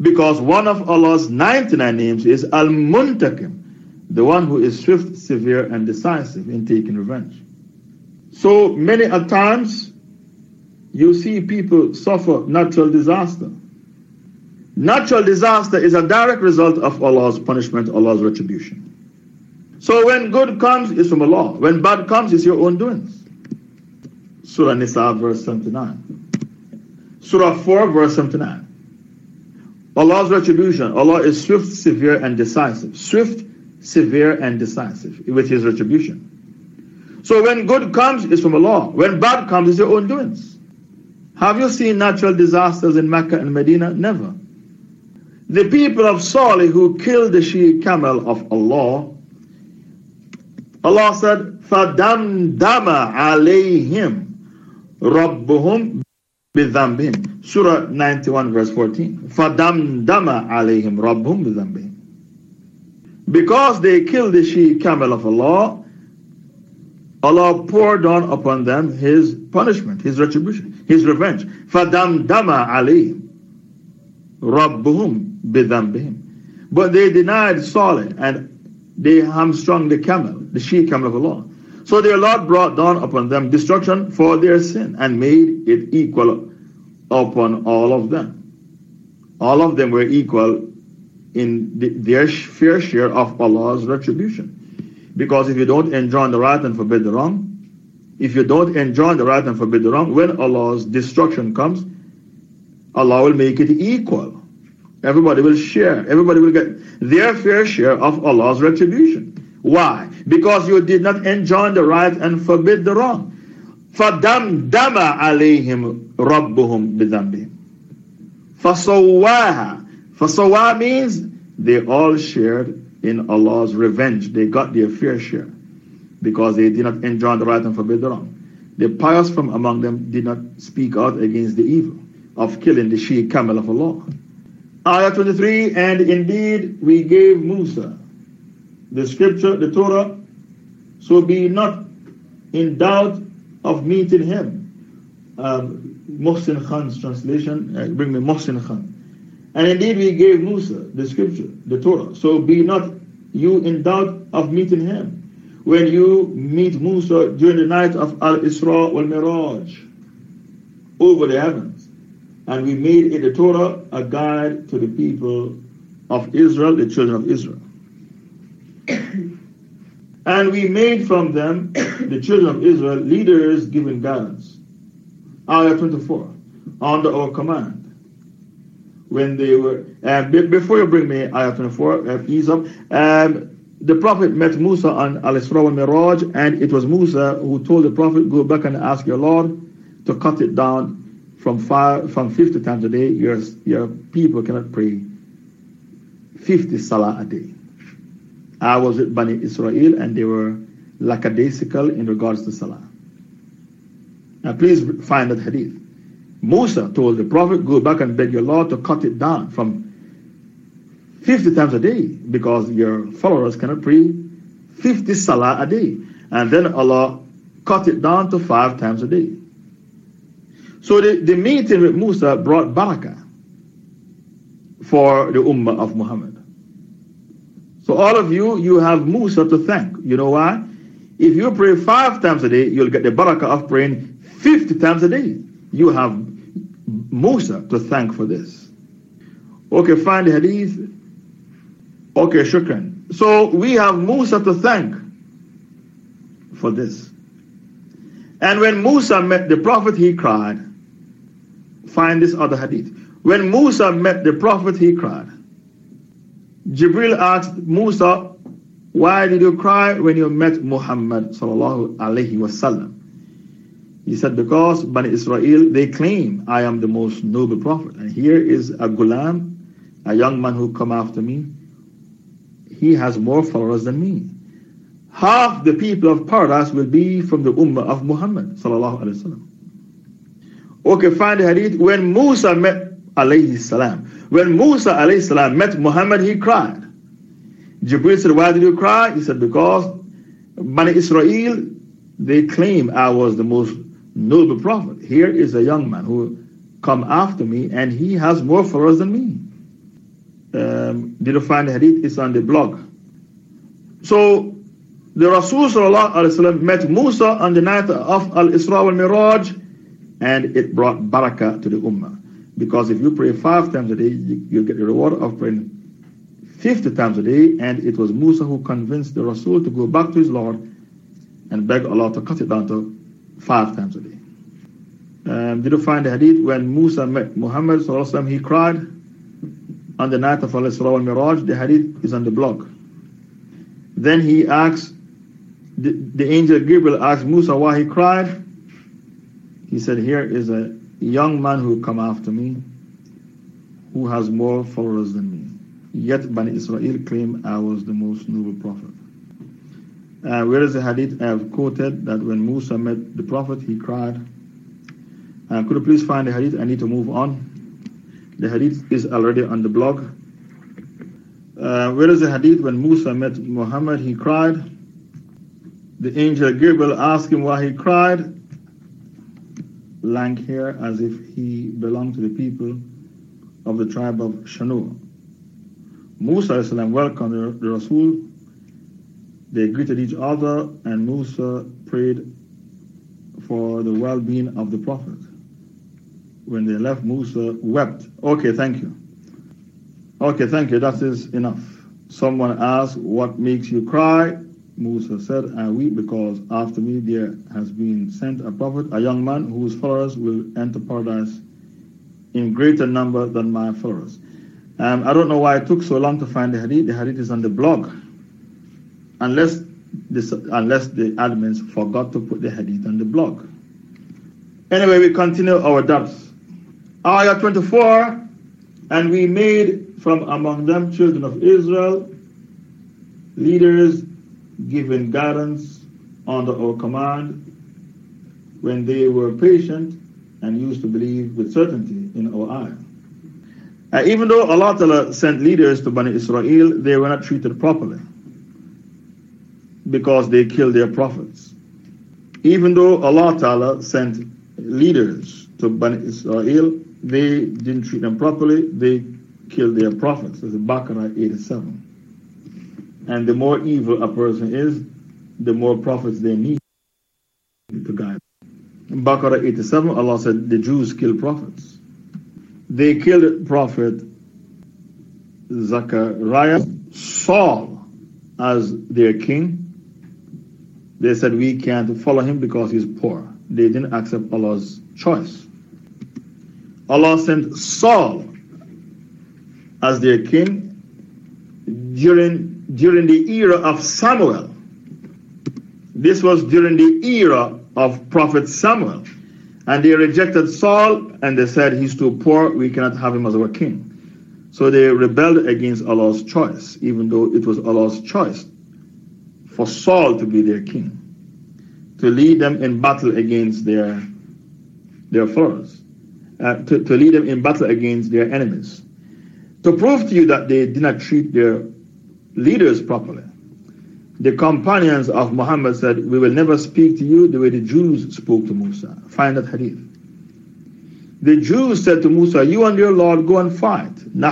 Because one of Allah's 99 names is Al Muntakim, the one who is swift, severe, and decisive in taking revenge. So many a times you see people suffer natural disaster. Natural disaster is a direct result of Allah's punishment, Allah's retribution. So when good comes, it's from Allah. When bad comes, it's your own doings. Surah Nisa, verse 79. Surah 4, verse 79. Allah's retribution. Allah is swift, severe, and decisive. Swift, severe, and decisive with His retribution. So when good comes, it's from Allah. When bad comes, it's your own doings. Have you seen natural disasters in Mecca and Medina? Never. The people of Salih who killed the she camel of Allah, Allah said, فَدَمْدَمَ عَلَيْهِمْ رَبُّهُمْ بِذَنْبِهِمْ Surah 91 verse 14 فَدَمْدَمَ عَلَيْهِمْ رَبُّهُمْ بِذَنْبِهِمْ Because they killed the she camel of Allah, Allah poured down upon them His punishment, His retribution, His revenge. فَدَمْدَمَ عَلَيْهِمْ رَبُّهُمْ بِذَنْبِهِمْ But they denied Salih and they hamstrung the camel, the she camel of Allah. So their Lord brought down upon them destruction for their sin and made it equal upon all of them. All of them were equal in the, their fair share of Allah's retribution. Because if you don't enjoin the right and forbid the wrong, if you don't enjoin the right and forbid the wrong, when Allah's destruction comes, Allah will make it equal. Everybody will share. Everybody will get their fair share of Allah's retribution. Why? Because you did not enjoin the right and forbid the wrong. فَدَمْدَمَ عَلَيْهِمْ رَبُّهُمْ بِذَنْبِهِمْ فَصَوَّاهَا فَصَوَّا means they all shared in Allah's revenge. They got their fair share because they did not enjoin the right and forbid the wrong. The pious from among them did not speak out against the evil of killing the she camel of Allah. Ayah 23, and indeed we gave Musa the scripture, the Torah, so be not in doubt of meeting him. Um, Mohsin Khan's translation, uh, bring me Mohsin Khan. And indeed we gave Musa the scripture, the Torah, so be not you in doubt of meeting him. When you meet Musa during the night of Al Isra wal Miraj over the heavens, and we made in the Torah a guide to the people of Israel, the children of Israel. And we made from them, (coughs) the children of Israel, leaders giving guidance. Ayah 24, under our command. When they were, before you bring me Ayah 24, uh. Um, the Prophet met Musa on Al Isra wal Miraj, and it was Musa who told the Prophet, Go back and ask your Lord to cut it down from five, from 50 times a day. Your, your people cannot pray 50 salah a day. I was with Bani Israel, and they were lackadaisical in regards to salah. Now, please find that hadith. Musa told the Prophet, Go back and beg your Lord to cut it down from 50 times a day because your followers cannot pray 50 salah a day. And then Allah cut it down to five times a day. So the, the meeting with Musa brought barakah for the ummah of Muhammad. So all of you, you have Musa to thank. You know why? If you pray five times a day, you'll get the barakah of praying 50 times a day. You have Musa to thank for this. Okay, find the hadith Okay, shukran. So we have Musa to thank for this. And when Musa met the Prophet, he cried. Find this other hadith. When Musa met the Prophet, he cried. Jibril asked Musa, Why did you cry when you met Muhammad? Wasallam? He said, Because Bani Israel, they claim I am the most noble prophet. And here is a gulam, a young man who come after me he has more followers than me. Half the people of paradise will be from the ummah of Muhammad Okay, find the hadith. When Musa met alayhi salam, when Musa alayhi met Muhammad, he cried. Jibril said, Why did you cry? He said, Because Bani Israel, they claim I was the most noble prophet. Here is a young man who come after me, and he has more followers than me um, did you find the hadith? It's on the blog. So the Rasul met Musa on the night of Al Isra al Miraj, and it brought barakah to the Ummah. Because if you pray five times a day, you, you get the reward of praying 50 times a day. And it was Musa who convinced the Rasul to go back to his Lord and beg Allah to cut it down to five times a day. Um, did you find the hadith when Musa met Muhammad? He cried on the night of Al Isra wal Miraj. The hadith is on the blog. Then he asks, the, the angel Gabriel asked Musa why he cried. He said, Here is a young man who come after me who has more followers than me. Yet Bani Israel claim I was the most noble prophet. Uh, where is the hadith I have quoted that when Musa met the prophet, he cried. Uh, could you please find the hadith? I need to move on. The hadith is already on the blog. Uh, where is the hadith when Musa met Muhammad? He cried. The angel Gabriel asked him why he cried. Lank hair as if he belonged to the people of the tribe of Shanur. Musa welcomed the Rasul. They greeted each other, and Musa prayed for the well being of the Prophet when they left, Musa wept. Okay, thank you. Okay, thank you. That is enough. Someone asked, What makes you cry? Musa said, I weep because after me there has been sent a prophet, a young man whose followers will enter paradise in greater number than my followers. Um, I don't know why it took so long to find the hadith. The hadith is on the blog. Unless, this, unless the admins forgot to put the hadith on the blog. Anyway, we continue our dars. Ayah 24 And we made from among them children of Israel, leaders given guidance under our command when they were patient and used to believe with certainty in our ayah. Uh, even though Allah Ta'ala sent leaders to Bani Israel, they were not treated properly because they killed their prophets. Even though Allah Ta'ala sent leaders to Bani Israel, they didn't treat them properly, they killed their prophets. That's Baqarah 87. And the more evil a person is, the more prophets they need to guide. In Baqarah 87, Allah said the Jews killed prophets. They killed Prophet Zachariah, Saul as their king. They said, We can't follow him because he's poor. They didn't accept Allah's choice. Allah sent Saul as their king during, during the era of Samuel. This was during the era of Prophet Samuel. And they rejected Saul and they said, He's too poor, we cannot have him as our king. So they rebelled against Allah's choice, even though it was Allah's choice for Saul to be their king, to lead them in battle against their, their foes, uh, to, to lead them in battle against their enemies. To prove to you that they did not treat their leaders properly, the companions of Muhammad said, We will never speak to you the way the Jews spoke to Musa. Find that hadith. The Jews said to Musa, You and your Lord go and fight. We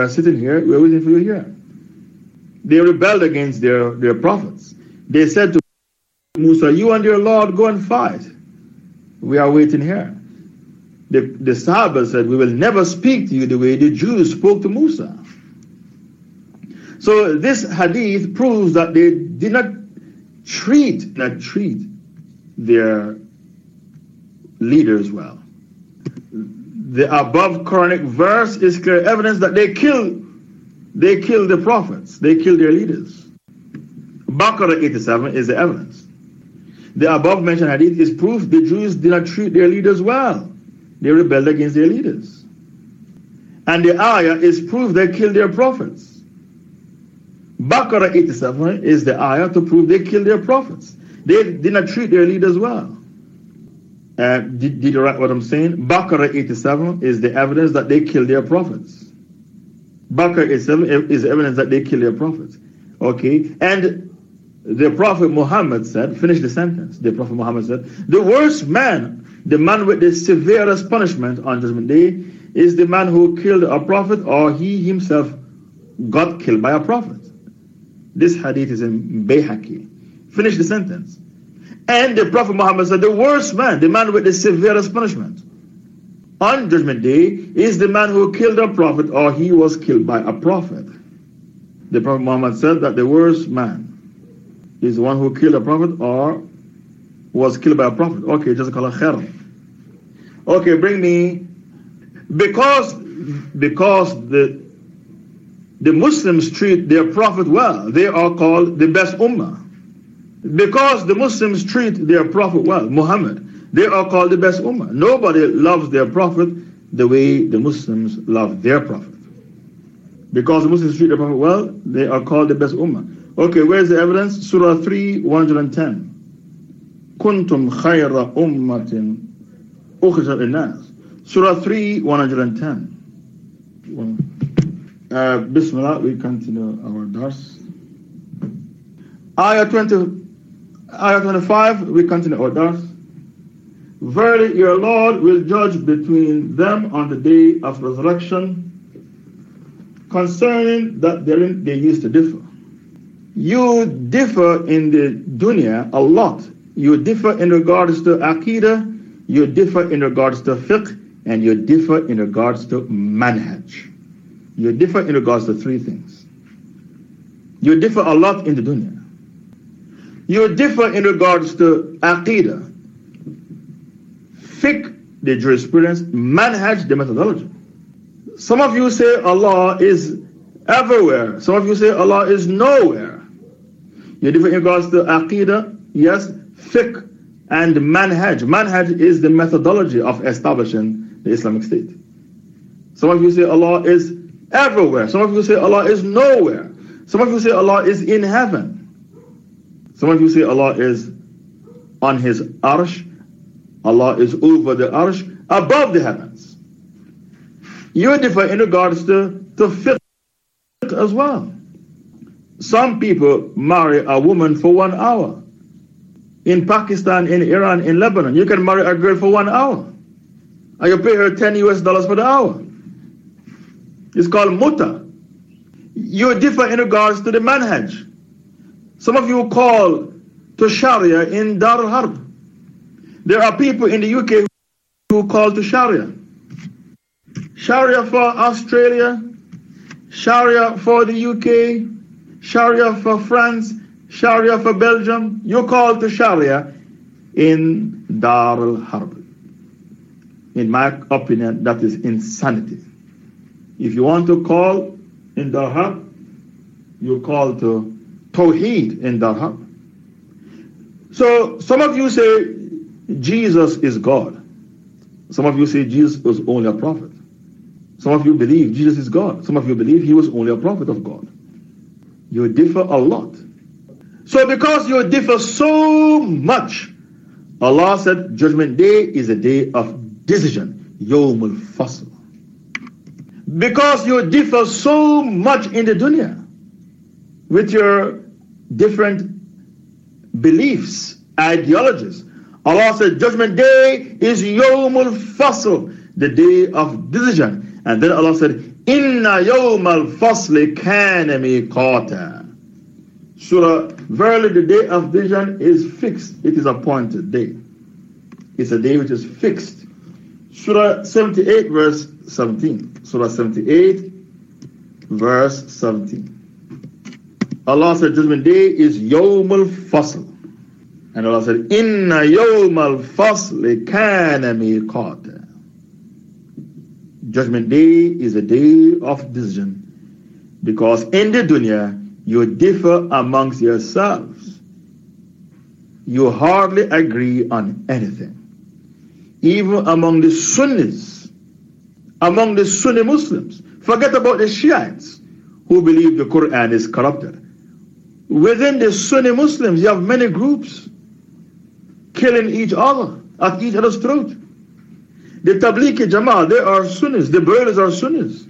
are sitting here, we are waiting for you here. They rebelled against their, their prophets. They said to Musa, You and your Lord go and fight. We are waiting here. The, the Sahaba said, We will never speak to you the way the Jews spoke to Musa. So this hadith proves that they did not treat, not treat their leaders well the above Quranic verse is clear evidence that they killed they killed the prophets, they killed their leaders. Baqarah 87 is the evidence. The above mentioned hadith is proof the Jews did not treat their leaders well. They rebelled against their leaders. And the ayah is proof they killed their prophets. Baqarah 87 is the ayah to prove they killed their prophets. They did not treat their leaders well. Uh, did, did you write what I'm saying? Baqarah 87 is the evidence that they killed their prophets. Baqarah 87 is evidence that they killed their prophets. Okay? And the Prophet Muhammad said, finish the sentence. The Prophet Muhammad said, the worst man, the man with the severest punishment on Judgment Day, is the man who killed a prophet or he himself got killed by a prophet. This hadith is in Bayhaqi. Finish the sentence. And the Prophet Muhammad said, the worst man, the man with the severest punishment on Judgment Day is the man who killed a prophet or he was killed by a prophet. The Prophet Muhammad said that the worst man is the one who killed a prophet or was killed by a prophet. Okay, just call it khair. Okay, bring me because because the the Muslims treat their prophet well, they are called the best ummah. Because the Muslims treat their prophet well, Muhammad, they are called the best ummah. Nobody loves their prophet the way the Muslims love their prophet. Because the Muslims treat their prophet well, they are called the best ummah. Okay, where's the evidence? Surah 3, 110. Kuntum khayra ummatin ukhrijat nas. Surah 3, 110. Uh, Bismillah, we continue our dars. Ayah 20. Ayah 25, we continue our dars. Verily, your Lord will judge between them on the day of resurrection concerning that therein they used to differ. You differ in the dunya a lot. You differ in regards to aqidah, you differ in regards to fiqh, and you differ in regards to manhaj. You differ in regards to three things. You differ a lot in the dunya. You differ in regards to aqidah, fiqh, the jurisprudence, manhaj, the methodology. Some of you say Allah is everywhere. Some of you say Allah is nowhere. You differ in regards to aqidah, yes, fiqh, and manhaj. Manhaj is the methodology of establishing the Islamic State. Some of you say Allah is everywhere. Some of you say Allah is nowhere. Some of you say Allah is in heaven. Some of you say Allah is on His arsh, Allah is over the arsh, above the heavens. You differ in regards to, to fiqh as well. Some people marry a woman for one hour. In Pakistan, in Iran, in Lebanon, you can marry a girl for one hour. And you pay her 10 US dollars for the hour. It's called muta. You differ in regards to the manhaj. Some of you call to Sharia in Dar al-Harb. There are people in the UK who call to Sharia. Sharia for Australia Sharia for the UK, Sharia for France, Sharia for Belgium. You call to Sharia in Dar al Harb. In my opinion, that is insanity. If you want to call in Harb, you call to Tawheed in Harb. So some of you say Jesus is God. Some of you say Jesus was only a prophet. Some of you believe Jesus is God. Some of you believe he was only a prophet of God. You differ a lot. So because you differ so much, Allah said judgment day is a day of decision. Yawmul Fasl. Because you differ so much in the dunya with your different beliefs, ideologies. Allah said judgment day is Yawmul Fasl, the day of decision. And then Allah said, Inna Yawmal Fasli kana miqata. Surah, verily the day of vision is fixed. It is appointed day. It's a day which is fixed. Surah 78 verse 17. Surah 78 verse 17. Allah said judgment day is Yawmul Fasl. And Allah said, Inna Yawmal Fasli kana miqata. Judgment day is a day of decision. Because in the dunya, you differ amongst yourselves. You hardly agree on anything. Even among the Sunnis, among the Sunni Muslims. Forget about the Shiites who believe the Quran is corrupted. Within the Sunni Muslims, you have many groups killing each other at each other's throat. The Tablighi Jama'ah, they are Sunnis. The Barelvis are Sunnis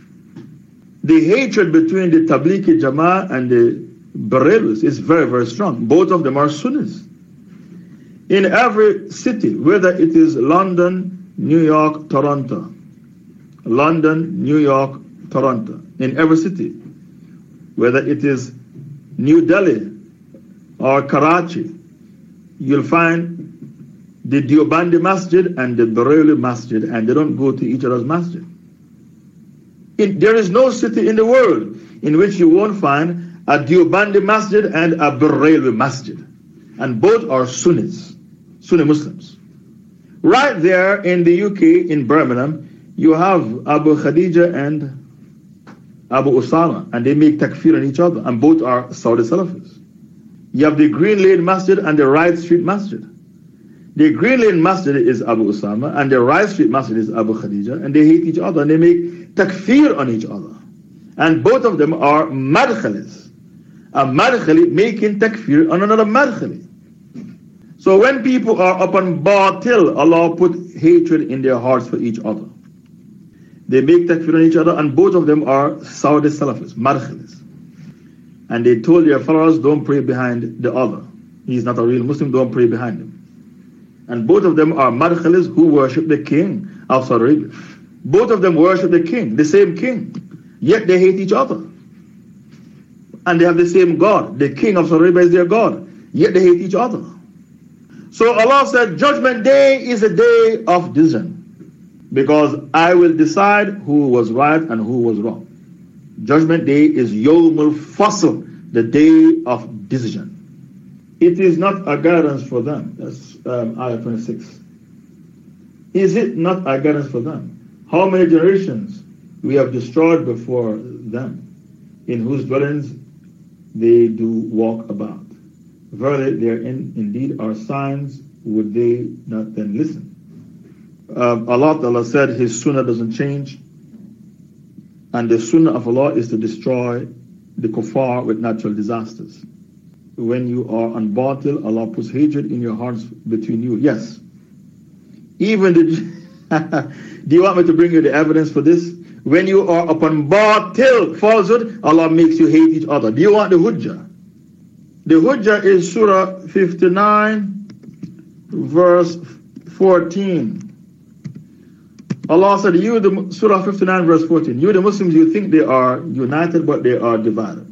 the hatred between the Tablighi Jama'ah and the Barelvis is very, very strong. Both of them are Sunnis. In every city, whether it is London, New York, Toronto, London, New York, Toronto, in every city, whether it is New Delhi or Karachi, you'll find the Deobandi Masjid and the Barelvi Masjid, and they don't go to each other's masjid. In, there is no city in the world in which you won't find a Deobandi Masjid and a Barelvi Masjid. And both are Sunnis, Sunni Muslims. Right there in the UK, in Birmingham, you have Abu Khadija and Abu Usama, and they make takfir on each other, and both are Saudi Salafis. You have the Green Lane Masjid and the Wright Street Masjid. The Green Lane Masjid is Abu Usama, and the Wright Street Masjid is Abu Khadija, and they hate each other, and they make takfir on each other. And both of them are madkhalis. A madkhali making takfir on another madkhali. So when people are upon batil, Allah put hatred in their hearts for each other. They make takfir on each other, and both of them are Saudi Salafis, madkhalis. And they told their followers, don't pray behind the other. He's not a real Muslim, don't pray behind him. And both of them are madkhalis who worship the king of Saudi Arabia. Both of them worship the king, the same king, yet they hate each other. And they have the same God. The king of Saudi Arabia is their God, yet they hate each other. So Allah said, Judgment day is a day of decision. Because I will decide who was right and who was wrong. Judgment day is Yawmul Fasl, the day of decision. It is not a guidance for them. That's um, ayah 26. Is it not a guidance for them? How many generations we have destroyed before them, in whose dwellings they do walk about. Verily, therein indeed are signs, would they not then listen? Um, Allah said His sunnah doesn't change, and the sunnah of Allah is to destroy the kuffar with natural disasters. When you are on batil, Allah puts hatred in your hearts between you. Yes. Even the (laughs) Do you want me to bring you the evidence for this? When you are upon batil, falsehood, Allah makes you hate each other. Do you want the hujjah? The Hujjah is Surah 59, verse 14. Allah said, You, the Surah 59, verse 14, you, the Muslims, you think they are united, but they are divided.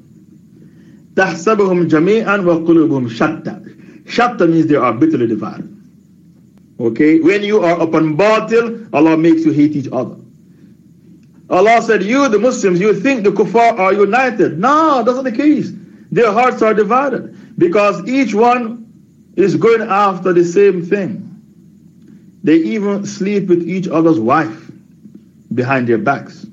تَحْسَبُهُمْ جَمِيعًا وَقُلُوبُهُمْ شَتَّى Shatta means they are bitterly divided. Okay? When you are upon batil, Allah makes you hate each other. Allah said, You, the Muslims, you think the kuffar are united. No, that's not the case. Their hearts are divided because each one is going after the same thing. They even sleep with each other's wife behind their backs.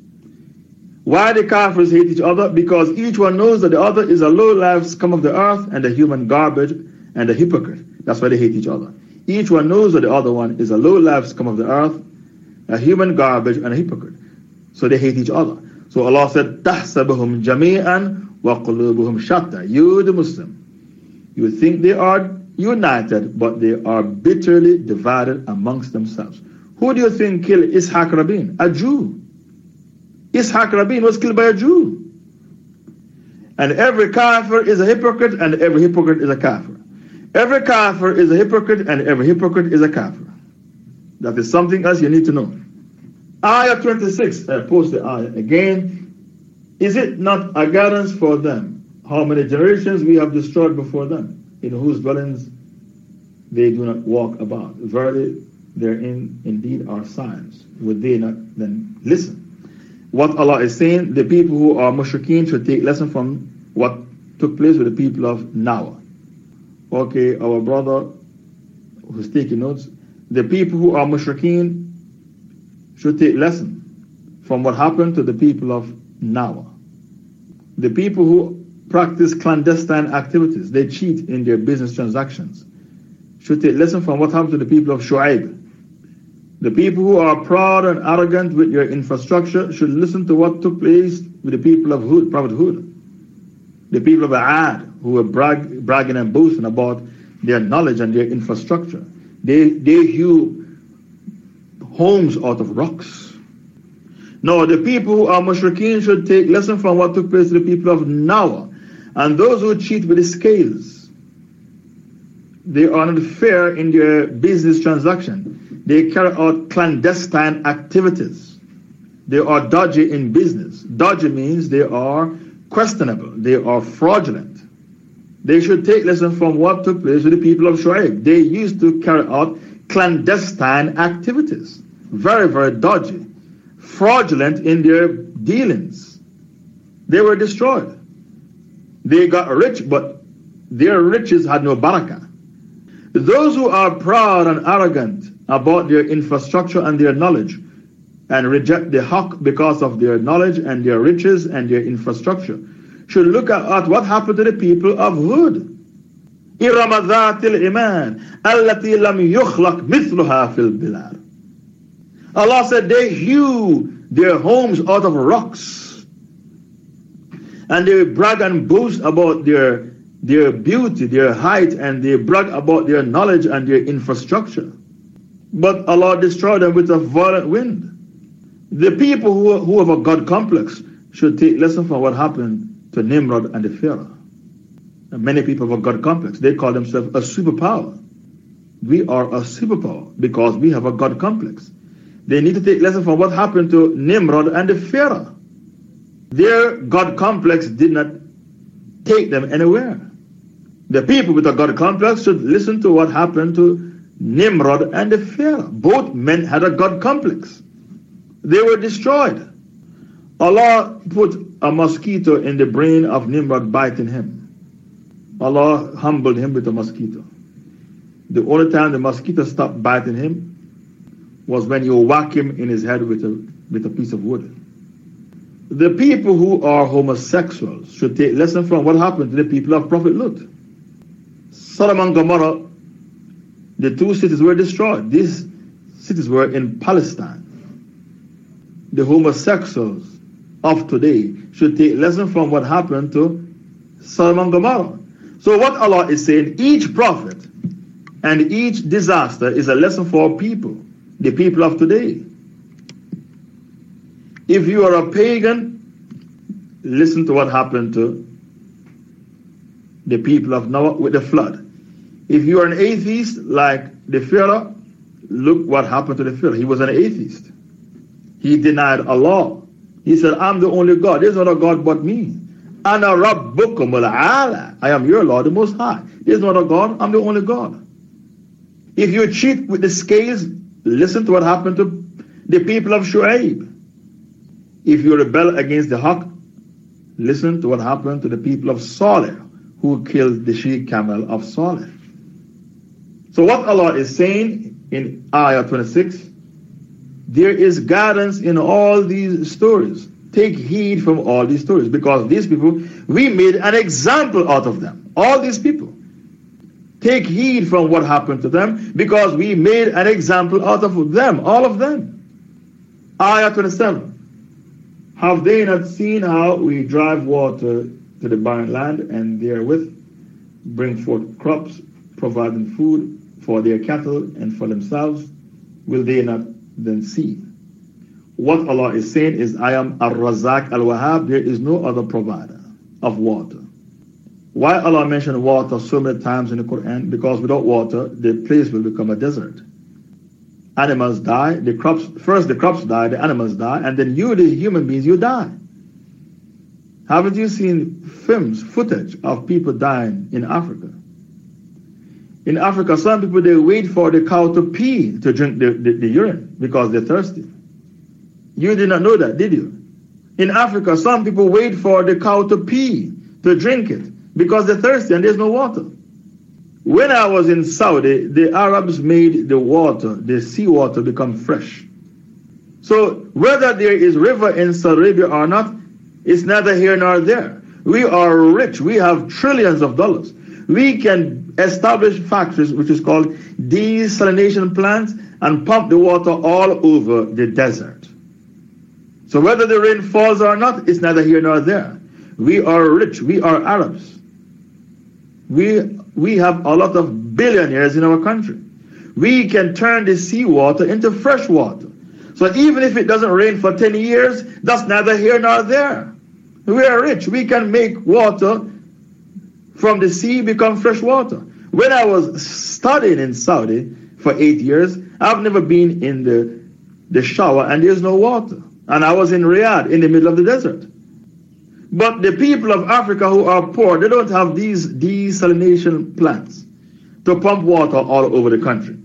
Why the Kafirs hate each other? Because each one knows that the other is a low life scum of the earth and a human garbage and a hypocrite. That's why they hate each other. Each one knows that the other one is a low life scum of the earth, a human garbage and a hypocrite. So they hate each other. So Allah said, تَحْسَبُهُمْ جَمِيعًا وَقُلُوبُهُمْ شَتَّى You the Muslim, you think they are united, but they are bitterly divided amongst themselves. Who do you think killed Ishaq Rabin? A Jew. Ishaq Rabin was killed by a Jew. And every kafir is a hypocrite, and every hypocrite is a kafir. Every kafir is a hypocrite, and every hypocrite is a kafir. That is something else you need to know. Ayah 26, I post the ayah again. Is it not a guidance for them? How many generations we have destroyed before them, in whose dwellings they do not walk about? Verily, therein indeed are signs. Would they not then listen? What Allah is saying, the people who are mushrikeen should take lesson from what took place with the people of Nawa. Okay, our brother who's taking notes, the people who are mushrikeen should take lesson from what happened to the people of Nawa. The people who practice clandestine activities, they cheat in their business transactions, should take lesson from what happened to the people of Shu'aib. The people who are proud and arrogant with their infrastructure should listen to what took place with the people of Hud, Prophet Hud. The people of Ad, who were brag, bragging and boasting about their knowledge and their infrastructure. They, they hew homes out of rocks. Now, the people who are mushrikeen should take lesson from what took place to the people of Nawa. And those who cheat with the scales, they are not fair in their business transaction. They carry out clandestine activities. They are dodgy in business. Dodgy means they are questionable. They are fraudulent. They should take lesson from what took place with the people of Shu'aib. They used to carry out clandestine activities very, very dodgy, fraudulent in their dealings. They were destroyed. They got rich, but their riches had no barakah. Those who are proud and arrogant about their infrastructure and their knowledge and reject the haqq because of their knowledge and their riches and their infrastructure should look at, at what happened to the people of Hud. إرم ذات الإيمان التي لم يخلق مثلها في البلاد Allah said they hew their homes out of rocks. And they brag and boast about their, their beauty, their height, and they brag about their knowledge and their infrastructure. But Allah destroyed them with a violent wind. The people who, who have a God complex should take lesson from what happened to Nimrod and the Pharaoh. And many people have a God complex. They call themselves a superpower. We are a superpower because we have a God complex. They need to take lesson from what happened to Nimrod and the Pharaoh. Their God complex did not take them anywhere. The people with a God complex should listen to what happened to Nimrod and the Pharaoh. Both men had a God complex. They were destroyed. Allah put a mosquito in the brain of Nimrod biting him. Allah humbled him with a mosquito. The only time the mosquito stopped biting him was when you whack him in his head with a, with a piece of wood. The people who are homosexuals should take lesson from what happened to the people of Prophet Lut. Sodom and Gomorrah, the two cities were destroyed. These cities were in Palestine. The homosexuals of today should take lesson from what happened to Sodom and Gomorrah. So what Allah is saying, each prophet and each disaster is a lesson for people the people of today. If you are a pagan, listen to what happened to the people of Noah with the flood. If you are an atheist like the Pharaoh, look what happened to the Pharaoh. He was an atheist. He denied Allah. He said, I'm the only God. There's not a God but me. Ana rabbukum ala. I am your Lord, the Most High. There's not a God. I'm the only God. If you cheat with the scales, Listen to what happened to the people of Shu'aib. if you rebel against the Haqq, listen to what happened to the people of Saleh who killed the she camel of Saleh. So what Allah is saying in Ayah 26, there is guidance in all these stories. Take heed from all these stories because these people, we made an example out of them. All these people. Take heed from what happened to them because we made an example out of them, all of them. Ayah 27. Have they not seen how we drive water to the barren land and therewith bring forth crops, providing food for their cattle and for themselves? Will they not then see? What Allah is saying is, I am Ar-Razak Al-Wahhab, there is no other provider of water. Why Allah mentioned water so many times in the Quran? Because without water, the place will become a desert animals die, the crops, first the crops die, the animals die, and then you, the human beings, you die. Haven't you seen films, footage of people dying in Africa? In Africa, some people, they wait for the cow to pee to drink the, the, the urine because they're thirsty. You did not know that, did you? In Africa, some people wait for the cow to pee to drink it because they're thirsty and there's no water. When I was in Saudi, the Arabs made the water, the seawater, become fresh. So whether there is river in Saudi Arabia or not, it's neither here nor there. We are rich. We have trillions of dollars. We can establish factories, which is called desalination plants, and pump the water all over the desert. So whether the rain falls or not, it's neither here nor there. We are rich. We are Arabs. We we have a lot of billionaires in our country. We can turn the seawater into fresh water. So even if it doesn't rain for 10 years, that's neither here nor there. We are rich. We can make water from the sea become fresh water. When I was studying in Saudi for eight years, I've never been in the, the shower and there's no water. And I was in Riyadh in the middle of the desert. But the people of Africa who are poor, they don't have these desalination plants to pump water all over the country.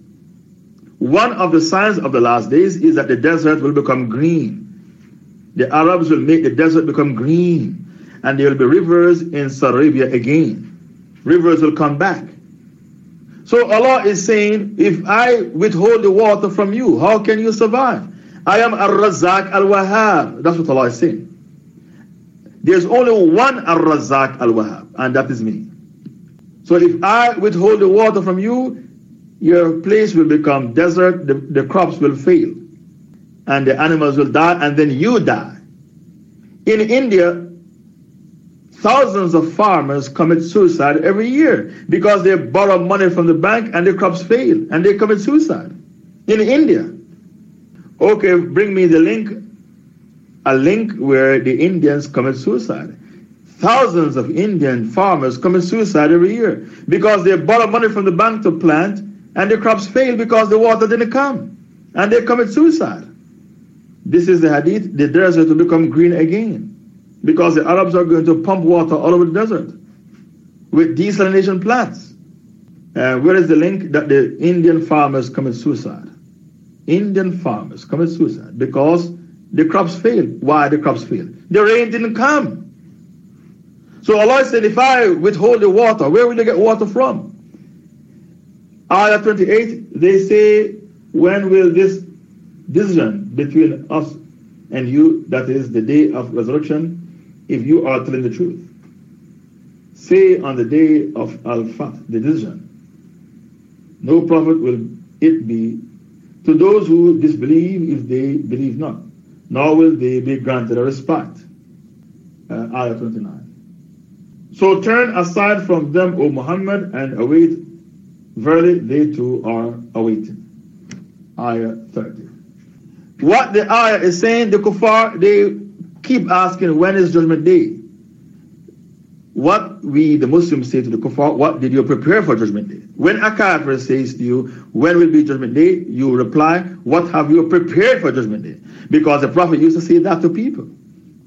One of the signs of the last days is that the desert will become green. The Arabs will make the desert become green, and there will be rivers in Saudi Arabia again. Rivers will come back. So Allah is saying, if I withhold the water from you, how can you survive? I am Ar-Razak Al-Wahhab. That's what Allah is saying. There's only one Ar-Razzaq Al-Wahhab, and that is me. So if I withhold the water from you, your place will become desert, the, the crops will fail, and the animals will die, and then you die. In India, thousands of farmers commit suicide every year because they borrow money from the bank and the crops fail, and they commit suicide. In India. Okay, bring me the link a link where the Indians commit suicide. Thousands of Indian farmers commit suicide every year because they borrow money from the bank to plant and the crops fail because the water didn't come and they commit suicide. This is the hadith, the desert will become green again because the Arabs are going to pump water all over the desert with desalination plants. Uh, where is the link that the Indian farmers commit suicide? Indian farmers commit suicide because the crops failed. Why the crops failed? The rain didn't come. So Allah said, if I withhold the water, where will they get water from? Ayah 28, they say, when will this decision between us and you, that is the day of resurrection, if you are telling the truth? Say on the day of Al-Fath, the decision, no prophet will it be to those who disbelieve if they believe not nor will they be granted a respite. Uh, Ayah 29. So turn aside from them, O Muhammad, and await. Verily, they too are awaiting. Ayah 30. What the ayah is saying, the kuffar, they keep asking, when is judgment day? What we, the Muslims, say to the kuffar, what did you prepare for judgment day? When a kafir says to you, when will be judgment day? You reply, what have you prepared for judgment day? Because the Prophet used to say that to people.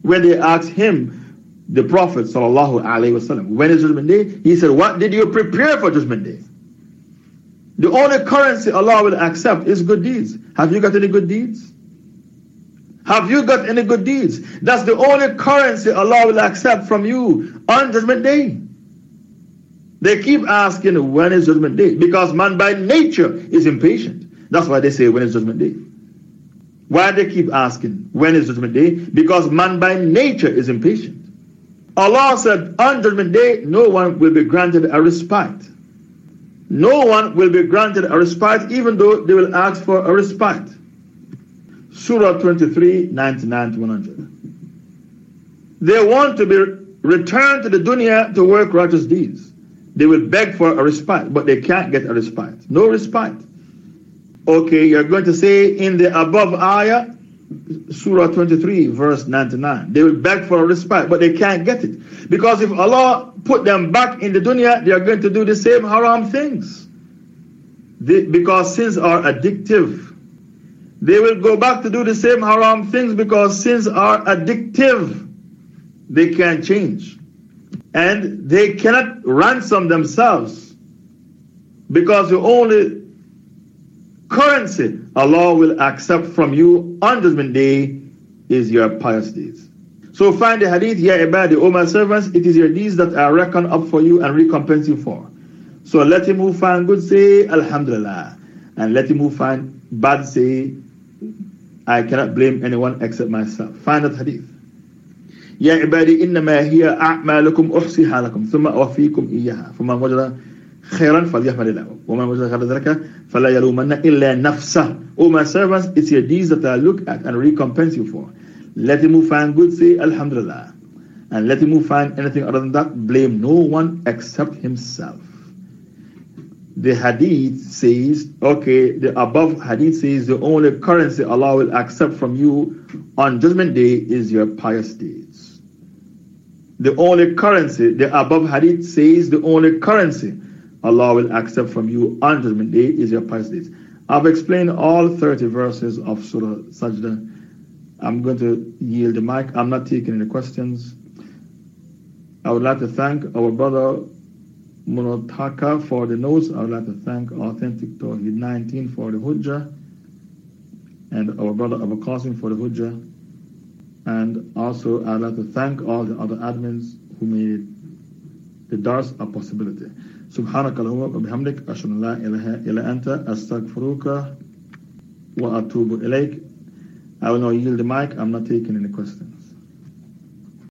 When they asked him, the Prophet sallallahu alaihi wasallam, when is Judgment Day? He said, what did you prepare for Judgment Day? The only currency Allah will accept is good deeds. Have you got any good deeds? Have you got any good deeds? That's the only currency Allah will accept from you on Judgment Day. They keep asking, when is Judgment Day? Because man by nature is impatient. That's why they say, when is Judgment Day? Why they keep asking, when is Judgment Day? Because man by nature is impatient. Allah said, on Judgment Day, no one will be granted a respite. No one will be granted a respite, even though they will ask for a respite. Surah 23, 99 to 100. They want to be returned to the dunya to work righteous deeds. They will beg for a respite, but they can't get a respite. No respite. Okay, you're going to say in the above ayah, Surah 23, verse 99. They will beg for a respite, but they can't get it. Because if Allah put them back in the dunya, they are going to do the same haram things. They, because sins are addictive. They will go back to do the same haram things because sins are addictive. They can't change. And they cannot ransom themselves because the only currency Allah will accept from you on Judgment Day is your pious deeds. So find the hadith, Ya ibadi, O my servants, it is your deeds that are reckoned up for you and recompense you for. So let him who find good say, Alhamdulillah. And let him who find bad say, I cannot blame anyone except myself. Find that hadith. يا عبادي إنما هي أعمالكم أحصيها لكم ثم أوفيكم إياها فمن وجد خيرا فليحمد الله ومن وجد غير ذلك فلا يلومن إلا نفسه O my servants, it's your deeds that I look at and recompense you for. Let him who find good say Alhamdulillah. And let him who find anything other than that blame no one except himself the hadith says, okay, the above hadith says the only currency Allah will accept from you on judgment day is your pious deeds. The only currency, the above hadith says the only currency Allah will accept from you on judgment day is your pious deeds. I've explained all 30 verses of Surah Sajda. I'm going to yield the mic. I'm not taking any questions. I would like to thank our brother Munotaka for the notes. I would like to thank Authentic Tawheed 19 for the Hujjah and our brother Abu Qasim for the Hujjah. And also I'd like to thank all the other admins who made the Dars a possibility. سبحانك اللهم وبحمدك أشهد أن لا إله إلا أنت أستغفرك وأتوب إليك I will now yield the mic. I'm not taking any questions.